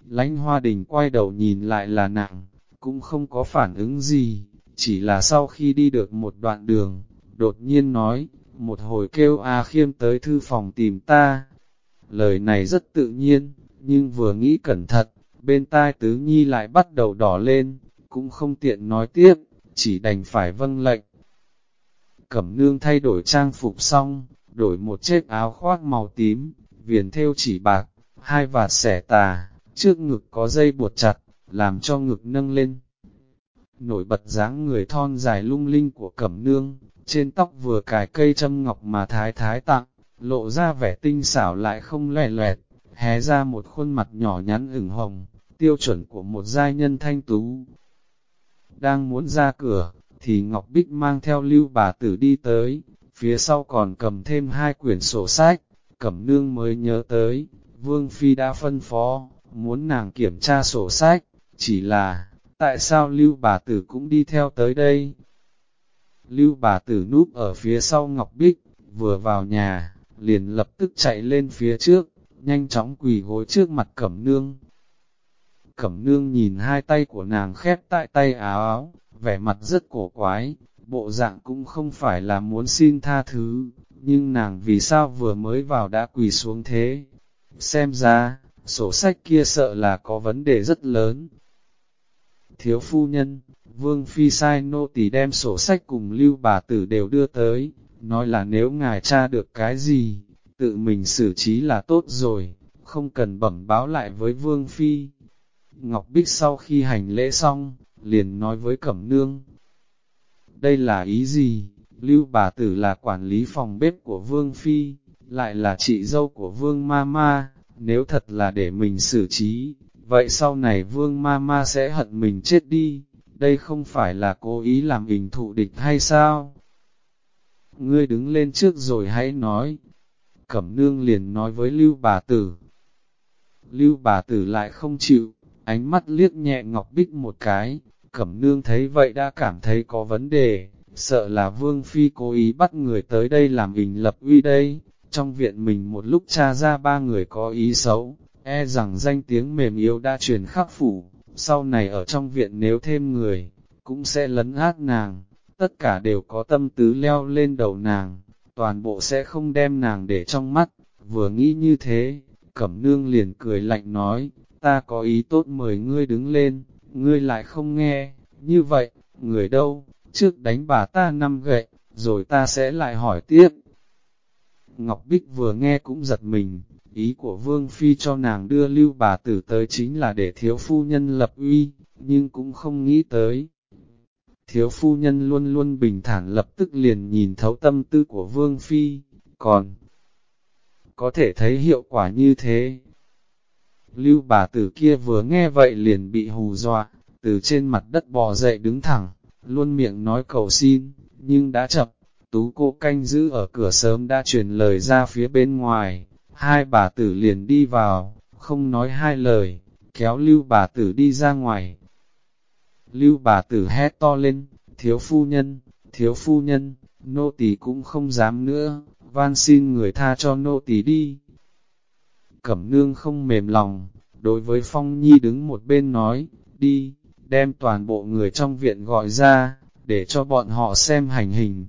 Lánh hoa đình quay đầu nhìn lại là nặng, cũng không có phản ứng gì, chỉ là sau khi đi được một đoạn đường, đột nhiên nói, một hồi kêu A khiêm tới thư phòng tìm ta. Lời này rất tự nhiên, nhưng vừa nghĩ cẩn thận, bên tai tứ nhi lại bắt đầu đỏ lên, cũng không tiện nói tiếp, chỉ đành phải vâng lệnh. Cẩm nương thay đổi trang phục xong, đổi một chiếc áo khoác màu tím, viền theo chỉ bạc, hai vạt xẻ tà, trước ngực có dây buộc chặt, làm cho ngực nâng lên. nổi bật dáng người thon dài lung linh của cẩm nương, trên tóc vừa cài cây châm ngọc mà thái thái tặng, lộ ra vẻ tinh xảo lại không lè loẹt, hé ra một khuôn mặt nhỏ nhắn ửng hồng, tiêu chuẩn của một giai nhân thanh tú. Đang muốn ra cửa, thì Ngọc Bích mang theo lưu bà tử đi tới, phía sau còn cầm thêm hai quyển sổ sách, cẩm nương mới nhớ tới, Vương Phi đã phân phó, muốn nàng kiểm tra sổ sách, chỉ là, tại sao lưu bà tử cũng đi theo tới đây? Lưu bà tử núp ở phía sau Ngọc Bích, vừa vào nhà, liền lập tức chạy lên phía trước, nhanh chóng quỳ gối trước mặt cẩm nương. Cẩm nương nhìn hai tay của nàng khép tại tay áo áo, vẻ mặt rất cổ quái, bộ dạng cũng không phải là muốn xin tha thứ, nhưng nàng vì sao vừa mới vào đã quỳ xuống thế. Xem ra, sổ sách kia sợ là có vấn đề rất lớn. Thiếu phu nhân, Vương Phi sai nô tỳ đem sổ sách cùng lưu bà tử đều đưa tới, nói là nếu ngài tra được cái gì, tự mình xử trí là tốt rồi, không cần bẩm báo lại với Vương Phi. Ngọc Bích sau khi hành lễ xong, liền nói với Cẩm Nương. Đây là ý gì? Lưu bà tử là quản lý phòng bếp của Vương Phi, lại là chị dâu của Vương mama. Nếu thật là để mình xử trí, vậy sau này Vương mama sẽ hận mình chết đi, đây không phải là cố ý làm hình thụ địch hay sao? Ngươi đứng lên trước rồi hãy nói. Cẩm nương liền nói với Lưu bà tử. Lưu bà tử lại không chịu, ánh mắt liếc nhẹ Ngọc Bích một cái, Cẩm nương thấy vậy đã cảm thấy có vấn đề, sợ là Vương Phi cố ý bắt người tới đây làm hình lập uy đây. Trong viện mình một lúc tra ra ba người có ý xấu, e rằng danh tiếng mềm yếu đã truyền khắp phủ, sau này ở trong viện nếu thêm người, cũng sẽ lấn át nàng, tất cả đều có tâm tứ leo lên đầu nàng, toàn bộ sẽ không đem nàng để trong mắt, vừa nghĩ như thế, cẩm nương liền cười lạnh nói, ta có ý tốt mời ngươi đứng lên, ngươi lại không nghe, như vậy, người đâu, trước đánh bà ta năm gậy, rồi ta sẽ lại hỏi tiếp. Ngọc Bích vừa nghe cũng giật mình, ý của Vương Phi cho nàng đưa lưu bà tử tới chính là để thiếu phu nhân lập uy, nhưng cũng không nghĩ tới. Thiếu phu nhân luôn luôn bình thản lập tức liền nhìn thấu tâm tư của Vương Phi, còn có thể thấy hiệu quả như thế, Lưu bà tử kia vừa nghe vậy liền bị hù dọa, từ trên mặt đất bò dậy đứng thẳng, luôn miệng nói cầu xin, nhưng đã chậm, tú cô canh giữ ở cửa sớm đã truyền lời ra phía bên ngoài, hai bà tử liền đi vào, không nói hai lời, kéo lưu bà tử đi ra ngoài. Lưu bà tử hét to lên, thiếu phu nhân, thiếu phu nhân, nô tỳ cũng không dám nữa, van xin người tha cho nô tỳ đi, Cẩm nương không mềm lòng, đối với Phong Nhi đứng một bên nói, đi, đem toàn bộ người trong viện gọi ra, để cho bọn họ xem hành hình.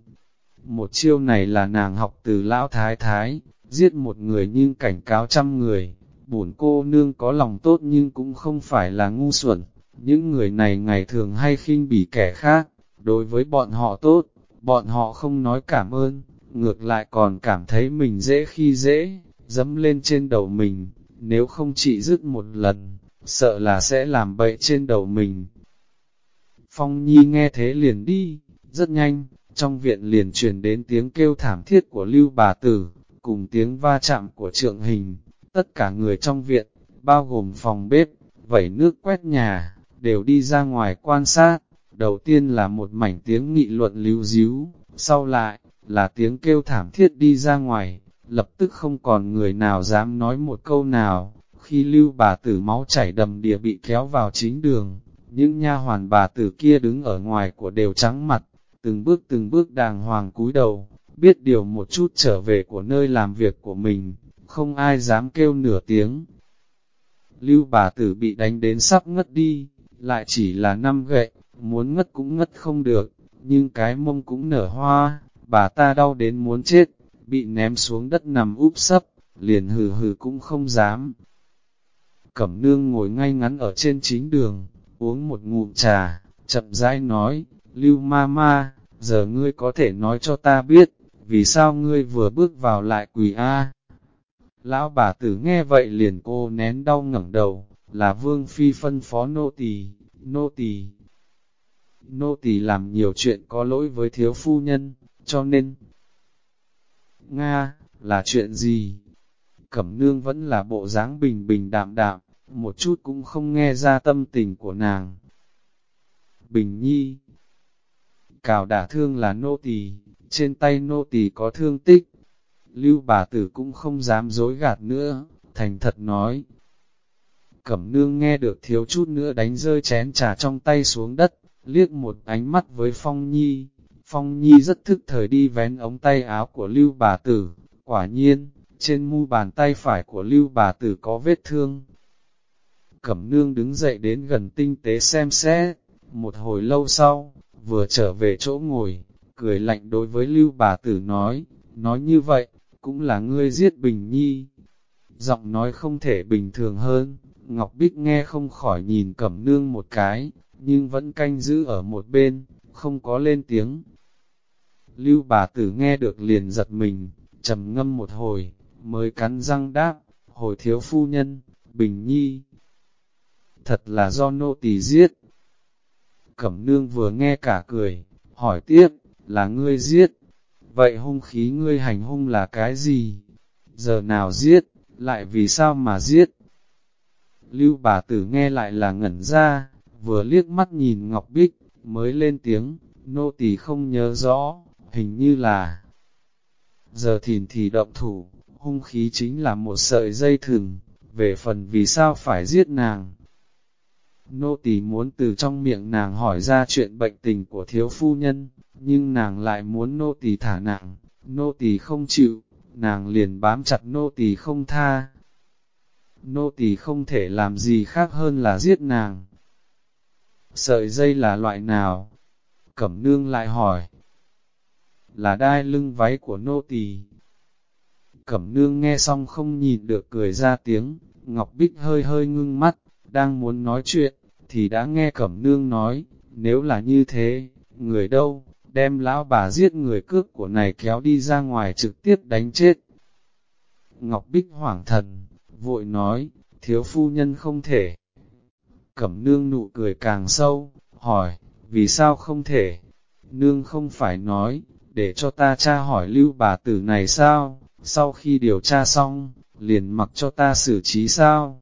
Một chiêu này là nàng học từ lão thái thái, giết một người nhưng cảnh cáo trăm người, bổn cô nương có lòng tốt nhưng cũng không phải là ngu xuẩn, những người này ngày thường hay khinh bỉ kẻ khác, đối với bọn họ tốt, bọn họ không nói cảm ơn, ngược lại còn cảm thấy mình dễ khi dễ, dẫm lên trên đầu mình, nếu không chỉ dứt một lần, sợ là sẽ làm bậy trên đầu mình. Phong Nhi nghe thế liền đi, rất nhanh, trong viện liền truyền đến tiếng kêu thảm thiết của lưu bà tử, cùng tiếng va chạm của trượng hình, tất cả người trong viện, bao gồm phòng bếp, vẩy nước quét nhà, đều đi ra ngoài quan sát, đầu tiên là một mảnh tiếng nghị luận lưu díu, sau lại, là tiếng kêu thảm thiết đi ra ngoài, lập tức không còn người nào dám nói một câu nào, khi lưu bà tử máu chảy đầm đìa bị kéo vào chính đường, những nha hoàn bà tử kia đứng ở ngoài của đều trắng mặt, từng bước từng bước đàng hoàng cúi đầu, biết điều một chút trở về của nơi làm việc của mình, không ai dám kêu nửa tiếng. Lưu bà tử bị đánh đến sắp ngất đi, lại chỉ là năm gậy, muốn ngất cũng ngất không được, nhưng cái mông cũng nở hoa, bà ta đau đến muốn chết bị ném xuống đất nằm úp sấp, liền hừ hừ cũng không dám. Cẩm nương ngồi ngay ngắn ở trên chính đường, uống một ngụm trà, chậm rãi nói, Lưu ma ma, giờ ngươi có thể nói cho ta biết, vì sao ngươi vừa bước vào lại quỳ A. Lão bà tử nghe vậy liền cô nén đau ngẩng đầu, là vương phi phân phó nô tỳ, nô tỳ. nô tỳ làm nhiều chuyện có lỗi với thiếu phu nhân, cho nên... Nga, là chuyện gì? Cẩm nương vẫn là bộ dáng bình bình đạm đạm, một chút cũng không nghe ra tâm tình của nàng. Bình nhi Cào đả thương là nô tỳ, trên tay nô tỳ có thương tích. Lưu bà tử cũng không dám dối gạt nữa, thành thật nói. Cẩm nương nghe được thiếu chút nữa đánh rơi chén trà trong tay xuống đất, liếc một ánh mắt với Phong Nhi. Phong Nhi rất thức thời đi vén ống tay áo của Lưu bà tử, quả nhiên, trên mu bàn tay phải của Lưu bà tử có vết thương. Cẩm nương đứng dậy đến gần tinh tế xem xét, một hồi lâu sau, vừa trở về chỗ ngồi, cười lạnh đối với Lưu bà tử nói, nói như vậy, cũng là ngươi giết Bình Nhi. Giọng nói không thể bình thường hơn, Ngọc Bích nghe không khỏi nhìn Cẩm nương một cái, nhưng vẫn canh giữ ở một bên, không có lên tiếng. Lưu bà tử nghe được liền giật mình, trầm ngâm một hồi, mới cắn răng đáp, hồi thiếu phu nhân, Bình Nhi. Thật là do nô tỳ giết. Cẩm nương vừa nghe cả cười, hỏi tiếp, là ngươi giết. Vậy hung khí ngươi hành hung là cái gì? Giờ nào giết, lại vì sao mà giết? Lưu bà tử nghe lại là ngẩn ra, vừa liếc mắt nhìn Ngọc Bích, mới lên tiếng, nô tỳ không nhớ rõ, hình như là... Giờ thìn thì động thủ, hung khí chính là một sợi dây thừng, về phần vì sao phải giết nàng. Nô tỳ muốn từ trong miệng nàng hỏi ra chuyện bệnh tình của thiếu phu nhân, nhưng nàng lại muốn nô tỳ thả nặng, nô tỳ không chịu, nàng liền bám chặt nô tỳ không tha. Nô tỳ không thể làm gì khác hơn là giết nàng. Sợi dây là loại nào? Cẩm nương lại hỏi. Là đai lưng váy của nô tỳ. Cẩm nương nghe xong không nhìn được cười ra tiếng, Ngọc Bích hơi hơi ngưng mắt, đang muốn nói chuyện, thì đã nghe Cẩm nương nói, nếu là như thế, người đâu, đem lão bà giết người cước của này kéo đi ra ngoài trực tiếp đánh chết. Ngọc Bích hoảng thần, vội nói, thiếu phu nhân không thể. Cẩm nương nụ cười càng sâu, hỏi, vì sao không thể? Nương không phải nói, để cho ta cha hỏi lưu bà tử này sao, sau khi điều tra xong, liền mặc cho ta xử trí sao?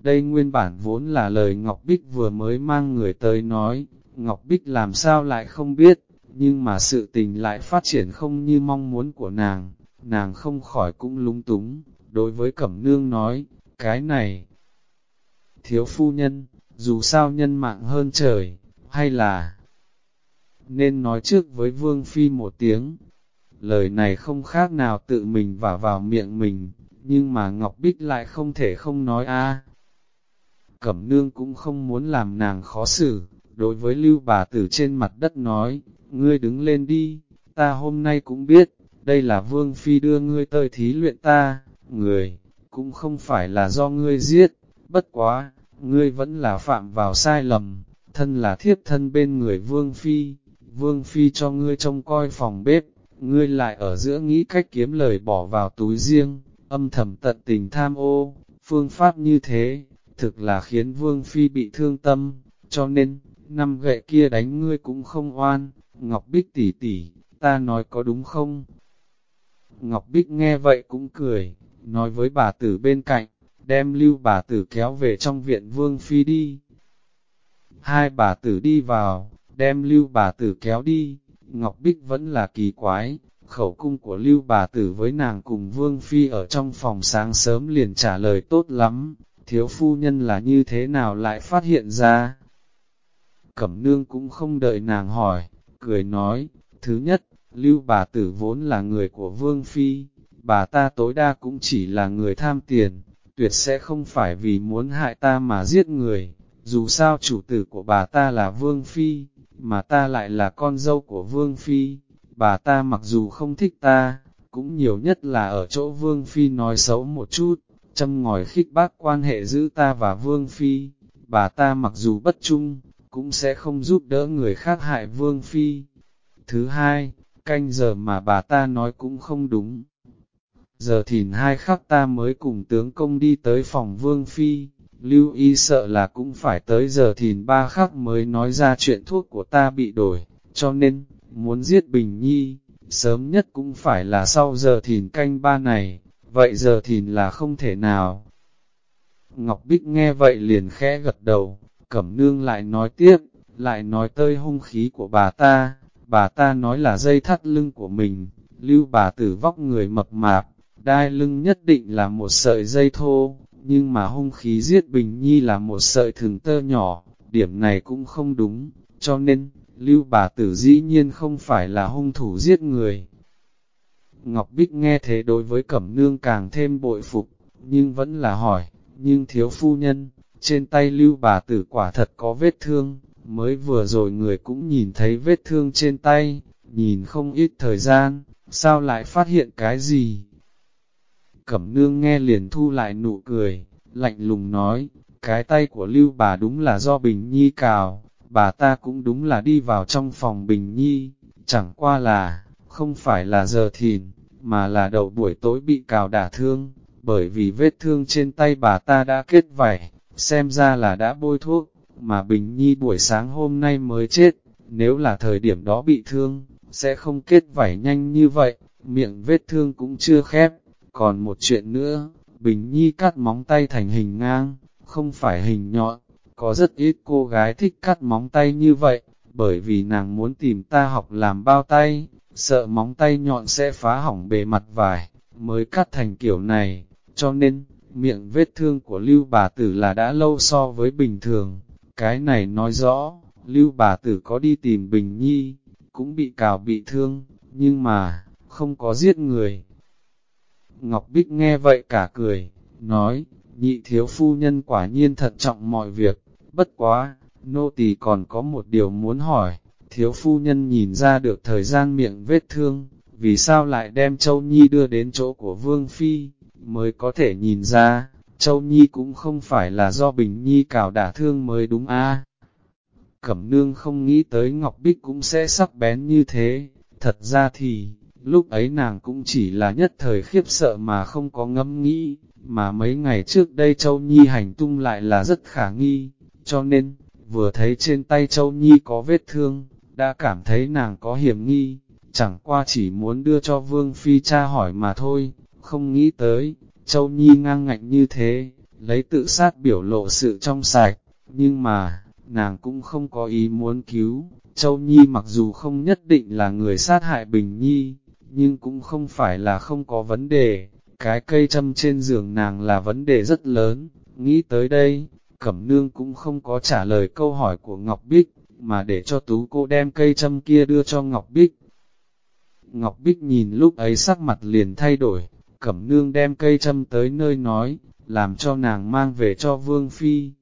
Đây nguyên bản vốn là lời Ngọc Bích vừa mới mang người tới nói, Ngọc Bích làm sao lại không biết, nhưng mà sự tình lại phát triển không như mong muốn của nàng, nàng không khỏi cũng lúng túng, đối với Cẩm Nương nói, cái này, thiếu phu nhân, dù sao nhân mạng hơn trời, hay là, nên nói trước với Vương Phi một tiếng, lời này không khác nào tự mình vả vào miệng mình, nhưng mà Ngọc Bích lại không thể không nói a. Cẩm nương cũng không muốn làm nàng khó xử, đối với lưu bà tử trên mặt đất nói, ngươi đứng lên đi, ta hôm nay cũng biết, đây là Vương Phi đưa ngươi tới thí luyện ta, người, cũng không phải là do ngươi giết, bất quá, ngươi vẫn là phạm vào sai lầm, thân là thiếp thân bên người Vương Phi, Vương Phi cho ngươi trông coi phòng bếp, ngươi lại ở giữa nghĩ cách kiếm lời bỏ vào túi riêng, âm thầm tận tình tham ô, phương pháp như thế, thực là khiến Vương Phi bị thương tâm, cho nên, năm gậy kia đánh ngươi cũng không oan, Ngọc Bích tỷ tỷ, ta nói có đúng không? Ngọc Bích nghe vậy cũng cười, nói với bà tử bên cạnh, đem lưu bà tử kéo về trong viện Vương Phi đi. Hai bà tử đi vào, đem lưu bà tử kéo đi, Ngọc Bích vẫn là kỳ quái, khẩu cung của lưu bà tử với nàng cùng Vương Phi ở trong phòng sáng sớm liền trả lời tốt lắm, thiếu phu nhân là như thế nào lại phát hiện ra. Cẩm nương cũng không đợi nàng hỏi, cười nói, thứ nhất, lưu bà tử vốn là người của Vương Phi, bà ta tối đa cũng chỉ là người tham tiền, tuyệt sẽ không phải vì muốn hại ta mà giết người, dù sao chủ tử của bà ta là Vương Phi, mà ta lại là con dâu của Vương Phi, bà ta mặc dù không thích ta, cũng nhiều nhất là ở chỗ Vương Phi nói xấu một chút, châm ngòi khích bác quan hệ giữa ta và Vương Phi, bà ta mặc dù bất trung, cũng sẽ không giúp đỡ người khác hại Vương Phi. Thứ hai, canh giờ mà bà ta nói cũng không đúng. Giờ thìn hai khắc ta mới cùng tướng công đi tới phòng Vương Phi, lưu y sợ là cũng phải tới giờ thìn ba khắc mới nói ra chuyện thuốc của ta bị đổi, cho nên, muốn giết Bình Nhi, sớm nhất cũng phải là sau giờ thìn canh ba này, vậy giờ thìn là không thể nào. Ngọc Bích nghe vậy liền khẽ gật đầu, Cẩm Nương lại nói tiếp, lại nói tơi hung khí của bà ta, bà ta nói là dây thắt lưng của mình, lưu bà tử vóc người mập mạp, đai lưng nhất định là một sợi dây thô, nhưng mà hung khí giết Bình Nhi là một sợi thừng tơ nhỏ, điểm này cũng không đúng, cho nên, lưu bà tử dĩ nhiên không phải là hung thủ giết người. Ngọc Bích nghe thế đối với Cẩm Nương càng thêm bội phục, nhưng vẫn là hỏi, nhưng thiếu phu nhân, trên tay lưu bà tử quả thật có vết thương, mới vừa rồi người cũng nhìn thấy vết thương trên tay, nhìn không ít thời gian, sao lại phát hiện cái gì? Cẩm nương nghe liền thu lại nụ cười, lạnh lùng nói, cái tay của lưu bà đúng là do Bình Nhi cào, bà ta cũng đúng là đi vào trong phòng Bình Nhi, chẳng qua là, không phải là giờ thìn, mà là đầu buổi tối bị cào đả thương, bởi vì vết thương trên tay bà ta đã kết vảy, xem ra là đã bôi thuốc, mà Bình Nhi buổi sáng hôm nay mới chết, nếu là thời điểm đó bị thương, sẽ không kết vảy nhanh như vậy, miệng vết thương cũng chưa khép. Còn một chuyện nữa, Bình Nhi cắt móng tay thành hình ngang, không phải hình nhọn, có rất ít cô gái thích cắt móng tay như vậy, bởi vì nàng muốn tìm ta học làm bao tay, sợ móng tay nhọn sẽ phá hỏng bề mặt vải, mới cắt thành kiểu này, cho nên, miệng vết thương của lưu bà tử là đã lâu so với bình thường, cái này nói rõ, lưu bà tử có đi tìm Bình Nhi, cũng bị cào bị thương, nhưng mà, không có giết người. Ngọc Bích nghe vậy cả cười, nói, nhị thiếu phu nhân quả nhiên thận trọng mọi việc, bất quá, nô tỳ còn có một điều muốn hỏi, thiếu phu nhân nhìn ra được thời gian miệng vết thương, vì sao lại đem Châu Nhi đưa đến chỗ của Vương Phi, mới có thể nhìn ra, Châu Nhi cũng không phải là do Bình Nhi cào đả thương mới đúng a. Cẩm nương không nghĩ tới Ngọc Bích cũng sẽ sắc bén như thế, thật ra thì, lúc ấy nàng cũng chỉ là nhất thời khiếp sợ mà không có ngẫm nghĩ, mà mấy ngày trước đây Châu Nhi hành tung lại là rất khả nghi, cho nên, vừa thấy trên tay Châu Nhi có vết thương, đã cảm thấy nàng có hiểm nghi, chẳng qua chỉ muốn đưa cho Vương Phi cha hỏi mà thôi, không nghĩ tới, Châu Nhi ngang ngạnh như thế, lấy tự sát biểu lộ sự trong sạch, nhưng mà, nàng cũng không có ý muốn cứu. Châu Nhi mặc dù không nhất định là người sát hại Bình Nhi, nhưng cũng không phải là không có vấn đề. Cái cây châm trên giường nàng là vấn đề rất lớn, nghĩ tới đây, Cẩm Nương cũng không có trả lời câu hỏi của Ngọc Bích, mà để cho tú cô đem cây châm kia đưa cho Ngọc Bích. Ngọc Bích nhìn lúc ấy sắc mặt liền thay đổi, Cẩm Nương đem cây châm tới nơi nói, làm cho nàng mang về cho Vương Phi.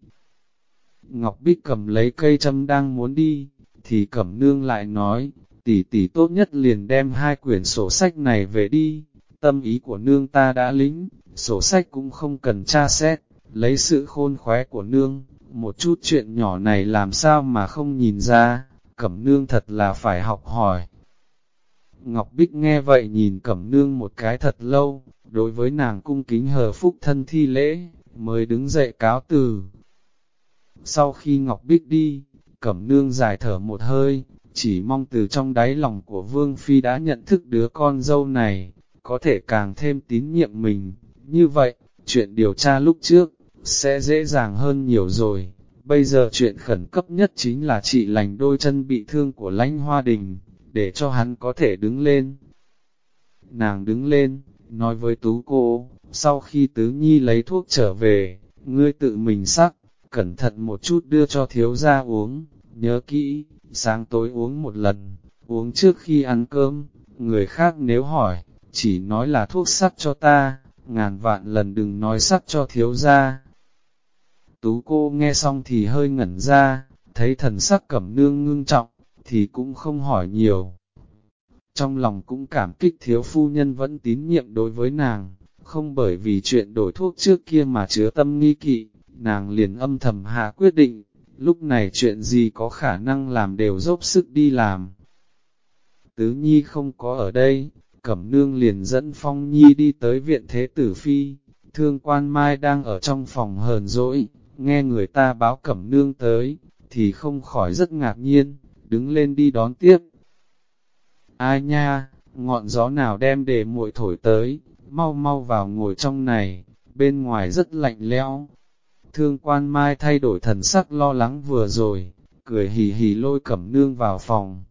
Ngọc Bích cầm lấy cây châm đang muốn đi, thì Cẩm Nương lại nói, tỷ tỷ tốt nhất liền đem hai quyển sổ sách này về đi, tâm ý của nương ta đã lính, sổ sách cũng không cần tra xét, lấy sự khôn khóe của nương, một chút chuyện nhỏ này làm sao mà không nhìn ra, Cẩm Nương thật là phải học hỏi. Ngọc Bích nghe vậy nhìn Cẩm Nương một cái thật lâu, đối với nàng cung kính hờ phúc thân thi lễ, mới đứng dậy cáo từ. Sau khi Ngọc Bích đi, Cẩm Nương dài thở một hơi, chỉ mong từ trong đáy lòng của Vương Phi đã nhận thức đứa con dâu này, có thể càng thêm tín nhiệm mình. Như vậy, chuyện điều tra lúc trước, sẽ dễ dàng hơn nhiều rồi. Bây giờ chuyện khẩn cấp nhất chính là trị lành đôi chân bị thương của lãnh hoa đình, để cho hắn có thể đứng lên. Nàng đứng lên, nói với tú cô, sau khi tứ nhi lấy thuốc trở về, ngươi tự mình sắc, cẩn thận một chút đưa cho thiếu gia uống, nhớ kỹ, sáng tối uống một lần, uống trước khi ăn cơm, người khác nếu hỏi, chỉ nói là thuốc sắc cho ta, ngàn vạn lần đừng nói sắc cho thiếu gia. Tú cô nghe xong thì hơi ngẩn ra, thấy thần sắc cẩm nương ngưng trọng, thì cũng không hỏi nhiều. Trong lòng cũng cảm kích thiếu phu nhân vẫn tín nhiệm đối với nàng, không bởi vì chuyện đổi thuốc trước kia mà chứa tâm nghi kỵ, nàng liền âm thầm hạ quyết định, lúc này chuyện gì có khả năng làm đều dốc sức đi làm. Tứ Nhi không có ở đây, Cẩm Nương liền dẫn Phong Nhi đi tới viện Thế Tử Phi, thương quan Mai đang ở trong phòng hờn dỗi, nghe người ta báo cẩm nương tới, thì không khỏi rất ngạc nhiên, đứng lên đi đón tiếp. Ai nha, ngọn gió nào đem để muội thổi tới, mau mau vào ngồi trong này, bên ngoài rất lạnh lẽo. Thương quan mai thay đổi thần sắc lo lắng vừa rồi, cười hì hì lôi cẩm nương vào phòng.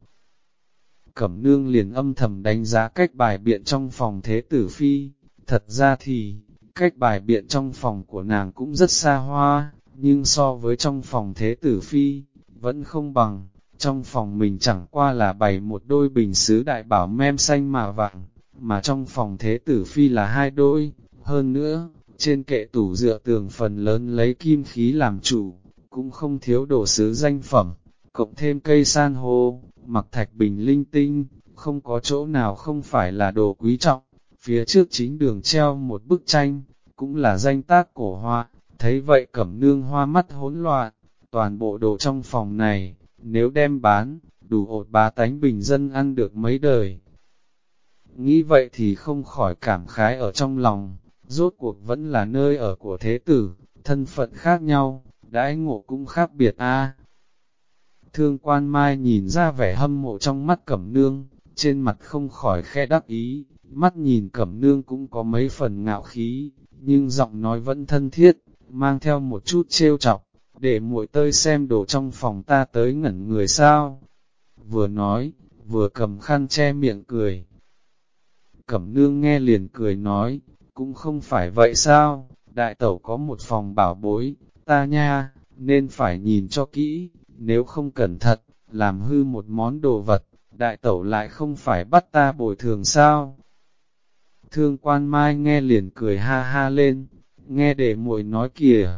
Cẩm nương liền âm thầm đánh giá cách bài biện trong phòng thế tử phi, thật ra thì, cách bài biện trong phòng của nàng cũng rất xa hoa, nhưng so với trong phòng thế tử phi, vẫn không bằng, trong phòng mình chẳng qua là bày một đôi bình sứ đại bảo mem xanh mà vặn, mà trong phòng thế tử phi là hai đôi, hơn nữa, trên kệ tủ dựa tường phần lớn lấy kim khí làm chủ, cũng không thiếu đồ sứ danh phẩm, cộng thêm cây san hô, mặc thạch bình linh tinh, không có chỗ nào không phải là đồ quý trọng, phía trước chính đường treo một bức tranh, cũng là danh tác cổ hoa, thấy vậy cẩm nương hoa mắt hỗn loạn, toàn bộ đồ trong phòng này, nếu đem bán, đủ ột bá tánh bình dân ăn được mấy đời. Nghĩ vậy thì không khỏi cảm khái ở trong lòng, rốt cuộc vẫn là nơi ở của thế tử, thân phận khác nhau, đãi ngộ cũng khác biệt a. Thương quan mai nhìn ra vẻ hâm mộ trong mắt cẩm nương, trên mặt không khỏi khe đắc ý, mắt nhìn cẩm nương cũng có mấy phần ngạo khí, nhưng giọng nói vẫn thân thiết, mang theo một chút trêu chọc, để muội tơi xem đồ trong phòng ta tới ngẩn người sao. Vừa nói, vừa cầm khăn che miệng cười. Cẩm nương nghe liền cười nói, cũng không phải vậy sao, đại tẩu có một phòng bảo bối, ta nha, nên phải nhìn cho kỹ, nếu không cẩn thận, làm hư một món đồ vật, đại tẩu lại không phải bắt ta bồi thường sao. Thương quan mai nghe liền cười ha ha lên, nghe để muội nói kìa.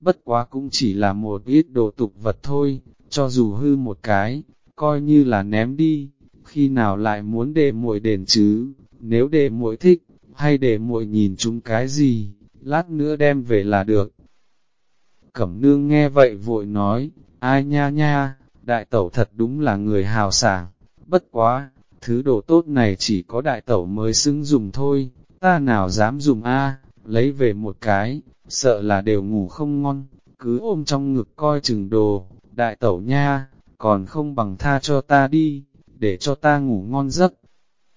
Bất quá cũng chỉ là một ít đồ tục vật thôi, cho dù hư một cái, coi như là ném đi, khi nào lại muốn để muội đền chứ, nếu để muội thích, hay để muội nhìn chúng cái gì, lát nữa đem về là được. Cẩm nương nghe vậy vội nói, ai nha nha, đại tẩu thật đúng là người hào sảng, bất quá, thứ đồ tốt này chỉ có đại tẩu mới xứng dùng thôi, ta nào dám dùng a lấy về một cái, sợ là đều ngủ không ngon, cứ ôm trong ngực coi chừng đồ, đại tẩu nha, còn không bằng tha cho ta đi, để cho ta ngủ ngon giấc.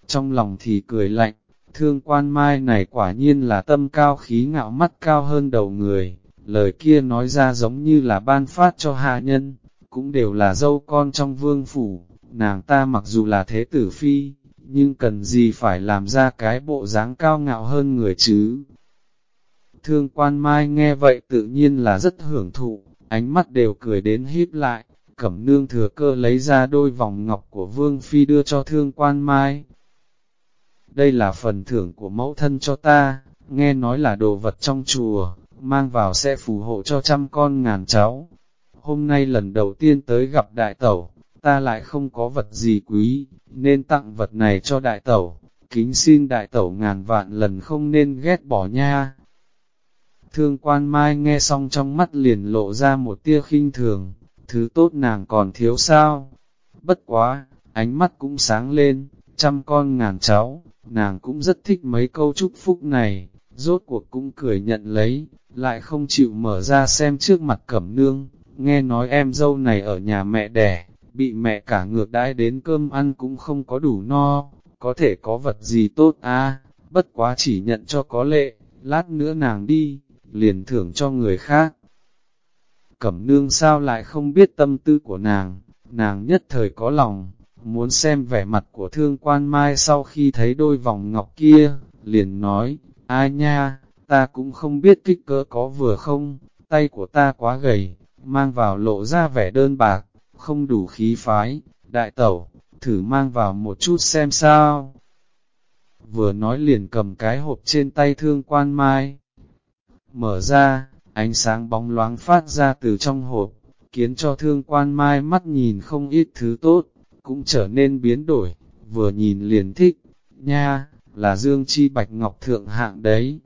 Trong lòng thì cười lạnh, thương quan mai này quả nhiên là tâm cao khí ngạo mắt cao hơn đầu người, lời kia nói ra giống như là ban phát cho hạ nhân, cũng đều là dâu con trong vương phủ, nàng ta mặc dù là thế tử phi, nhưng cần gì phải làm ra cái bộ dáng cao ngạo hơn người chứ. Thương quan mai nghe vậy tự nhiên là rất hưởng thụ, ánh mắt đều cười đến híp lại, cẩm nương thừa cơ lấy ra đôi vòng ngọc của vương phi đưa cho thương quan mai. Đây là phần thưởng của mẫu thân cho ta, nghe nói là đồ vật trong chùa, mang vào sẽ phù hộ cho trăm con ngàn cháu. Hôm nay lần đầu tiên tới gặp đại tẩu, ta lại không có vật gì quý, nên tặng vật này cho đại tẩu, kính xin đại tẩu ngàn vạn lần không nên ghét bỏ nha. Thương quan mai nghe xong trong mắt liền lộ ra một tia khinh thường, thứ tốt nàng còn thiếu sao? Bất quá, ánh mắt cũng sáng lên, trăm con ngàn cháu, nàng cũng rất thích mấy câu chúc phúc này, rốt cuộc cũng cười nhận lấy, lại không chịu mở ra xem trước mặt cẩm nương, nghe nói em dâu này ở nhà mẹ đẻ, bị mẹ cả ngược đãi đến cơm ăn cũng không có đủ no, có thể có vật gì tốt à, bất quá chỉ nhận cho có lệ, lát nữa nàng đi, liền thưởng cho người khác. Cẩm nương sao lại không biết tâm tư của nàng, nàng nhất thời có lòng, muốn xem vẻ mặt của thương quan mai sau khi thấy đôi vòng ngọc kia, liền nói, ai nha, ta cũng không biết kích cỡ có vừa không, tay của ta quá gầy, mang vào lộ ra vẻ đơn bạc, không đủ khí phái, đại tẩu, thử mang vào một chút xem sao. Vừa nói liền cầm cái hộp trên tay thương quan mai. Mở ra, ánh sáng bóng loáng phát ra từ trong hộp, khiến cho thương quan mai mắt nhìn không ít thứ tốt, cũng trở nên biến đổi, vừa nhìn liền thích, nha, là dương chi bạch ngọc thượng hạng đấy.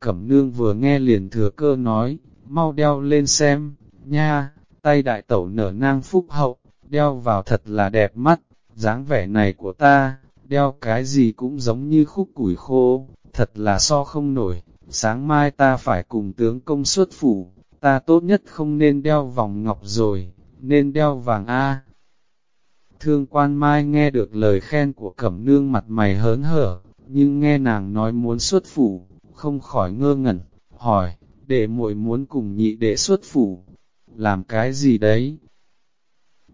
Cẩm nương vừa nghe liền thừa cơ nói, mau đeo lên xem, nha, tay đại tẩu nở nang phúc hậu, đeo vào thật là đẹp mắt, dáng vẻ này của ta, đeo cái gì cũng giống như khúc củi khô, thật là so không nổi, sáng mai ta phải cùng tướng công xuất phủ, ta tốt nhất không nên đeo vòng ngọc rồi, nên đeo vàng A. Thương quan mai nghe được lời khen của cẩm nương mặt mày hớn hở, nhưng nghe nàng nói muốn xuất phủ, không khỏi ngơ ngẩn, hỏi, để muội muốn cùng nhị đệ xuất phủ, làm cái gì đấy?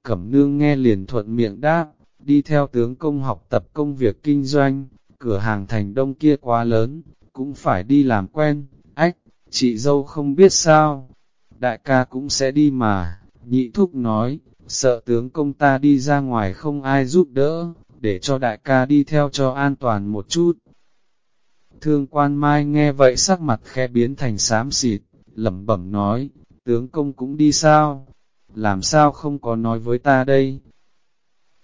Cẩm nương nghe liền thuận miệng đáp, đi theo tướng công học tập công việc kinh doanh, cửa hàng thành đông kia quá lớn, cũng phải đi làm quen, ách, chị dâu không biết sao, đại ca cũng sẽ đi mà, nhị thúc nói, sợ tướng công ta đi ra ngoài không ai giúp đỡ, để cho đại ca đi theo cho an toàn một chút. Thương quan mai nghe vậy sắc mặt khe biến thành xám xịt, lẩm bẩm nói, tướng công cũng đi sao? Làm sao không có nói với ta đây?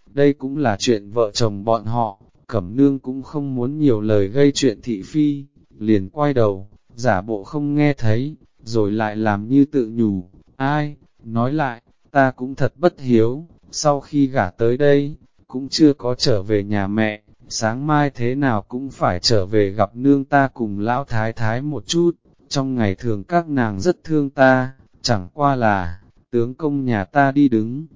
Đây cũng là chuyện vợ chồng bọn họ, Cẩm Nương cũng không muốn nhiều lời gây chuyện thị phi, liền quay đầu, giả bộ không nghe thấy, rồi lại làm như tự nhủ, ai, nói lại, ta cũng thật bất hiếu, sau khi gả tới đây, cũng chưa có trở về nhà mẹ, sáng mai thế nào cũng phải trở về gặp nương ta cùng lão thái thái một chút, trong ngày thường các nàng rất thương ta, chẳng qua là, tướng công nhà ta đi đứng.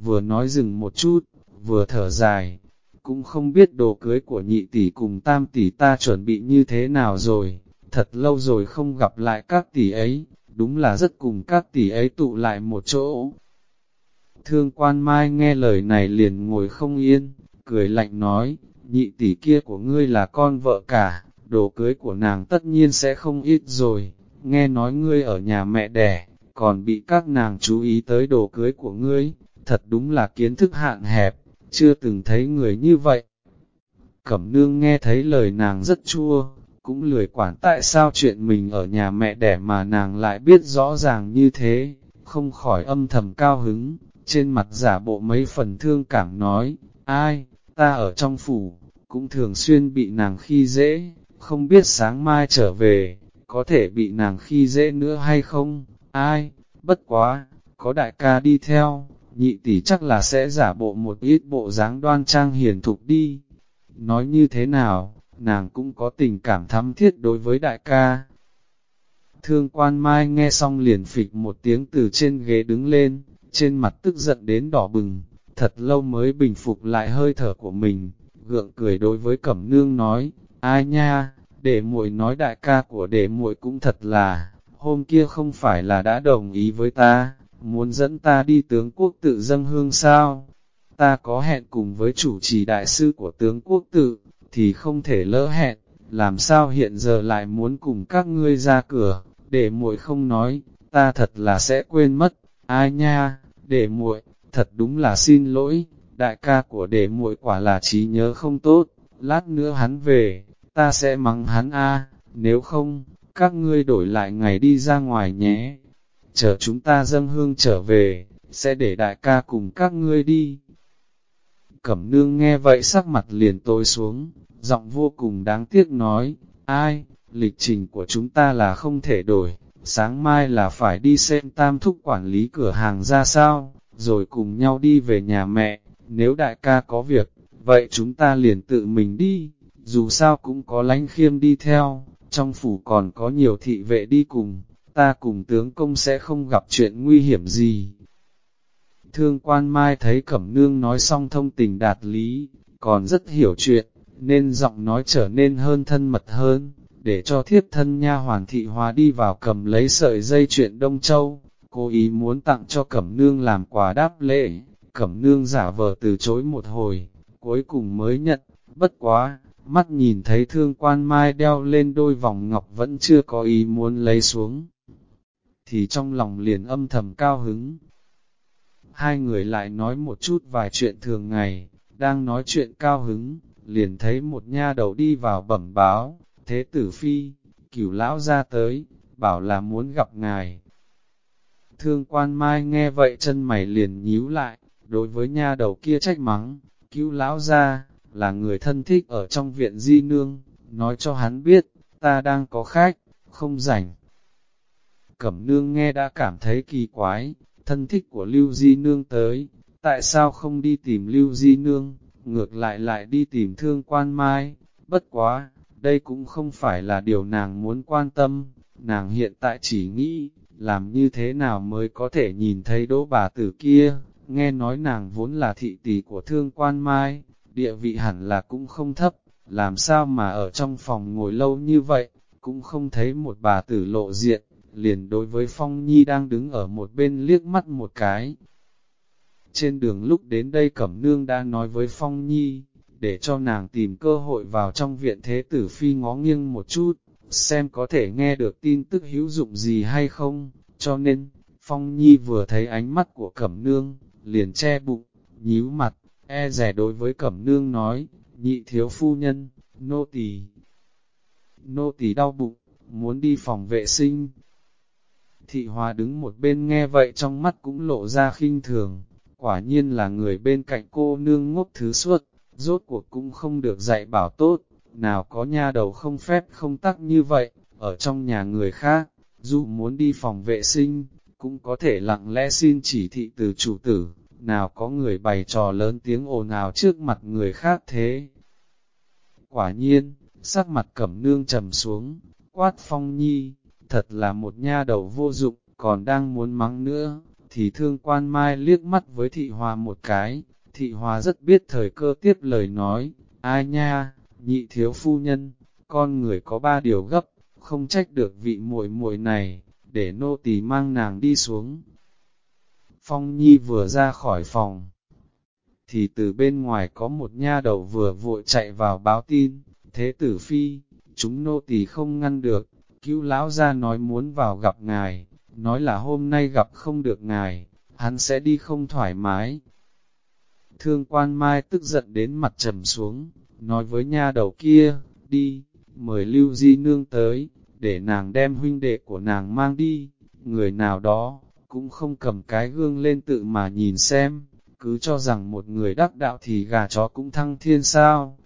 Vừa nói dừng một chút, vừa thở dài, cũng không biết đồ cưới của nhị tỷ cùng tam tỷ ta chuẩn bị như thế nào rồi, thật lâu rồi không gặp lại các tỷ ấy, đúng là rất cùng các tỷ ấy tụ lại một chỗ. Thương quan mai nghe lời này liền ngồi không yên, cười lạnh nói, nhị tỷ kia của ngươi là con vợ cả, đồ cưới của nàng tất nhiên sẽ không ít rồi, nghe nói ngươi ở nhà mẹ đẻ, còn bị các nàng chú ý tới đồ cưới của ngươi, thật đúng là kiến thức hạn hẹp, chưa từng thấy người như vậy. Cẩm nương nghe thấy lời nàng rất chua, cũng lười quản tại sao chuyện mình ở nhà mẹ đẻ mà nàng lại biết rõ ràng như thế, không khỏi âm thầm cao hứng, trên mặt giả bộ mấy phần thương cảm nói, ai, ta ở trong phủ, cũng thường xuyên bị nàng khi dễ, không biết sáng mai trở về, có thể bị nàng khi dễ nữa hay không, ai, bất quá, có đại ca đi theo, nhị tỷ chắc là sẽ giả bộ một ít bộ dáng đoan trang hiền thục đi. Nói như thế nào, nàng cũng có tình cảm thắm thiết đối với đại ca. Thương quan mai nghe xong liền phịch một tiếng từ trên ghế đứng lên, trên mặt tức giận đến đỏ bừng, thật lâu mới bình phục lại hơi thở của mình, gượng cười đối với cẩm nương nói, ai nha, để muội nói đại ca của để muội cũng thật là, hôm kia không phải là đã đồng ý với ta, muốn dẫn ta đi tướng quốc tự dâng hương sao? Ta có hẹn cùng với chủ trì đại sư của tướng quốc tự, thì không thể lỡ hẹn, làm sao hiện giờ lại muốn cùng các ngươi ra cửa, để muội không nói, ta thật là sẽ quên mất, ai nha, để muội, thật đúng là xin lỗi, đại ca của để muội quả là trí nhớ không tốt, lát nữa hắn về, ta sẽ mắng hắn a, nếu không, các ngươi đổi lại ngày đi ra ngoài nhé chờ chúng ta dâng hương trở về, sẽ để đại ca cùng các ngươi đi. Cẩm nương nghe vậy sắc mặt liền tối xuống, giọng vô cùng đáng tiếc nói, ai, lịch trình của chúng ta là không thể đổi, sáng mai là phải đi xem tam thúc quản lý cửa hàng ra sao, rồi cùng nhau đi về nhà mẹ, nếu đại ca có việc, vậy chúng ta liền tự mình đi, dù sao cũng có lánh khiêm đi theo, trong phủ còn có nhiều thị vệ đi cùng, ta cùng tướng công sẽ không gặp chuyện nguy hiểm gì. Thương quan mai thấy Cẩm Nương nói xong thông tình đạt lý, còn rất hiểu chuyện, nên giọng nói trở nên hơn thân mật hơn, để cho thiếp thân nha hoàn thị hòa đi vào cầm lấy sợi dây chuyện Đông Châu, cố ý muốn tặng cho Cẩm Nương làm quà đáp lễ, Cẩm Nương giả vờ từ chối một hồi, cuối cùng mới nhận, bất quá, mắt nhìn thấy thương quan mai đeo lên đôi vòng ngọc vẫn chưa có ý muốn lấy xuống, thì trong lòng liền âm thầm cao hứng. Hai người lại nói một chút vài chuyện thường ngày, đang nói chuyện cao hứng, liền thấy một nha đầu đi vào bẩm báo, thế tử phi, cửu lão ra tới, bảo là muốn gặp ngài. Thương quan mai nghe vậy chân mày liền nhíu lại, đối với nha đầu kia trách mắng, cứu lão ra, là người thân thích ở trong viện di nương, nói cho hắn biết, ta đang có khách, không rảnh, Cẩm nương nghe đã cảm thấy kỳ quái, thân thích của Lưu Di Nương tới, tại sao không đi tìm Lưu Di Nương, ngược lại lại đi tìm thương quan mai, bất quá, đây cũng không phải là điều nàng muốn quan tâm, nàng hiện tại chỉ nghĩ, làm như thế nào mới có thể nhìn thấy đỗ bà tử kia, nghe nói nàng vốn là thị tỷ của thương quan mai, địa vị hẳn là cũng không thấp, làm sao mà ở trong phòng ngồi lâu như vậy, cũng không thấy một bà tử lộ diện, liền đối với Phong Nhi đang đứng ở một bên liếc mắt một cái. Trên đường lúc đến đây Cẩm Nương đã nói với Phong Nhi, để cho nàng tìm cơ hội vào trong viện thế tử phi ngó nghiêng một chút, xem có thể nghe được tin tức hữu dụng gì hay không, cho nên, Phong Nhi vừa thấy ánh mắt của Cẩm Nương, liền che bụng, nhíu mặt, e rẻ đối với Cẩm Nương nói, nhị thiếu phu nhân, nô tỳ Nô tỳ đau bụng, muốn đi phòng vệ sinh. Thị Hòa đứng một bên nghe vậy trong mắt cũng lộ ra khinh thường, quả nhiên là người bên cạnh cô nương ngốc thứ suốt, rốt cuộc cũng không được dạy bảo tốt, nào có nha đầu không phép không tắc như vậy, ở trong nhà người khác, dù muốn đi phòng vệ sinh, cũng có thể lặng lẽ xin chỉ thị từ chủ tử, nào có người bày trò lớn tiếng ồn ào trước mặt người khác thế. Quả nhiên, sắc mặt cẩm nương trầm xuống, quát phong nhi, thật là một nha đầu vô dụng, còn đang muốn mắng nữa, thì thương quan mai liếc mắt với thị hòa một cái, thị hòa rất biết thời cơ tiếp lời nói, ai nha, nhị thiếu phu nhân, con người có ba điều gấp, không trách được vị muội muội này, để nô tỳ mang nàng đi xuống. Phong Nhi vừa ra khỏi phòng, thì từ bên ngoài có một nha đầu vừa vội chạy vào báo tin, thế tử phi, chúng nô tỳ không ngăn được, cứu lão ra nói muốn vào gặp ngài, nói là hôm nay gặp không được ngài, hắn sẽ đi không thoải mái. Thương quan mai tức giận đến mặt trầm xuống, nói với nha đầu kia, đi, mời lưu di nương tới, để nàng đem huynh đệ của nàng mang đi, người nào đó, cũng không cầm cái gương lên tự mà nhìn xem, cứ cho rằng một người đắc đạo thì gà chó cũng thăng thiên sao.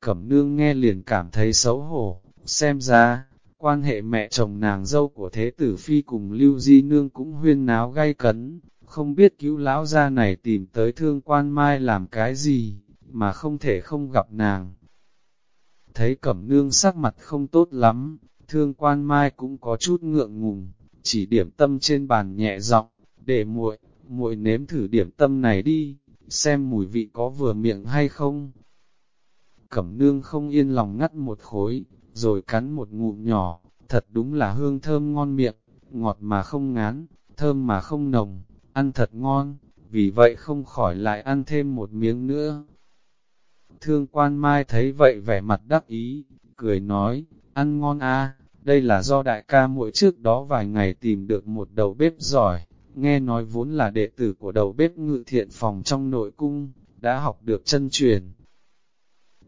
Cẩm nương nghe liền cảm thấy xấu hổ, xem ra, quan hệ mẹ chồng nàng dâu của thế tử phi cùng lưu di nương cũng huyên náo gay cấn, không biết cứu lão gia này tìm tới thương quan mai làm cái gì, mà không thể không gặp nàng. Thấy cẩm nương sắc mặt không tốt lắm, thương quan mai cũng có chút ngượng ngùng, chỉ điểm tâm trên bàn nhẹ giọng, để muội, muội nếm thử điểm tâm này đi, xem mùi vị có vừa miệng hay không. Cẩm nương không yên lòng ngắt một khối, rồi cắn một ngụm nhỏ, thật đúng là hương thơm ngon miệng, ngọt mà không ngán, thơm mà không nồng, ăn thật ngon, vì vậy không khỏi lại ăn thêm một miếng nữa. Thương quan mai thấy vậy vẻ mặt đắc ý, cười nói, ăn ngon a đây là do đại ca muội trước đó vài ngày tìm được một đầu bếp giỏi, nghe nói vốn là đệ tử của đầu bếp ngự thiện phòng trong nội cung, đã học được chân truyền.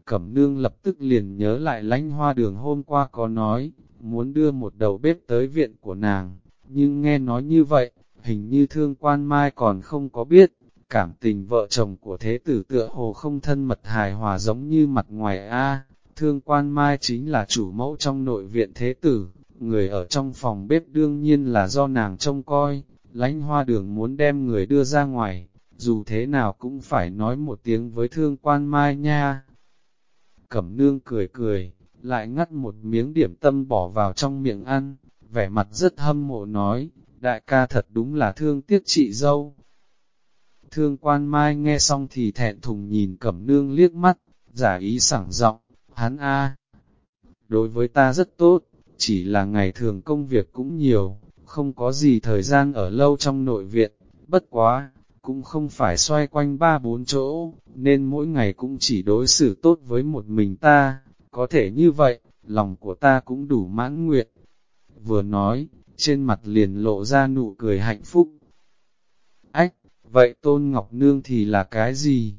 Cẩm nương lập tức liền nhớ lại lánh hoa đường hôm qua có nói, muốn đưa một đầu bếp tới viện của nàng, nhưng nghe nói như vậy, hình như thương quan mai còn không có biết, cảm tình vợ chồng của thế tử tựa hồ không thân mật hài hòa giống như mặt ngoài A, thương quan mai chính là chủ mẫu trong nội viện thế tử, người ở trong phòng bếp đương nhiên là do nàng trông coi, lánh hoa đường muốn đem người đưa ra ngoài, dù thế nào cũng phải nói một tiếng với thương quan mai nha. Cẩm nương cười cười, lại ngắt một miếng điểm tâm bỏ vào trong miệng ăn, vẻ mặt rất hâm mộ nói, đại ca thật đúng là thương tiếc chị dâu. Thương quan mai nghe xong thì thẹn thùng nhìn cẩm nương liếc mắt, giả ý sảng giọng hắn a Đối với ta rất tốt, chỉ là ngày thường công việc cũng nhiều, không có gì thời gian ở lâu trong nội viện, bất quá, cũng không phải xoay quanh ba bốn chỗ, nên mỗi ngày cũng chỉ đối xử tốt với một mình ta, có thể như vậy, lòng của ta cũng đủ mãn nguyện. Vừa nói, trên mặt liền lộ ra nụ cười hạnh phúc. Ách, vậy Tôn Ngọc Nương thì là cái gì?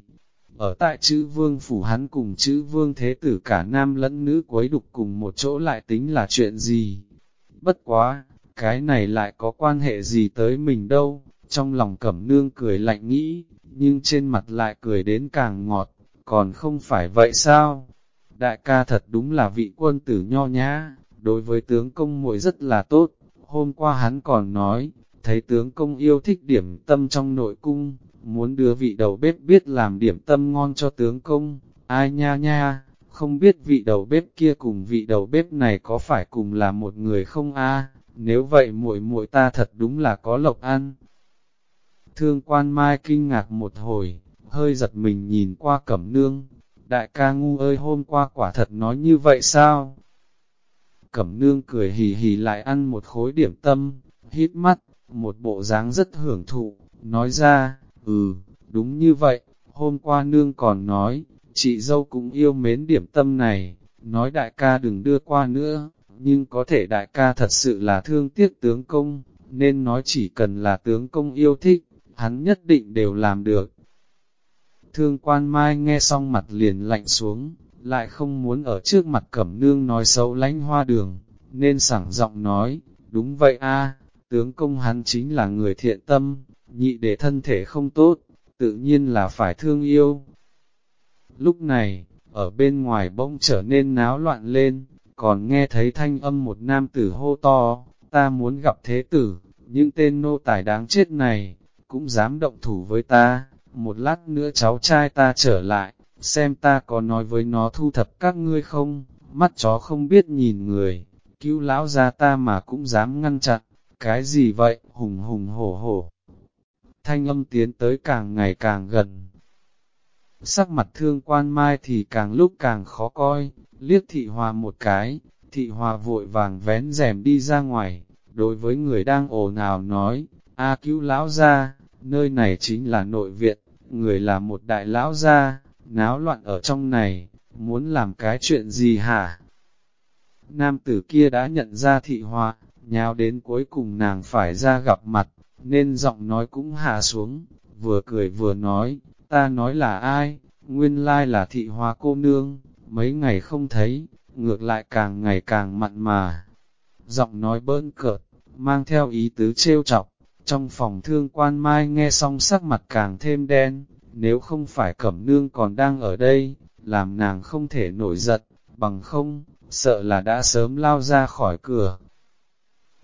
Ở tại chữ vương phủ hắn cùng chữ vương thế tử cả nam lẫn nữ quấy đục cùng một chỗ lại tính là chuyện gì? Bất quá, cái này lại có quan hệ gì tới mình đâu? Trong lòng cẩm nương cười lạnh nghĩ, nhưng trên mặt lại cười đến càng ngọt, còn không phải vậy sao? Đại ca thật đúng là vị quân tử nho nhã, đối với tướng công muội rất là tốt. Hôm qua hắn còn nói, thấy tướng công yêu thích điểm tâm trong nội cung, muốn đưa vị đầu bếp biết làm điểm tâm ngon cho tướng công, ai nha nha, không biết vị đầu bếp kia cùng vị đầu bếp này có phải cùng là một người không a? nếu vậy muội muội ta thật đúng là có lộc ăn. Thương quan mai kinh ngạc một hồi, hơi giật mình nhìn qua cẩm nương, đại ca ngu ơi hôm qua quả thật nói như vậy sao? Cẩm nương cười hì hì lại ăn một khối điểm tâm, hít mắt, một bộ dáng rất hưởng thụ, nói ra, ừ, đúng như vậy, hôm qua nương còn nói, chị dâu cũng yêu mến điểm tâm này, nói đại ca đừng đưa qua nữa, nhưng có thể đại ca thật sự là thương tiếc tướng công, nên nói chỉ cần là tướng công yêu thích, hắn nhất định đều làm được. Thương quan mai nghe xong mặt liền lạnh xuống, lại không muốn ở trước mặt cẩm nương nói xấu lánh hoa đường, nên sảng giọng nói, đúng vậy a tướng công hắn chính là người thiện tâm, nhị để thân thể không tốt, tự nhiên là phải thương yêu. Lúc này, ở bên ngoài bỗng trở nên náo loạn lên, còn nghe thấy thanh âm một nam tử hô to, ta muốn gặp thế tử, những tên nô tài đáng chết này, cũng dám động thủ với ta, một lát nữa cháu trai ta trở lại, xem ta có nói với nó thu thập các ngươi không, mắt chó không biết nhìn người, cứu lão ra ta mà cũng dám ngăn chặn, cái gì vậy, hùng hùng hổ hổ. Thanh âm tiến tới càng ngày càng gần. Sắc mặt thương quan mai thì càng lúc càng khó coi, liếc thị hòa một cái, thị hòa vội vàng vén rèm đi ra ngoài, đối với người đang ồn ào nói, A cứu lão ra, nơi này chính là nội viện, người là một đại lão gia, náo loạn ở trong này, muốn làm cái chuyện gì hả? Nam tử kia đã nhận ra thị hòa, nhào đến cuối cùng nàng phải ra gặp mặt, nên giọng nói cũng hạ xuống, vừa cười vừa nói, ta nói là ai, nguyên lai là thị hòa cô nương, mấy ngày không thấy, ngược lại càng ngày càng mặn mà. Giọng nói bỡn cợt, mang theo ý tứ trêu chọc, trong phòng thương quan mai nghe xong sắc mặt càng thêm đen, nếu không phải cẩm nương còn đang ở đây, làm nàng không thể nổi giận, bằng không, sợ là đã sớm lao ra khỏi cửa.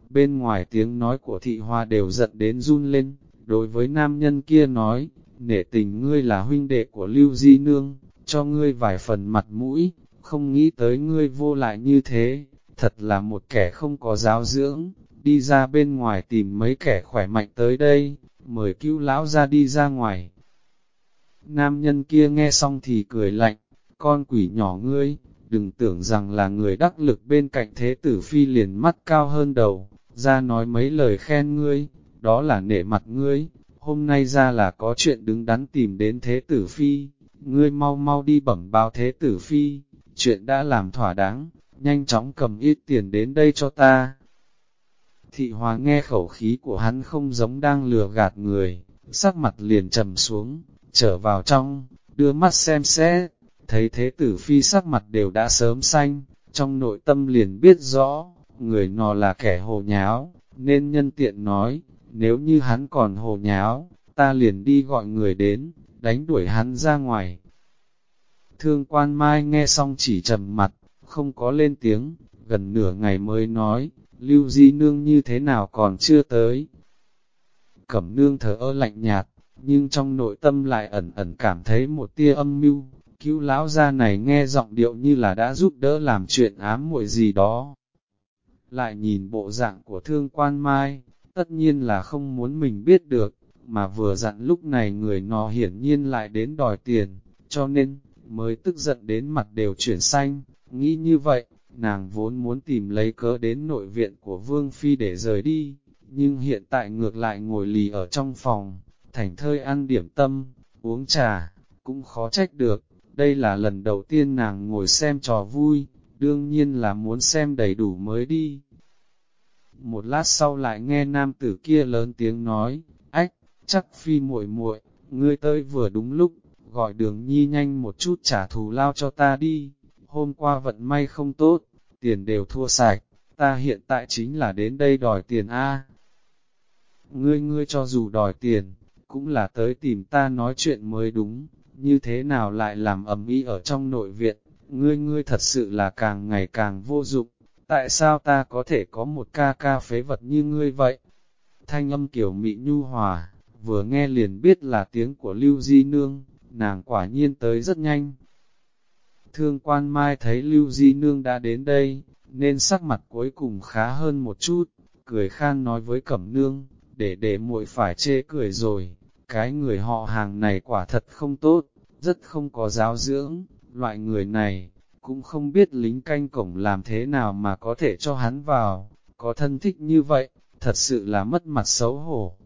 Bên ngoài tiếng nói của thị hoa đều giận đến run lên, đối với nam nhân kia nói, nể tình ngươi là huynh đệ của Lưu Di Nương, cho ngươi vài phần mặt mũi, không nghĩ tới ngươi vô lại như thế, thật là một kẻ không có giáo dưỡng, đi ra bên ngoài tìm mấy kẻ khỏe mạnh tới đây, mời cứu lão ra đi ra ngoài. Nam nhân kia nghe xong thì cười lạnh, con quỷ nhỏ ngươi, đừng tưởng rằng là người đắc lực bên cạnh thế tử phi liền mắt cao hơn đầu, ra nói mấy lời khen ngươi, đó là nể mặt ngươi, hôm nay ra là có chuyện đứng đắn tìm đến thế tử phi, ngươi mau mau đi bẩm báo thế tử phi, chuyện đã làm thỏa đáng, nhanh chóng cầm ít tiền đến đây cho ta. Thị hòa nghe khẩu khí của hắn không giống đang lừa gạt người, sắc mặt liền trầm xuống, trở vào trong, đưa mắt xem xét, thấy thế tử phi sắc mặt đều đã sớm xanh, trong nội tâm liền biết rõ, người nọ là kẻ hồ nháo, nên nhân tiện nói, nếu như hắn còn hồ nháo, ta liền đi gọi người đến, đánh đuổi hắn ra ngoài. Thương quan mai nghe xong chỉ trầm mặt, không có lên tiếng, gần nửa ngày mới nói, lưu di nương như thế nào còn chưa tới. Cẩm nương thở ơ lạnh nhạt, nhưng trong nội tâm lại ẩn ẩn cảm thấy một tia âm mưu. Cứu lão gia này nghe giọng điệu như là đã giúp đỡ làm chuyện ám muội gì đó. Lại nhìn bộ dạng của thương quan mai, tất nhiên là không muốn mình biết được, mà vừa dặn lúc này người nó hiển nhiên lại đến đòi tiền, cho nên, mới tức giận đến mặt đều chuyển xanh, nghĩ như vậy, nàng vốn muốn tìm lấy cớ đến nội viện của Vương Phi để rời đi, nhưng hiện tại ngược lại ngồi lì ở trong phòng, thành thơi ăn điểm tâm, uống trà, cũng khó trách được, đây là lần đầu tiên nàng ngồi xem trò vui, đương nhiên là muốn xem đầy đủ mới đi. Một lát sau lại nghe nam tử kia lớn tiếng nói, ách, chắc phi muội muội, ngươi tới vừa đúng lúc, gọi đường nhi nhanh một chút trả thù lao cho ta đi, hôm qua vận may không tốt, tiền đều thua sạch, ta hiện tại chính là đến đây đòi tiền A. Ngươi ngươi cho dù đòi tiền, cũng là tới tìm ta nói chuyện mới đúng, như thế nào lại làm ầm ý ở trong nội viện, ngươi ngươi thật sự là càng ngày càng vô dụng, tại sao ta có thể có một ca ca phế vật như ngươi vậy? Thanh âm kiểu mị nhu hòa, vừa nghe liền biết là tiếng của Lưu Di Nương, nàng quả nhiên tới rất nhanh. Thương quan mai thấy Lưu Di Nương đã đến đây, nên sắc mặt cuối cùng khá hơn một chút, cười khan nói với Cẩm Nương, để để muội phải chê cười rồi, cái người họ hàng này quả thật không tốt, rất không có giáo dưỡng, loại người này, cũng không biết lính canh cổng làm thế nào mà có thể cho hắn vào, có thân thích như vậy, thật sự là mất mặt xấu hổ.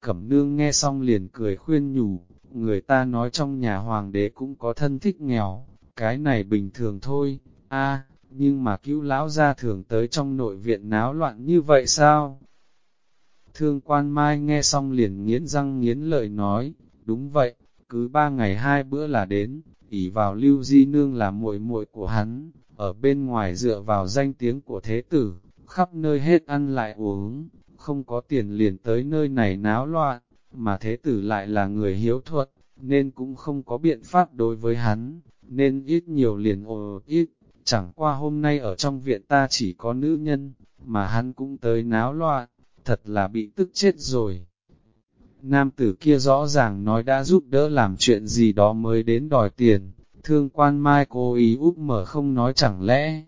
Cẩm nương nghe xong liền cười khuyên nhủ, người ta nói trong nhà hoàng đế cũng có thân thích nghèo, cái này bình thường thôi, a nhưng mà cứu lão ra thường tới trong nội viện náo loạn như vậy sao? Thương quan mai nghe xong liền nghiến răng nghiến lợi nói, đúng vậy, cứ ba ngày hai bữa là đến, ỉ vào lưu di nương là muội muội của hắn, ở bên ngoài dựa vào danh tiếng của thế tử, khắp nơi hết ăn lại uống, không có tiền liền tới nơi này náo loạn, mà thế tử lại là người hiếu thuật, nên cũng không có biện pháp đối với hắn, nên ít nhiều liền ồ ít, chẳng qua hôm nay ở trong viện ta chỉ có nữ nhân, mà hắn cũng tới náo loạn, thật là bị tức chết rồi. Nam tử kia rõ ràng nói đã giúp đỡ làm chuyện gì đó mới đến đòi tiền, thương quan mai cố ý úp mở không nói chẳng lẽ.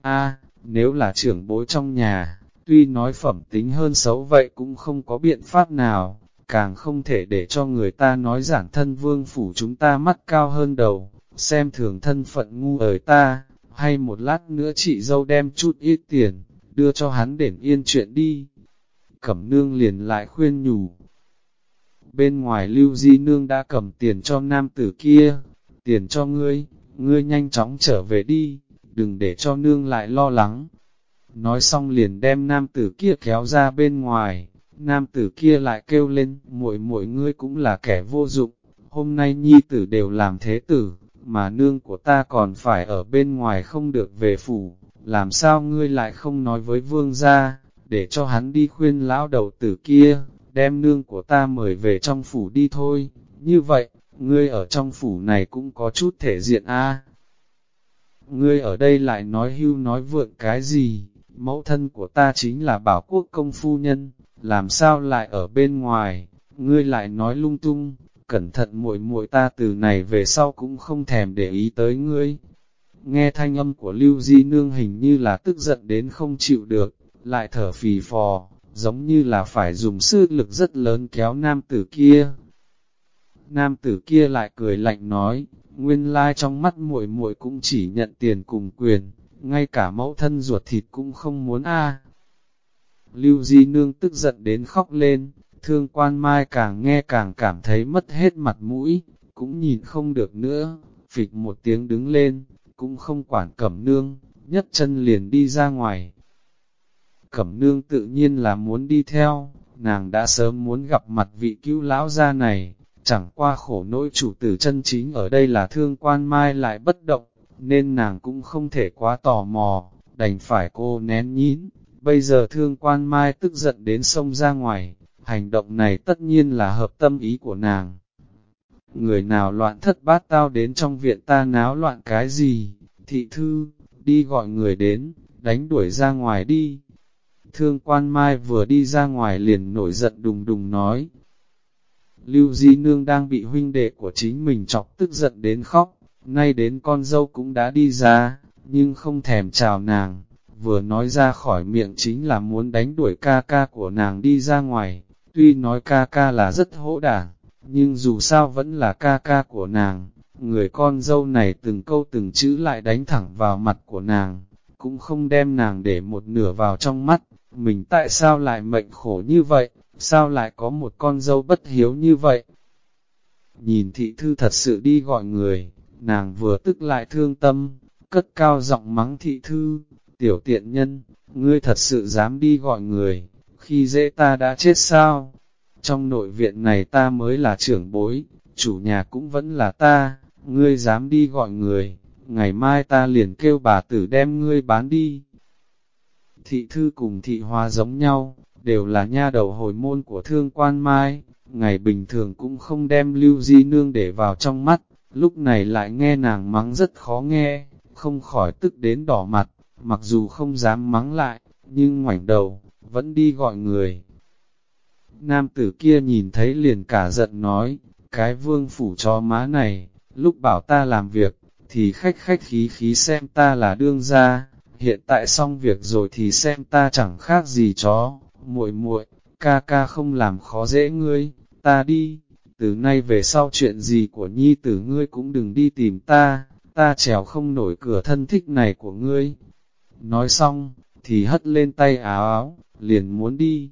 a nếu là trưởng bối trong nhà, tuy nói phẩm tính hơn xấu vậy cũng không có biện pháp nào, càng không thể để cho người ta nói giản thân vương phủ chúng ta mắt cao hơn đầu, xem thường thân phận ngu ở ta, hay một lát nữa chị dâu đem chút ít tiền, đưa cho hắn để yên chuyện đi. Cẩm nương liền lại khuyên nhủ. Bên ngoài lưu di nương đã cầm tiền cho nam tử kia, tiền cho ngươi, ngươi nhanh chóng trở về đi, đừng để cho nương lại lo lắng. Nói xong liền đem nam tử kia kéo ra bên ngoài, nam tử kia lại kêu lên, muội muội ngươi cũng là kẻ vô dụng, hôm nay nhi tử đều làm thế tử, mà nương của ta còn phải ở bên ngoài không được về phủ, làm sao ngươi lại không nói với vương gia, để cho hắn đi khuyên lão đầu tử kia, đem nương của ta mời về trong phủ đi thôi, như vậy, ngươi ở trong phủ này cũng có chút thể diện a. Ngươi ở đây lại nói hưu nói vượn cái gì, mẫu thân của ta chính là bảo quốc công phu nhân, làm sao lại ở bên ngoài, ngươi lại nói lung tung, cẩn thận muội muội ta từ này về sau cũng không thèm để ý tới ngươi. Nghe thanh âm của Lưu Di Nương hình như là tức giận đến không chịu được, lại thở phì phò, giống như là phải dùng sức lực rất lớn kéo nam tử kia. Nam tử kia lại cười lạnh nói, nguyên lai trong mắt muội muội cũng chỉ nhận tiền cùng quyền, ngay cả mẫu thân ruột thịt cũng không muốn a. Lưu Di Nương tức giận đến khóc lên, thương quan mai càng nghe càng cảm thấy mất hết mặt mũi, cũng nhìn không được nữa, phịch một tiếng đứng lên, cũng không quản cẩm nương, nhất chân liền đi ra ngoài. Cẩm nương tự nhiên là muốn đi theo, nàng đã sớm muốn gặp mặt vị cứu lão gia này, chẳng qua khổ nỗi chủ tử chân chính ở đây là thương quan mai lại bất động, nên nàng cũng không thể quá tò mò, đành phải cô nén nhín, bây giờ thương quan mai tức giận đến sông ra ngoài, hành động này tất nhiên là hợp tâm ý của nàng. Người nào loạn thất bát tao đến trong viện ta náo loạn cái gì, thị thư, đi gọi người đến, đánh đuổi ra ngoài đi. Thương quan mai vừa đi ra ngoài liền nổi giận đùng đùng nói. Lưu Di Nương đang bị huynh đệ của chính mình chọc tức giận đến khóc, nay đến con dâu cũng đã đi ra, nhưng không thèm chào nàng, vừa nói ra khỏi miệng chính là muốn đánh đuổi ca ca của nàng đi ra ngoài, tuy nói ca ca là rất hỗ đảng, nhưng dù sao vẫn là ca ca của nàng, người con dâu này từng câu từng chữ lại đánh thẳng vào mặt của nàng, cũng không đem nàng để một nửa vào trong mắt, mình tại sao lại mệnh khổ như vậy, sao lại có một con dâu bất hiếu như vậy. Nhìn thị thư thật sự đi gọi người, nàng vừa tức lại thương tâm, cất cao giọng mắng thị thư, tiểu tiện nhân, ngươi thật sự dám đi gọi người, khi dễ ta đã chết sao? Trong nội viện này ta mới là trưởng bối, chủ nhà cũng vẫn là ta, ngươi dám đi gọi người, ngày mai ta liền kêu bà tử đem ngươi bán đi. Thị thư cùng thị hoa giống nhau, đều là nha đầu hồi môn của thương quan mai, ngày bình thường cũng không đem lưu di nương để vào trong mắt, lúc này lại nghe nàng mắng rất khó nghe, không khỏi tức đến đỏ mặt, mặc dù không dám mắng lại, nhưng ngoảnh đầu, vẫn đi gọi người. Nam tử kia nhìn thấy liền cả giận nói, cái vương phủ cho má này, lúc bảo ta làm việc, thì khách khách khí khí xem ta là đương gia, hiện tại xong việc rồi thì xem ta chẳng khác gì chó, muội muội, ca ca không làm khó dễ ngươi, ta đi, từ nay về sau chuyện gì của nhi tử ngươi cũng đừng đi tìm ta, ta trèo không nổi cửa thân thích này của ngươi. Nói xong, thì hất lên tay áo áo, liền muốn đi.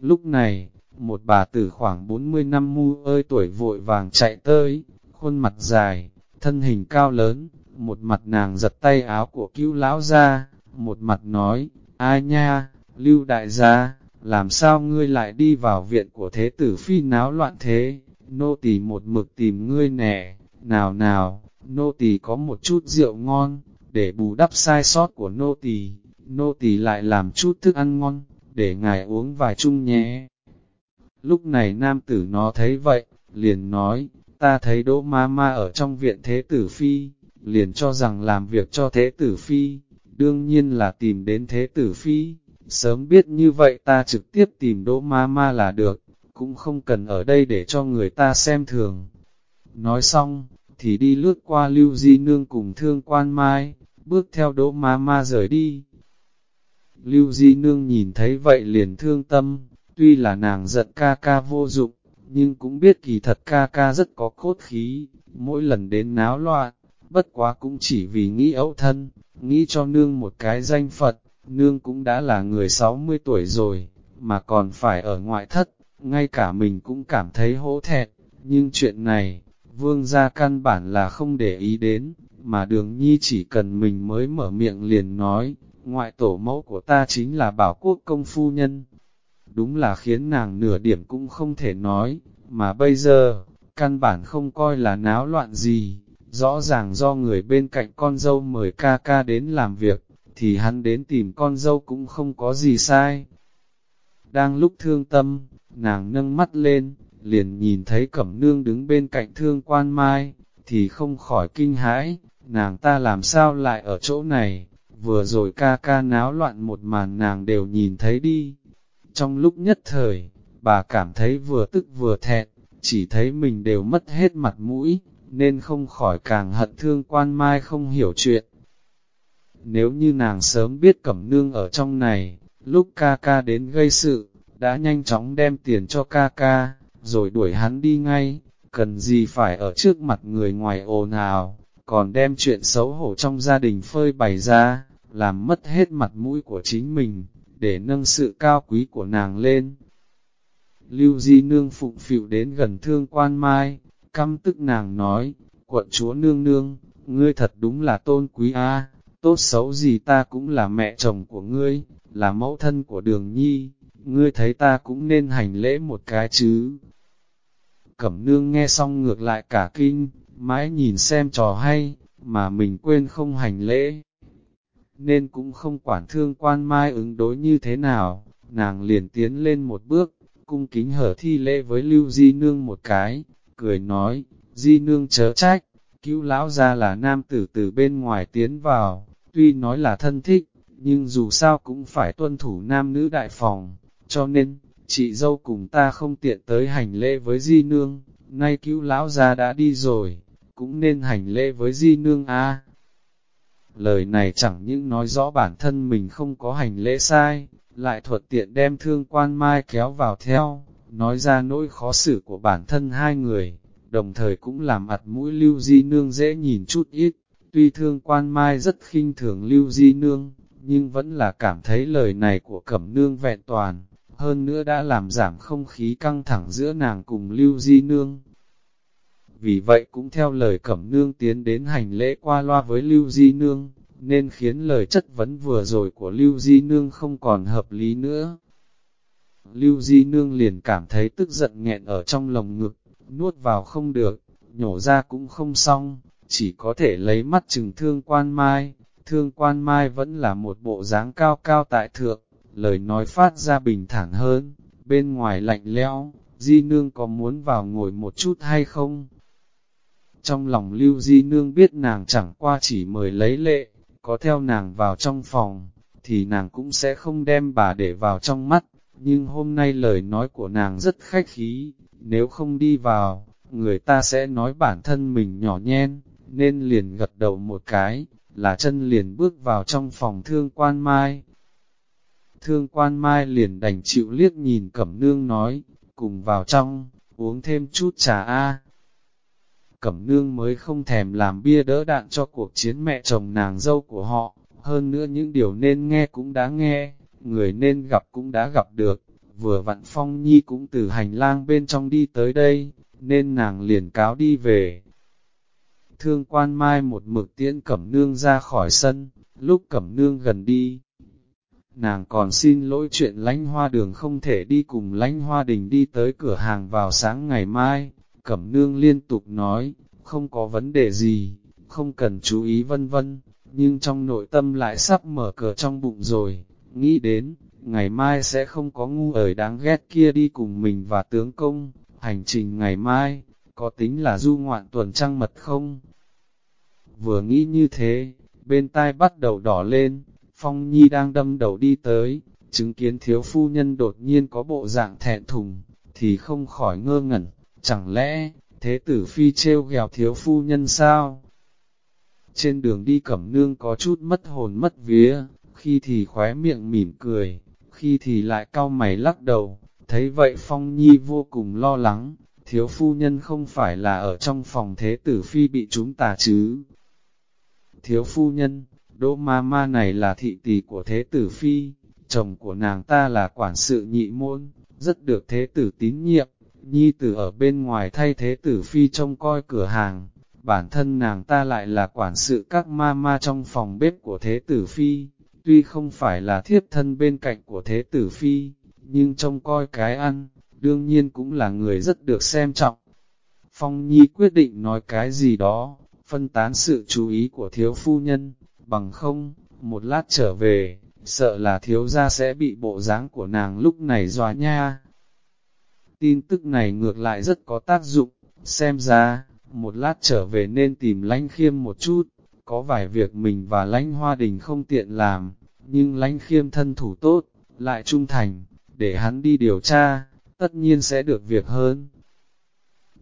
Lúc này, một bà tử khoảng 40 năm mu ơi tuổi vội vàng chạy tới, khuôn mặt dài, thân hình cao lớn, một mặt nàng giật tay áo của cứu lão ra, một mặt nói, ai nha, lưu đại gia, làm sao ngươi lại đi vào viện của thế tử phi náo loạn thế, nô tỳ một mực tìm ngươi nè, nào nào, nô tỳ có một chút rượu ngon, để bù đắp sai sót của nô tỳ, nô tỳ lại làm chút thức ăn ngon, để ngài uống vài chung nhé. Lúc này nam tử nó thấy vậy, liền nói, ta thấy đỗ ma ma ở trong viện thế tử phi, liền cho rằng làm việc cho thế tử phi, đương nhiên là tìm đến thế tử phi, sớm biết như vậy ta trực tiếp tìm đỗ ma ma là được, cũng không cần ở đây để cho người ta xem thường. Nói xong, thì đi lướt qua lưu di nương cùng thương quan mai, bước theo đỗ ma ma rời đi. Lưu di nương nhìn thấy vậy liền thương tâm, tuy là nàng giận ca ca vô dụng, nhưng cũng biết kỳ thật ca ca rất có cốt khí, mỗi lần đến náo loạn, bất quá cũng chỉ vì nghĩ ấu thân, nghĩ cho nương một cái danh Phật, nương cũng đã là người 60 tuổi rồi, mà còn phải ở ngoại thất, ngay cả mình cũng cảm thấy hỗ thẹn, nhưng chuyện này, vương gia căn bản là không để ý đến, mà đường nhi chỉ cần mình mới mở miệng liền nói, ngoại tổ mẫu của ta chính là bảo quốc công phu nhân. Đúng là khiến nàng nửa điểm cũng không thể nói, mà bây giờ, căn bản không coi là náo loạn gì, rõ ràng do người bên cạnh con dâu mời ca ca đến làm việc, thì hắn đến tìm con dâu cũng không có gì sai. Đang lúc thương tâm, nàng nâng mắt lên, liền nhìn thấy cẩm nương đứng bên cạnh thương quan mai, thì không khỏi kinh hãi, nàng ta làm sao lại ở chỗ này, vừa rồi ca ca náo loạn một màn nàng đều nhìn thấy đi. Trong lúc nhất thời, bà cảm thấy vừa tức vừa thẹn, chỉ thấy mình đều mất hết mặt mũi, nên không khỏi càng hận thương quan mai không hiểu chuyện. Nếu như nàng sớm biết cẩm nương ở trong này, lúc ca ca đến gây sự, đã nhanh chóng đem tiền cho ca ca, rồi đuổi hắn đi ngay, cần gì phải ở trước mặt người ngoài ồn ào, còn đem chuyện xấu hổ trong gia đình phơi bày ra, làm mất hết mặt mũi của chính mình, để nâng sự cao quý của nàng lên. Lưu Di Nương phụng phịu đến gần thương quan mai, căm tức nàng nói, quận chúa nương nương, ngươi thật đúng là tôn quý a tốt xấu gì ta cũng là mẹ chồng của ngươi, là mẫu thân của đường nhi, ngươi thấy ta cũng nên hành lễ một cái chứ. Cẩm nương nghe xong ngược lại cả kinh, mãi nhìn xem trò hay, mà mình quên không hành lễ. Nên cũng không quản thương quan mai ứng đối như thế nào, nàng liền tiến lên một bước, cung kính hở thi lễ với Lưu Di Nương một cái, cười nói, Di Nương chớ trách, cứu lão ra là nam tử từ bên ngoài tiến vào, tuy nói là thân thích, nhưng dù sao cũng phải tuân thủ nam nữ đại phòng, cho nên, chị dâu cùng ta không tiện tới hành lễ với Di Nương, nay cứu lão gia đã đi rồi, cũng nên hành lễ với Di Nương a. Lời này chẳng những nói rõ bản thân mình không có hành lễ sai, lại thuật tiện đem thương quan mai kéo vào theo, nói ra nỗi khó xử của bản thân hai người, đồng thời cũng làm mặt mũi lưu di nương dễ nhìn chút ít, tuy thương quan mai rất khinh thường lưu di nương, nhưng vẫn là cảm thấy lời này của cẩm nương vẹn toàn, hơn nữa đã làm giảm không khí căng thẳng giữa nàng cùng lưu di nương. Vì vậy cũng theo lời cẩm nương tiến đến hành lễ qua loa với lưu di nương, nên khiến lời chất vấn vừa rồi của Lưu Di Nương không còn hợp lý nữa. Lưu Di Nương liền cảm thấy tức giận nghẹn ở trong lồng ngực, nuốt vào không được, nhổ ra cũng không xong, chỉ có thể lấy mắt chừng thương quan mai. Thương quan mai vẫn là một bộ dáng cao cao tại thượng, lời nói phát ra bình thản hơn, bên ngoài lạnh lẽo, Di Nương có muốn vào ngồi một chút hay không? Trong lòng Lưu Di Nương biết nàng chẳng qua chỉ mời lấy lệ, có theo nàng vào trong phòng, thì nàng cũng sẽ không đem bà để vào trong mắt, nhưng hôm nay lời nói của nàng rất khách khí, nếu không đi vào, người ta sẽ nói bản thân mình nhỏ nhen, nên liền gật đầu một cái, là chân liền bước vào trong phòng thương quan mai. Thương quan mai liền đành chịu liếc nhìn cẩm nương nói, cùng vào trong, uống thêm chút trà a. Cẩm nương mới không thèm làm bia đỡ đạn cho cuộc chiến mẹ chồng nàng dâu của họ, hơn nữa những điều nên nghe cũng đã nghe, người nên gặp cũng đã gặp được, vừa vặn Phong Nhi cũng từ hành lang bên trong đi tới đây, nên nàng liền cáo đi về. Thương quan mai một mực tiễn cẩm nương ra khỏi sân, lúc cẩm nương gần đi. Nàng còn xin lỗi chuyện lánh hoa đường không thể đi cùng lánh hoa đình đi tới cửa hàng vào sáng ngày mai, cẩm nương liên tục nói, không có vấn đề gì, không cần chú ý vân vân, nhưng trong nội tâm lại sắp mở cờ trong bụng rồi, nghĩ đến, ngày mai sẽ không có ngu ở đáng ghét kia đi cùng mình và tướng công, hành trình ngày mai, có tính là du ngoạn tuần trăng mật không? Vừa nghĩ như thế, bên tai bắt đầu đỏ lên, Phong Nhi đang đâm đầu đi tới, chứng kiến thiếu phu nhân đột nhiên có bộ dạng thẹn thùng, thì không khỏi ngơ ngẩn, chẳng lẽ, thế tử phi trêu ghèo thiếu phu nhân sao? Trên đường đi cẩm nương có chút mất hồn mất vía, khi thì khóe miệng mỉm cười, khi thì lại cau mày lắc đầu, thấy vậy Phong Nhi vô cùng lo lắng, thiếu phu nhân không phải là ở trong phòng thế tử phi bị chúng tà chứ. Thiếu phu nhân, đỗ ma ma này là thị tỷ của thế tử phi, chồng của nàng ta là quản sự nhị môn, rất được thế tử tín nhiệm, nhi tử ở bên ngoài thay thế tử phi trông coi cửa hàng, bản thân nàng ta lại là quản sự các ma ma trong phòng bếp của thế tử phi, tuy không phải là thiếp thân bên cạnh của thế tử phi, nhưng trông coi cái ăn, đương nhiên cũng là người rất được xem trọng. Phong Nhi quyết định nói cái gì đó, phân tán sự chú ý của thiếu phu nhân, bằng không, một lát trở về, sợ là thiếu gia sẽ bị bộ dáng của nàng lúc này dòa nha. Tin tức này ngược lại rất có tác dụng, xem ra, một lát trở về nên tìm lánh khiêm một chút, có vài việc mình và lánh hoa đình không tiện làm, nhưng lánh khiêm thân thủ tốt, lại trung thành, để hắn đi điều tra, tất nhiên sẽ được việc hơn.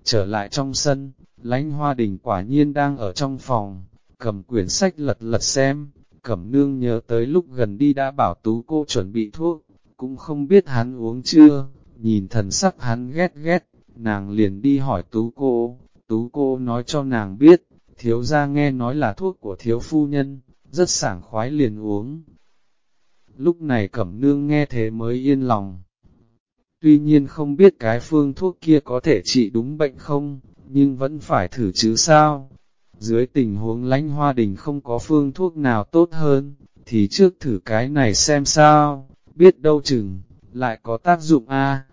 Trở lại trong sân, lánh hoa đình quả nhiên đang ở trong phòng, cầm quyển sách lật lật xem, cẩm nương nhớ tới lúc gần đi đã bảo tú cô chuẩn bị thuốc, cũng không biết hắn uống chưa, nhìn thần sắc hắn ghét ghét, nàng liền đi hỏi tú cô, tú cô nói cho nàng biết, thiếu gia nghe nói là thuốc của thiếu phu nhân, rất sảng khoái liền uống. Lúc này cẩm nương nghe thế mới yên lòng. Tuy nhiên không biết cái phương thuốc kia có thể trị đúng bệnh không, nhưng vẫn phải thử chứ sao. Dưới tình huống lánh hoa đình không có phương thuốc nào tốt hơn, thì trước thử cái này xem sao, biết đâu chừng, lại có tác dụng a.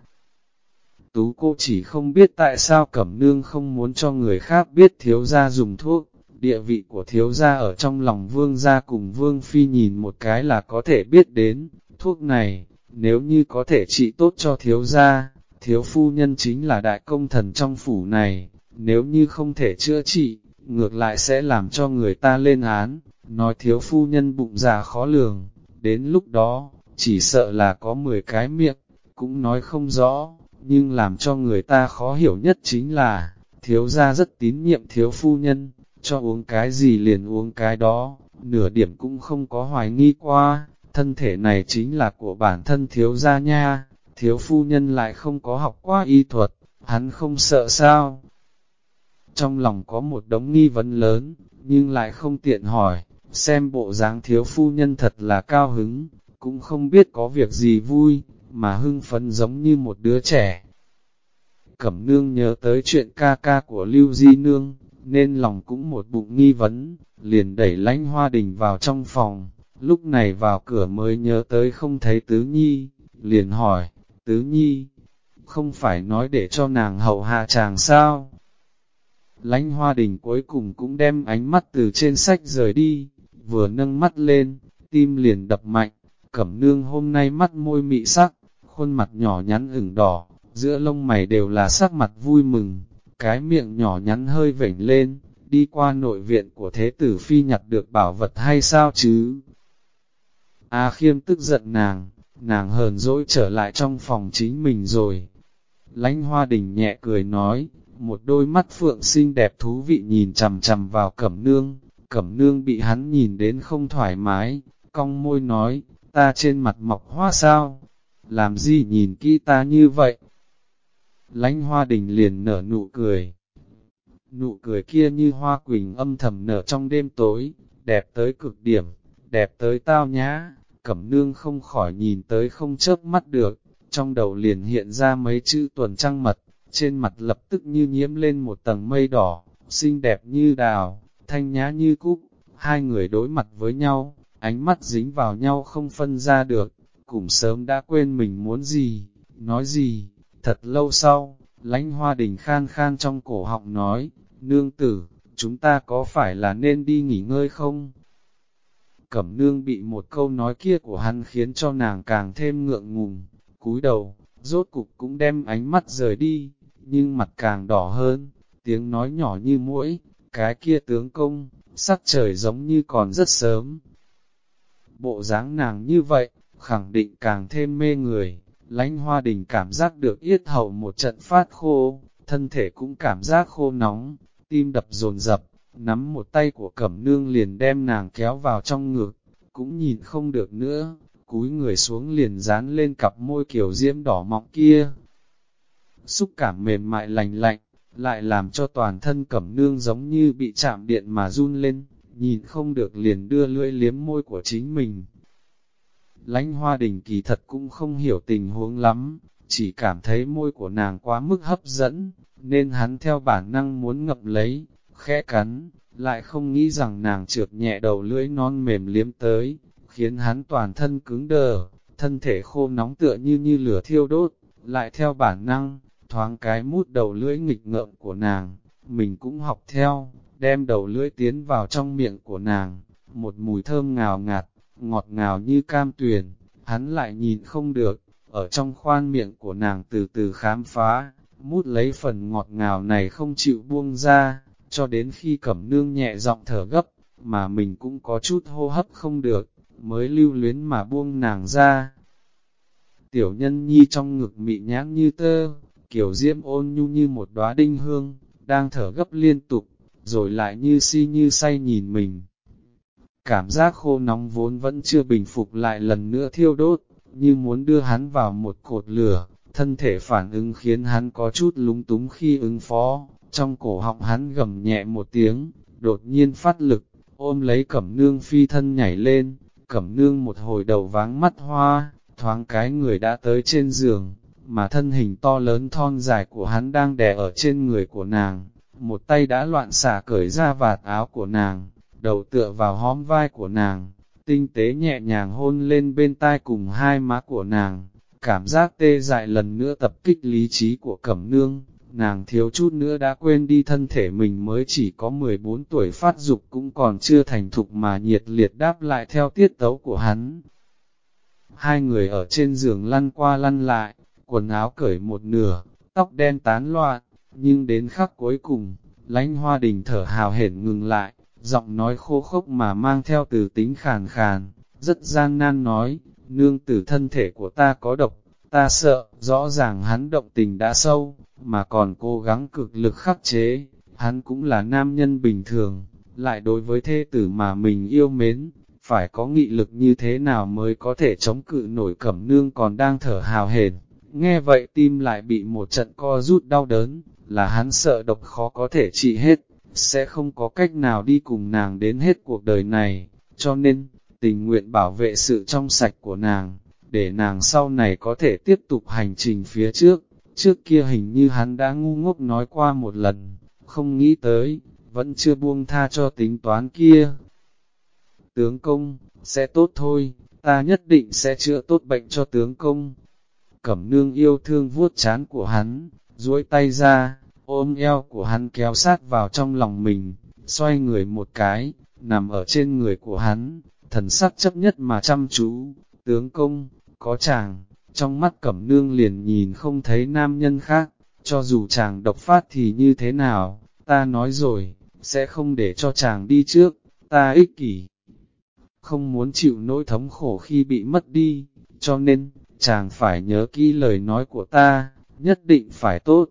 Tú cô chỉ không biết tại sao Cẩm Nương không muốn cho người khác biết thiếu gia dùng thuốc, địa vị của thiếu gia ở trong lòng vương gia cùng vương phi nhìn một cái là có thể biết đến, thuốc này, nếu như có thể trị tốt cho thiếu gia, thiếu phu nhân chính là đại công thần trong phủ này, nếu như không thể chữa trị, ngược lại sẽ làm cho người ta lên án, nói thiếu phu nhân bụng già khó lường, đến lúc đó, chỉ sợ là có 10 cái miệng, cũng nói không rõ, nhưng làm cho người ta khó hiểu nhất chính là, thiếu gia rất tín nhiệm thiếu phu nhân, cho uống cái gì liền uống cái đó, nửa điểm cũng không có hoài nghi qua, thân thể này chính là của bản thân thiếu gia nha, thiếu phu nhân lại không có học qua y thuật, hắn không sợ sao. Trong lòng có một đống nghi vấn lớn, nhưng lại không tiện hỏi, xem bộ dáng thiếu phu nhân thật là cao hứng, cũng không biết có việc gì vui, mà hưng phấn giống như một đứa trẻ. Cẩm nương nhớ tới chuyện ca ca của Lưu Di Nương, nên lòng cũng một bụng nghi vấn, liền đẩy lánh hoa đình vào trong phòng, lúc này vào cửa mới nhớ tới không thấy tứ nhi, liền hỏi, tứ nhi, không phải nói để cho nàng hậu hạ chàng sao? Lánh hoa đình cuối cùng cũng đem ánh mắt từ trên sách rời đi, vừa nâng mắt lên, tim liền đập mạnh, cẩm nương hôm nay mắt môi mị sắc, khuôn mặt nhỏ nhắn ửng đỏ, giữa lông mày đều là sắc mặt vui mừng, cái miệng nhỏ nhắn hơi vểnh lên, đi qua nội viện của thế tử phi nhặt được bảo vật hay sao chứ? A khiêm tức giận nàng, nàng hờn dỗi trở lại trong phòng chính mình rồi. Lánh hoa đình nhẹ cười nói, một đôi mắt phượng xinh đẹp thú vị nhìn chằm chằm vào cẩm nương, cẩm nương bị hắn nhìn đến không thoải mái, cong môi nói, ta trên mặt mọc hoa sao, làm gì nhìn kỹ ta như vậy? Lánh hoa đình liền nở nụ cười. Nụ cười kia như hoa quỳnh âm thầm nở trong đêm tối, đẹp tới cực điểm, đẹp tới tao nhã, cẩm nương không khỏi nhìn tới không chớp mắt được, trong đầu liền hiện ra mấy chữ tuần trăng mật, trên mặt lập tức như nhiễm lên một tầng mây đỏ, xinh đẹp như đào, thanh nhã như cúc, hai người đối mặt với nhau, ánh mắt dính vào nhau không phân ra được, cùng sớm đã quên mình muốn gì, nói gì, thật lâu sau, lánh hoa đình khan khan trong cổ họng nói, nương tử, chúng ta có phải là nên đi nghỉ ngơi không? Cẩm nương bị một câu nói kia của hắn khiến cho nàng càng thêm ngượng ngùng, cúi đầu, rốt cục cũng đem ánh mắt rời đi, nhưng mặt càng đỏ hơn, tiếng nói nhỏ như mũi, cái kia tướng công, sắc trời giống như còn rất sớm. Bộ dáng nàng như vậy, khẳng định càng thêm mê người, lánh hoa đình cảm giác được yết hầu một trận phát khô, thân thể cũng cảm giác khô nóng, tim đập dồn dập, nắm một tay của cẩm nương liền đem nàng kéo vào trong ngực, cũng nhìn không được nữa, cúi người xuống liền dán lên cặp môi kiểu diễm đỏ mọng kia. Xúc cảm mềm mại lành lạnh, lại làm cho toàn thân cẩm nương giống như bị chạm điện mà run lên, nhìn không được liền đưa lưỡi liếm môi của chính mình. Lánh hoa đình kỳ thật cũng không hiểu tình huống lắm, chỉ cảm thấy môi của nàng quá mức hấp dẫn, nên hắn theo bản năng muốn ngập lấy, khẽ cắn, lại không nghĩ rằng nàng trượt nhẹ đầu lưỡi non mềm liếm tới, khiến hắn toàn thân cứng đờ, thân thể khô nóng tựa như như lửa thiêu đốt, lại theo bản năng, thoáng cái mút đầu lưỡi nghịch ngợm của nàng, mình cũng học theo, đem đầu lưỡi tiến vào trong miệng của nàng, một mùi thơm ngào ngạt, ngọt ngào như cam tuyền, hắn lại nhìn không được, ở trong khoan miệng của nàng từ từ khám phá, mút lấy phần ngọt ngào này không chịu buông ra, cho đến khi cẩm nương nhẹ giọng thở gấp, mà mình cũng có chút hô hấp không được, mới lưu luyến mà buông nàng ra. Tiểu nhân nhi trong ngực mị nhãn như tơ, kiểu diễm ôn nhu như một đóa đinh hương, đang thở gấp liên tục, rồi lại như si như say nhìn mình. Cảm giác khô nóng vốn vẫn chưa bình phục lại lần nữa thiêu đốt, như muốn đưa hắn vào một cột lửa, thân thể phản ứng khiến hắn có chút lúng túng khi ứng phó, trong cổ họng hắn gầm nhẹ một tiếng, đột nhiên phát lực, ôm lấy cẩm nương phi thân nhảy lên, cẩm nương một hồi đầu váng mắt hoa, thoáng cái người đã tới trên giường, mà thân hình to lớn thon dài của hắn đang đè ở trên người của nàng, một tay đã loạn xả cởi ra vạt áo của nàng, đầu tựa vào hóm vai của nàng, tinh tế nhẹ nhàng hôn lên bên tai cùng hai má của nàng, cảm giác tê dại lần nữa tập kích lý trí của cẩm nương, nàng thiếu chút nữa đã quên đi thân thể mình mới chỉ có 14 tuổi phát dục cũng còn chưa thành thục mà nhiệt liệt đáp lại theo tiết tấu của hắn. Hai người ở trên giường lăn qua lăn lại, quần áo cởi một nửa, tóc đen tán loạn, nhưng đến khắc cuối cùng, lánh hoa đình thở hào hển ngừng lại, giọng nói khô khốc mà mang theo từ tính khàn khàn, rất gian nan nói, nương tử thân thể của ta có độc, ta sợ, rõ ràng hắn động tình đã sâu, mà còn cố gắng cực lực khắc chế, hắn cũng là nam nhân bình thường, lại đối với thê tử mà mình yêu mến, phải có nghị lực như thế nào mới có thể chống cự nổi cẩm nương còn đang thở hào hển. Nghe vậy tim lại bị một trận co rút đau đớn, là hắn sợ độc khó có thể trị hết, sẽ không có cách nào đi cùng nàng đến hết cuộc đời này, cho nên, tình nguyện bảo vệ sự trong sạch của nàng, để nàng sau này có thể tiếp tục hành trình phía trước. Trước kia hình như hắn đã ngu ngốc nói qua một lần, không nghĩ tới, vẫn chưa buông tha cho tính toán kia. Tướng công, sẽ tốt thôi, ta nhất định sẽ chữa tốt bệnh cho tướng công. Cẩm nương yêu thương vuốt chán của hắn, duỗi tay ra, ôm eo của hắn kéo sát vào trong lòng mình, xoay người một cái, nằm ở trên người của hắn, thần sắc chấp nhất mà chăm chú, tướng công, có chàng, trong mắt cẩm nương liền nhìn không thấy nam nhân khác, cho dù chàng độc phát thì như thế nào, ta nói rồi, sẽ không để cho chàng đi trước, ta ích kỷ. Không muốn chịu nỗi thống khổ khi bị mất đi, cho nên, chàng phải nhớ kỹ lời nói của ta, nhất định phải tốt.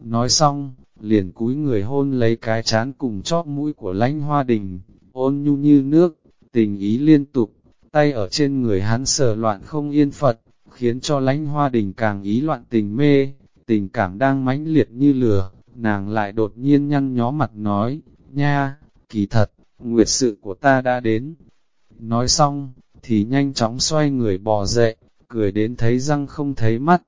nói xong, liền cúi người hôn lấy cái chán cùng chóp mũi của lãnh hoa đình, ôn nhu như nước, tình ý liên tục, tay ở trên người hắn sờ loạn không yên Phật, khiến cho lãnh hoa đình càng ý loạn tình mê, tình cảm đang mãnh liệt như lửa, nàng lại đột nhiên nhăn nhó mặt nói, nha, kỳ thật, nguyệt sự của ta đã đến. Nói xong, thì nhanh chóng xoay người bò dậy, cười đến thấy răng không thấy mắt.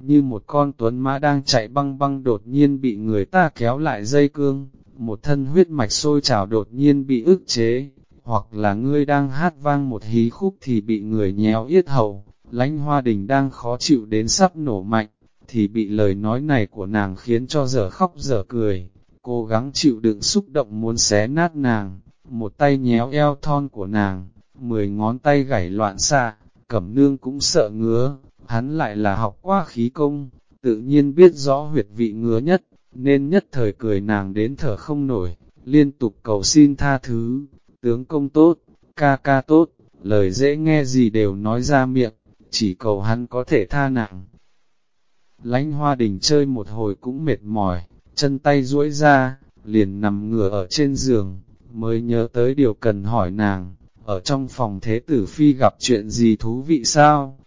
Như một con tuấn mã đang chạy băng băng đột nhiên bị người ta kéo lại dây cương, một thân huyết mạch sôi trào đột nhiên bị ức chế, hoặc là ngươi đang hát vang một hí khúc thì bị người nhéo yết hầu, lãnh hoa đình đang khó chịu đến sắp nổ mạnh, thì bị lời nói này của nàng khiến cho dở khóc dở cười, cố gắng chịu đựng xúc động muốn xé nát nàng, một tay nhéo eo thon của nàng, mười ngón tay gảy loạn xạ, cẩm nương cũng sợ ngứa, hắn lại là học qua khí công, tự nhiên biết rõ huyệt vị ngứa nhất, nên nhất thời cười nàng đến thở không nổi, liên tục cầu xin tha thứ, tướng công tốt, ca ca tốt, lời dễ nghe gì đều nói ra miệng, chỉ cầu hắn có thể tha nặng. Lánh hoa đình chơi một hồi cũng mệt mỏi, chân tay duỗi ra, liền nằm ngửa ở trên giường, mới nhớ tới điều cần hỏi nàng, ở trong phòng thế tử phi gặp chuyện gì thú vị sao?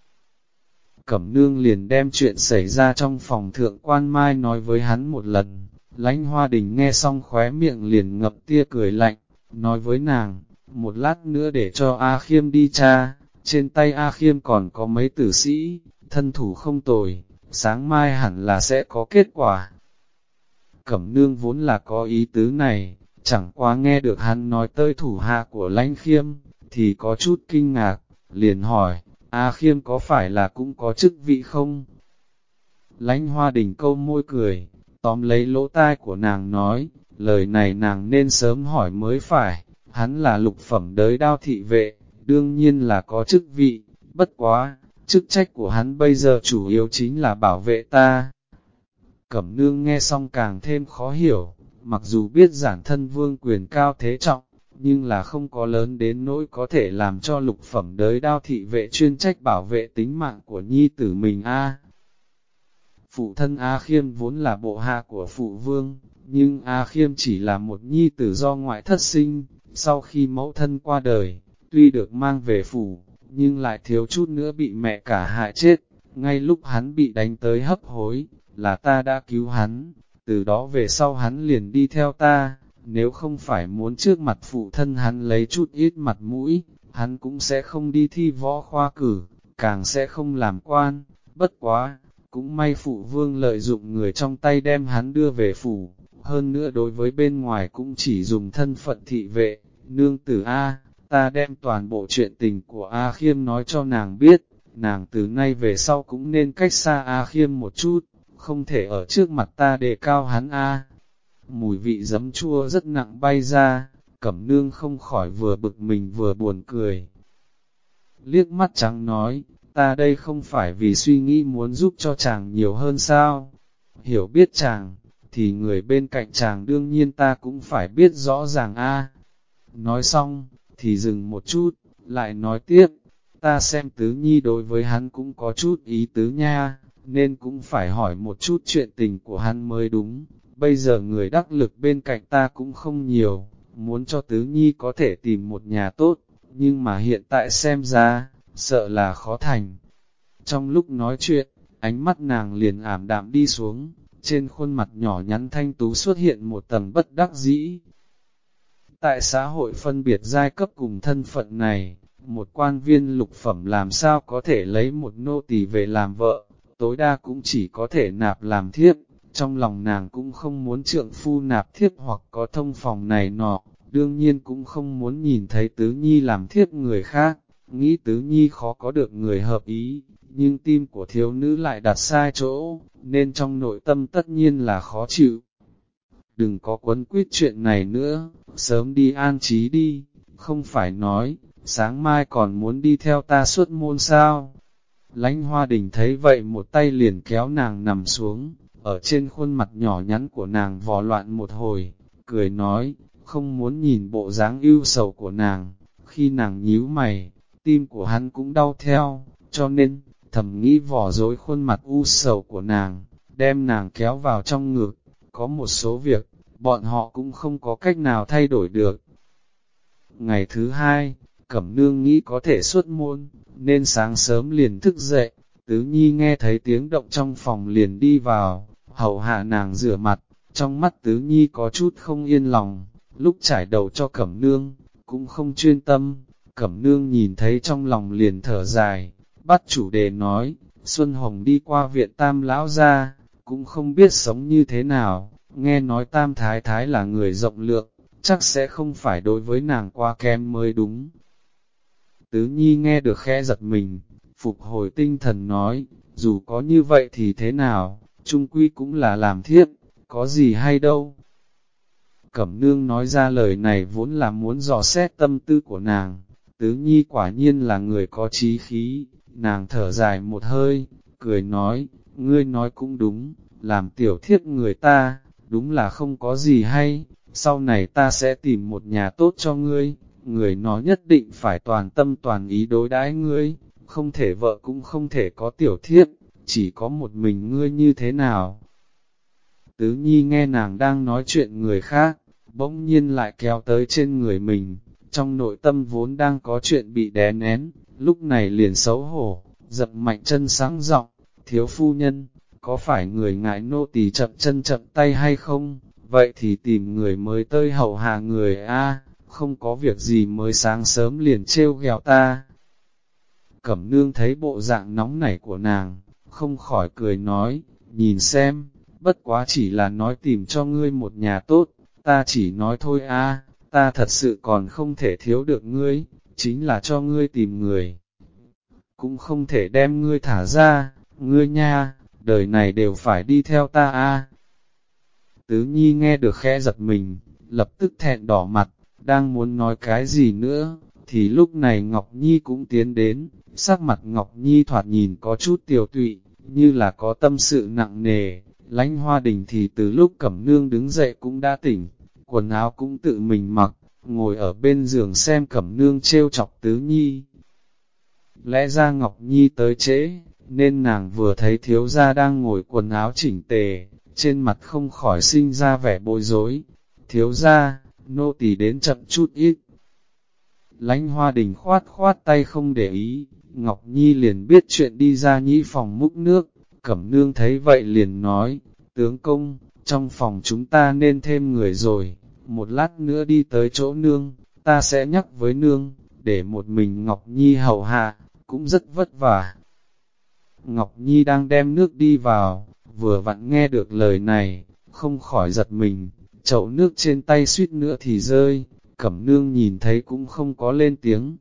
Cẩm nương liền đem chuyện xảy ra trong phòng thượng quan mai nói với hắn một lần, lãnh hoa đình nghe xong khóe miệng liền ngập tia cười lạnh, nói với nàng, một lát nữa để cho A Khiêm đi cha, trên tay A Khiêm còn có mấy tử sĩ, thân thủ không tồi, sáng mai hẳn là sẽ có kết quả. Cẩm nương vốn là có ý tứ này, chẳng qua nghe được hắn nói tới thủ hạ của lãnh khiêm, thì có chút kinh ngạc, liền hỏi, A khiêm có phải là cũng có chức vị không? Lãnh hoa đình câu môi cười, tóm lấy lỗ tai của nàng nói, lời này nàng nên sớm hỏi mới phải, hắn là lục phẩm đới đao thị vệ, đương nhiên là có chức vị, bất quá, chức trách của hắn bây giờ chủ yếu chính là bảo vệ ta. Cẩm nương nghe xong càng thêm khó hiểu, mặc dù biết giản thân vương quyền cao thế trọng, nhưng là không có lớn đến nỗi có thể làm cho lục phẩm đới đao thị vệ chuyên trách bảo vệ tính mạng của nhi tử mình a. Phụ thân A Khiêm vốn là bộ hạ của phụ vương, nhưng A Khiêm chỉ là một nhi tử do ngoại thất sinh, sau khi mẫu thân qua đời, tuy được mang về phủ, nhưng lại thiếu chút nữa bị mẹ cả hại chết, ngay lúc hắn bị đánh tới hấp hối, là ta đã cứu hắn, từ đó về sau hắn liền đi theo ta, nếu không phải muốn trước mặt phụ thân hắn lấy chút ít mặt mũi, hắn cũng sẽ không đi thi võ khoa cử, càng sẽ không làm quan, bất quá, cũng may phụ vương lợi dụng người trong tay đem hắn đưa về phủ, hơn nữa đối với bên ngoài cũng chỉ dùng thân phận thị vệ, nương tử A, ta đem toàn bộ chuyện tình của A Khiêm nói cho nàng biết, nàng từ nay về sau cũng nên cách xa A Khiêm một chút, không thể ở trước mặt ta đề cao hắn A. Mùi vị giấm chua rất nặng bay ra, cẩm nương không khỏi vừa bực mình vừa buồn cười. Liếc mắt trắng nói, ta đây không phải vì suy nghĩ muốn giúp cho chàng nhiều hơn sao? Hiểu biết chàng, thì người bên cạnh chàng đương nhiên ta cũng phải biết rõ ràng a. Nói xong, thì dừng một chút, lại nói tiếp, ta xem tứ nhi đối với hắn cũng có chút ý tứ nha, nên cũng phải hỏi một chút chuyện tình của hắn mới đúng. Bây giờ người đắc lực bên cạnh ta cũng không nhiều, muốn cho tứ nhi có thể tìm một nhà tốt, nhưng mà hiện tại xem ra, sợ là khó thành. Trong lúc nói chuyện, ánh mắt nàng liền ảm đạm đi xuống, trên khuôn mặt nhỏ nhắn thanh tú xuất hiện một tầng bất đắc dĩ. Tại xã hội phân biệt giai cấp cùng thân phận này, một quan viên lục phẩm làm sao có thể lấy một nô tỳ về làm vợ, tối đa cũng chỉ có thể nạp làm thiếp, trong lòng nàng cũng không muốn trượng phu nạp thiếp hoặc có thông phòng này nọ, đương nhiên cũng không muốn nhìn thấy tứ nhi làm thiếp người khác, nghĩ tứ nhi khó có được người hợp ý, nhưng tim của thiếu nữ lại đặt sai chỗ, nên trong nội tâm tất nhiên là khó chịu. Đừng có quấn quyết chuyện này nữa, sớm đi an trí đi, không phải nói, sáng mai còn muốn đi theo ta suốt môn sao. Lánh hoa đình thấy vậy một tay liền kéo nàng nằm xuống, ở trên khuôn mặt nhỏ nhắn của nàng vò loạn một hồi, cười nói, không muốn nhìn bộ dáng ưu sầu của nàng, khi nàng nhíu mày, tim của hắn cũng đau theo, cho nên, thầm nghĩ vỏ dối khuôn mặt u sầu của nàng, đem nàng kéo vào trong ngực, có một số việc, bọn họ cũng không có cách nào thay đổi được. Ngày thứ hai, Cẩm Nương nghĩ có thể xuất môn, nên sáng sớm liền thức dậy, Tứ Nhi nghe thấy tiếng động trong phòng liền đi vào, hầu hạ nàng rửa mặt, trong mắt Tứ Nhi có chút không yên lòng, lúc trải đầu cho Cẩm Nương, cũng không chuyên tâm, Cẩm Nương nhìn thấy trong lòng liền thở dài, bắt chủ đề nói, Xuân Hồng đi qua viện Tam Lão ra, cũng không biết sống như thế nào, nghe nói Tam Thái Thái là người rộng lượng, chắc sẽ không phải đối với nàng qua kém mới đúng. Tứ Nhi nghe được khẽ giật mình, phục hồi tinh thần nói, dù có như vậy thì thế nào, trung quy cũng là làm thiết, có gì hay đâu. Cẩm nương nói ra lời này vốn là muốn dò xét tâm tư của nàng, tứ nhi quả nhiên là người có trí khí, nàng thở dài một hơi, cười nói, ngươi nói cũng đúng, làm tiểu thiết người ta, đúng là không có gì hay, sau này ta sẽ tìm một nhà tốt cho ngươi, người nó nhất định phải toàn tâm toàn ý đối đãi ngươi, không thể vợ cũng không thể có tiểu thiết, chỉ có một mình ngươi như thế nào. Tứ Nhi nghe nàng đang nói chuyện người khác, bỗng nhiên lại kéo tới trên người mình, trong nội tâm vốn đang có chuyện bị đè nén, lúc này liền xấu hổ, dập mạnh chân sáng giọng, thiếu phu nhân, có phải người ngại nô tỳ chậm chân chậm tay hay không, vậy thì tìm người mới tơi hậu hạ người a không có việc gì mới sáng sớm liền trêu ghẹo ta. Cẩm nương thấy bộ dạng nóng nảy của nàng, không khỏi cười nói, nhìn xem, bất quá chỉ là nói tìm cho ngươi một nhà tốt, ta chỉ nói thôi a, ta thật sự còn không thể thiếu được ngươi, chính là cho ngươi tìm người. Cũng không thể đem ngươi thả ra, ngươi nha, đời này đều phải đi theo ta a. Tứ Nhi nghe được khẽ giật mình, lập tức thẹn đỏ mặt, đang muốn nói cái gì nữa, thì lúc này Ngọc Nhi cũng tiến đến, sắc mặt Ngọc Nhi thoạt nhìn có chút tiểu tụy, như là có tâm sự nặng nề, lánh hoa đình thì từ lúc cẩm nương đứng dậy cũng đã tỉnh, quần áo cũng tự mình mặc, ngồi ở bên giường xem cẩm nương trêu chọc tứ nhi. Lẽ ra Ngọc Nhi tới trễ, nên nàng vừa thấy thiếu gia đang ngồi quần áo chỉnh tề, trên mặt không khỏi sinh ra vẻ bối rối. Thiếu gia, nô tỳ đến chậm chút ít. Lánh hoa đình khoát khoát tay không để ý, Ngọc Nhi liền biết chuyện đi ra nhĩ phòng múc nước, Cẩm nương thấy vậy liền nói, tướng công, trong phòng chúng ta nên thêm người rồi, một lát nữa đi tới chỗ nương, ta sẽ nhắc với nương, để một mình Ngọc Nhi hầu hạ, cũng rất vất vả. Ngọc Nhi đang đem nước đi vào, vừa vặn nghe được lời này, không khỏi giật mình, chậu nước trên tay suýt nữa thì rơi, cẩm nương nhìn thấy cũng không có lên tiếng.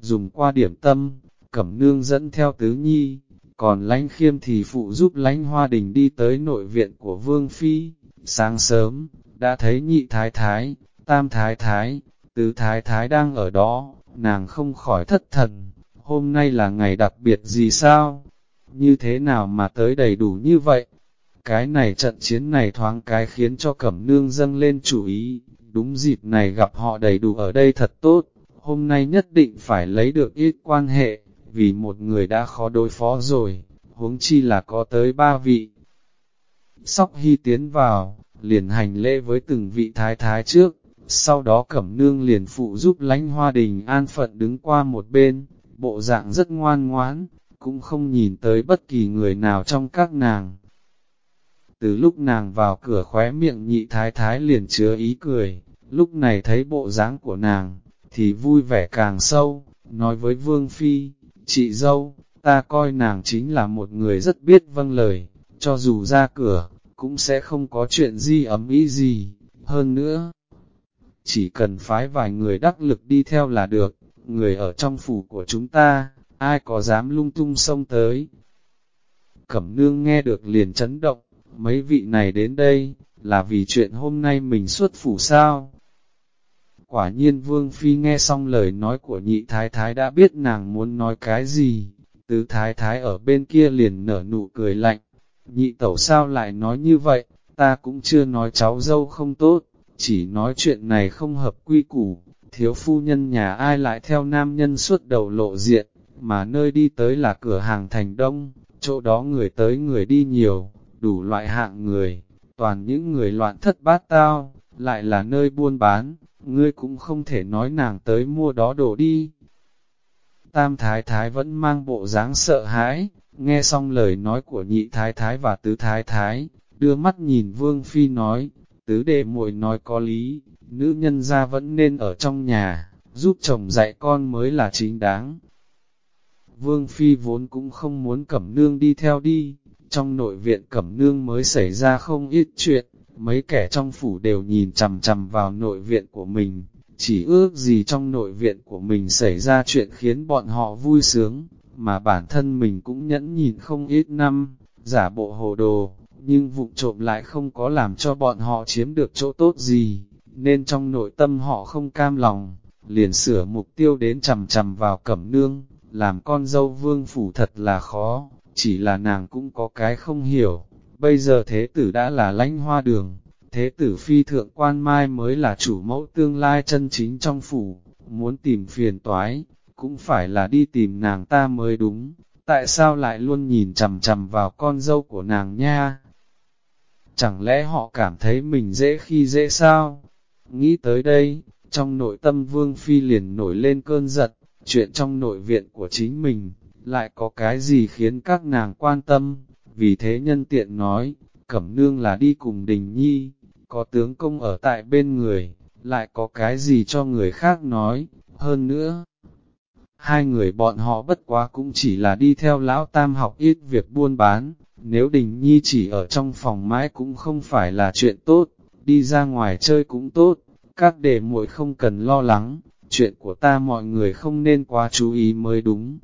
Dùng qua điểm tâm, cẩm nương dẫn theo tứ nhi, còn lánh khiêm thì phụ giúp lánh hoa đình đi tới nội viện của Vương Phi. Sáng sớm, đã thấy nhị thái thái, tam thái thái, tứ thái thái đang ở đó, nàng không khỏi thất thần. Hôm nay là ngày đặc biệt gì sao? Như thế nào mà tới đầy đủ như vậy? Cái này trận chiến này thoáng cái khiến cho cẩm nương dâng lên chủ ý, đúng dịp này gặp họ đầy đủ ở đây thật tốt, hôm nay nhất định phải lấy được ít quan hệ, vì một người đã khó đối phó rồi, huống chi là có tới ba vị. Sóc Hy tiến vào, liền hành lễ với từng vị thái thái trước, sau đó cẩm nương liền phụ giúp lánh hoa đình an phận đứng qua một bên, bộ dạng rất ngoan ngoãn, cũng không nhìn tới bất kỳ người nào trong các nàng. Từ lúc nàng vào cửa khóe miệng nhị thái thái liền chứa ý cười, lúc này thấy bộ dáng của nàng, thì vui vẻ càng sâu, nói với Vương Phi, chị dâu, ta coi nàng chính là một người rất biết vâng lời, cho dù ra cửa, cũng sẽ không có chuyện gì ấm ý gì, hơn nữa. Chỉ cần phái vài người đắc lực đi theo là được, người ở trong phủ của chúng ta, ai có dám lung tung xông tới. Cẩm nương nghe được liền chấn động, mấy vị này đến đây, là vì chuyện hôm nay mình xuất phủ sao? Quả nhiên Vương Phi nghe xong lời nói của nhị thái thái đã biết nàng muốn nói cái gì, tứ thái thái ở bên kia liền nở nụ cười lạnh, nhị tẩu sao lại nói như vậy, ta cũng chưa nói cháu dâu không tốt, chỉ nói chuyện này không hợp quy củ, thiếu phu nhân nhà ai lại theo nam nhân suốt đầu lộ diện, mà nơi đi tới là cửa hàng thành đông, chỗ đó người tới người đi nhiều, đủ loại hạng người, toàn những người loạn thất bát tao, lại là nơi buôn bán, ngươi cũng không thể nói nàng tới mua đó đồ đi. Tam thái thái vẫn mang bộ dáng sợ hãi, nghe xong lời nói của nhị thái thái và tứ thái thái, đưa mắt nhìn vương phi nói, tứ đệ muội nói có lý, nữ nhân gia vẫn nên ở trong nhà, giúp chồng dạy con mới là chính đáng. Vương phi vốn cũng không muốn cẩm nương đi theo đi, trong nội viện cẩm nương mới xảy ra không ít chuyện, mấy kẻ trong phủ đều nhìn chằm chằm vào nội viện của mình, chỉ ước gì trong nội viện của mình xảy ra chuyện khiến bọn họ vui sướng, mà bản thân mình cũng nhẫn nhìn không ít năm, giả bộ hồ đồ, nhưng vụ trộm lại không có làm cho bọn họ chiếm được chỗ tốt gì, nên trong nội tâm họ không cam lòng, liền sửa mục tiêu đến chằm chằm vào cẩm nương, làm con dâu vương phủ thật là khó, chỉ là nàng cũng có cái không hiểu, bây giờ thế tử đã là lãnh hoa đường, thế tử phi thượng quan mai mới là chủ mẫu tương lai chân chính trong phủ, muốn tìm phiền toái, cũng phải là đi tìm nàng ta mới đúng, tại sao lại luôn nhìn chằm chằm vào con dâu của nàng nha? Chẳng lẽ họ cảm thấy mình dễ khi dễ sao? Nghĩ tới đây, trong nội tâm vương phi liền nổi lên cơn giật. chuyện trong nội viện của chính mình, lại có cái gì khiến các nàng quan tâm, vì thế nhân tiện nói, Cẩm Nương là đi cùng Đình Nhi, có tướng công ở tại bên người, lại có cái gì cho người khác nói, hơn nữa. Hai người bọn họ bất quá cũng chỉ là đi theo lão tam học ít việc buôn bán, nếu Đình Nhi chỉ ở trong phòng mãi cũng không phải là chuyện tốt, đi ra ngoài chơi cũng tốt, các đề muội không cần lo lắng, chuyện của ta mọi người không nên quá chú ý mới đúng.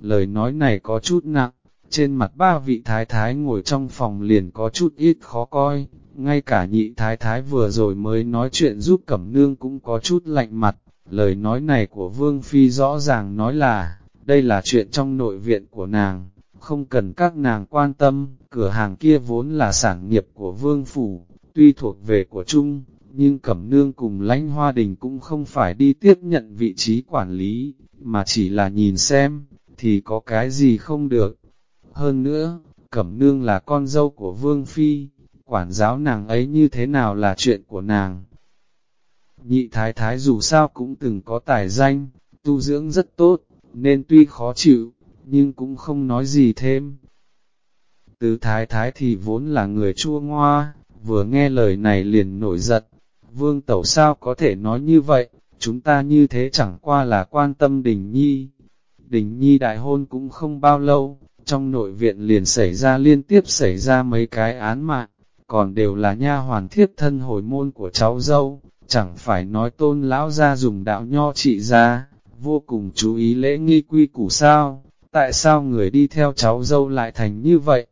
Lời nói này có chút nặng, trên mặt ba vị thái thái ngồi trong phòng liền có chút ít khó coi, ngay cả nhị thái thái vừa rồi mới nói chuyện giúp cẩm nương cũng có chút lạnh mặt, lời nói này của Vương Phi rõ ràng nói là, đây là chuyện trong nội viện của nàng, không cần các nàng quan tâm, cửa hàng kia vốn là sản nghiệp của Vương Phủ, tuy thuộc về của Trung, nhưng Cẩm Nương cùng lãnh hoa đình cũng không phải đi tiếp nhận vị trí quản lý, mà chỉ là nhìn xem, thì có cái gì không được. Hơn nữa, Cẩm Nương là con dâu của Vương Phi, quản giáo nàng ấy như thế nào là chuyện của nàng. Nhị thái thái dù sao cũng từng có tài danh, tu dưỡng rất tốt, nên tuy khó chịu, nhưng cũng không nói gì thêm. Tứ thái thái thì vốn là người chua ngoa, vừa nghe lời này liền nổi giận, vương tẩu sao có thể nói như vậy, chúng ta như thế chẳng qua là quan tâm đình nhi. Đình nhi đại hôn cũng không bao lâu, trong nội viện liền xảy ra liên tiếp xảy ra mấy cái án mạng, còn đều là nha hoàn thiết thân hồi môn của cháu dâu, chẳng phải nói tôn lão ra dùng đạo nho trị ra, vô cùng chú ý lễ nghi quy củ sao, tại sao người đi theo cháu dâu lại thành như vậy?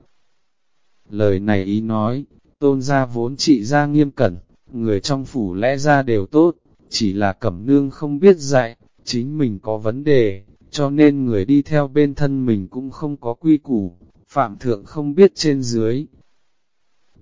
Lời này ý nói, tôn gia vốn trị ra nghiêm cẩn, người trong phủ lẽ ra đều tốt, chỉ là cẩm nương không biết dạy, chính mình có vấn đề, cho nên người đi theo bên thân mình cũng không có quy củ, phạm thượng không biết trên dưới.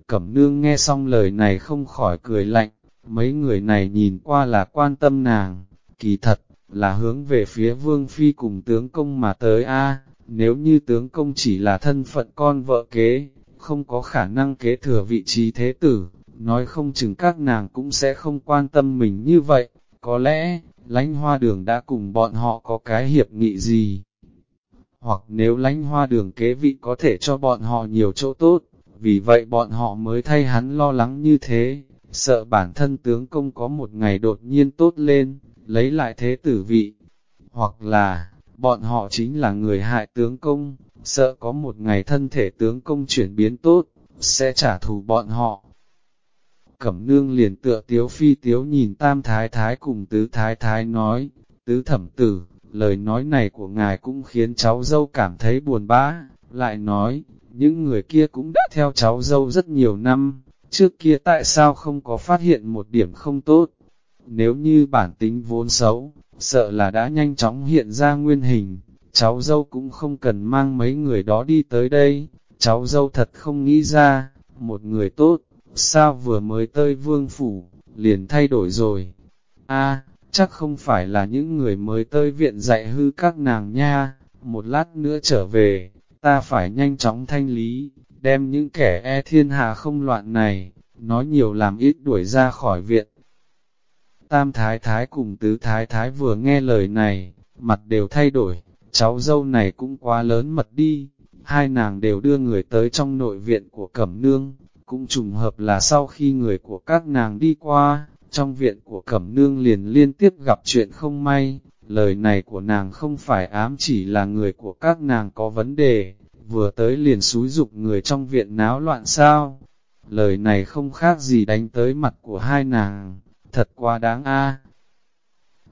Cẩm nương nghe xong lời này không khỏi cười lạnh, mấy người này nhìn qua là quan tâm nàng, kỳ thật, là hướng về phía vương phi cùng tướng công mà tới a nếu như tướng công chỉ là thân phận con vợ kế, không có khả năng kế thừa vị trí thế tử, nói không chừng các nàng cũng sẽ không quan tâm mình như vậy, có lẽ, lánh hoa đường đã cùng bọn họ có cái hiệp nghị gì. Hoặc nếu lánh hoa đường kế vị có thể cho bọn họ nhiều chỗ tốt, vì vậy bọn họ mới thay hắn lo lắng như thế, sợ bản thân tướng công có một ngày đột nhiên tốt lên, lấy lại thế tử vị. Hoặc là, bọn họ chính là người hại tướng công, sợ có một ngày thân thể tướng công chuyển biến tốt, sẽ trả thù bọn họ. Cẩm nương liền tựa tiếu phi tiếu nhìn tam thái thái cùng tứ thái thái nói, tứ thẩm tử, lời nói này của ngài cũng khiến cháu dâu cảm thấy buồn bã, lại nói, những người kia cũng đã theo cháu dâu rất nhiều năm, trước kia tại sao không có phát hiện một điểm không tốt, nếu như bản tính vốn xấu, sợ là đã nhanh chóng hiện ra nguyên hình, cháu dâu cũng không cần mang mấy người đó đi tới đây, cháu dâu thật không nghĩ ra, một người tốt, sao vừa mới tới vương phủ, liền thay đổi rồi. a chắc không phải là những người mới tới viện dạy hư các nàng nha, một lát nữa trở về, ta phải nhanh chóng thanh lý, đem những kẻ e thiên hạ không loạn này, nói nhiều làm ít đuổi ra khỏi viện. Tam thái thái cùng tứ thái thái vừa nghe lời này, mặt đều thay đổi, cháu dâu này cũng quá lớn mật đi, hai nàng đều đưa người tới trong nội viện của Cẩm Nương, cũng trùng hợp là sau khi người của các nàng đi qua, trong viện của Cẩm Nương liền liên tiếp gặp chuyện không may, lời này của nàng không phải ám chỉ là người của các nàng có vấn đề, vừa tới liền xúi dục người trong viện náo loạn sao. Lời này không khác gì đánh tới mặt của hai nàng, thật quá đáng a.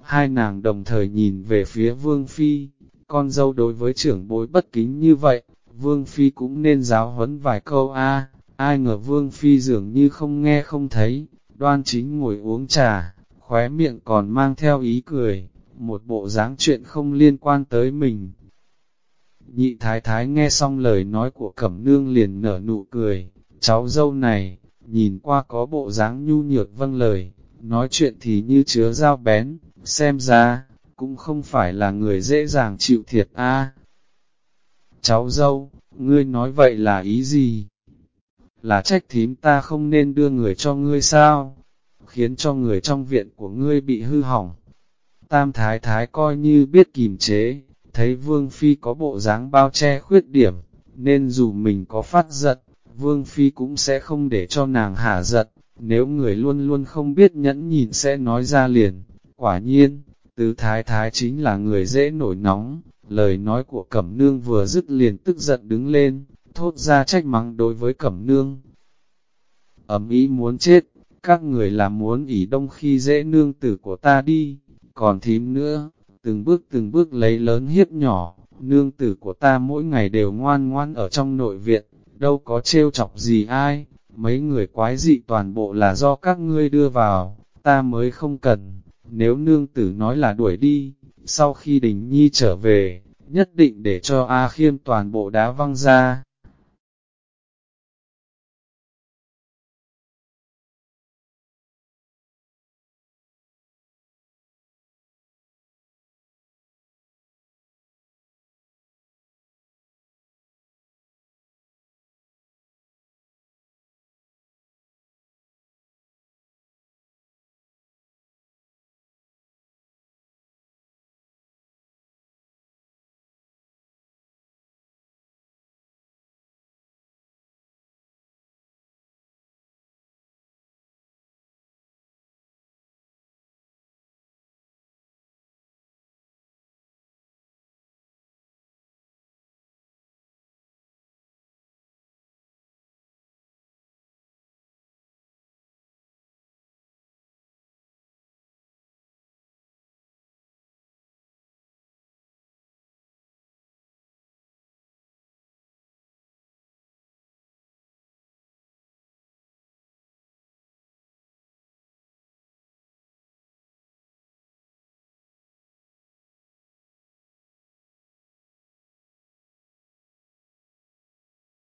Hai nàng đồng thời nhìn về phía Vương Phi, con dâu đối với trưởng bối bất kính như vậy, Vương Phi cũng nên giáo huấn vài câu a. Ai ngờ Vương Phi dường như không nghe không thấy, đoan chính ngồi uống trà, khóe miệng còn mang theo ý cười, một bộ dáng chuyện không liên quan tới mình. Nhị thái thái nghe xong lời nói của Cẩm Nương liền nở nụ cười, cháu dâu này, nhìn qua có bộ dáng nhu nhược vâng lời, nói chuyện thì như chứa dao bén, xem ra, cũng không phải là người dễ dàng chịu thiệt a. Cháu dâu, ngươi nói vậy là ý gì? Là trách thím ta không nên đưa người cho ngươi sao? Khiến cho người trong viện của ngươi bị hư hỏng. Tam thái thái coi như biết kìm chế, thấy Vương Phi có bộ dáng bao che khuyết điểm, nên dù mình có phát giận, Vương Phi cũng sẽ không để cho nàng hạ giận, nếu người luôn luôn không biết nhẫn nhìn sẽ nói ra liền. Quả nhiên, tứ thái thái chính là người dễ nổi nóng, lời nói của Cẩm Nương vừa dứt liền tức giận đứng lên, thốt ra trách mắng đối với Cẩm Nương. Ẩm ý muốn chết, các người là muốn ỉ đông khi dễ nương tử của ta đi, còn thím nữa, từng bước từng bước lấy lớn hiếp nhỏ, nương tử của ta mỗi ngày đều ngoan ngoan ở trong nội viện, đâu có trêu chọc gì ai, mấy người quái dị toàn bộ là do các ngươi đưa vào, ta mới không cần, nếu nương tử nói là đuổi đi, sau khi đình nhi trở về, nhất định để cho A khiêm toàn bộ đá văng ra.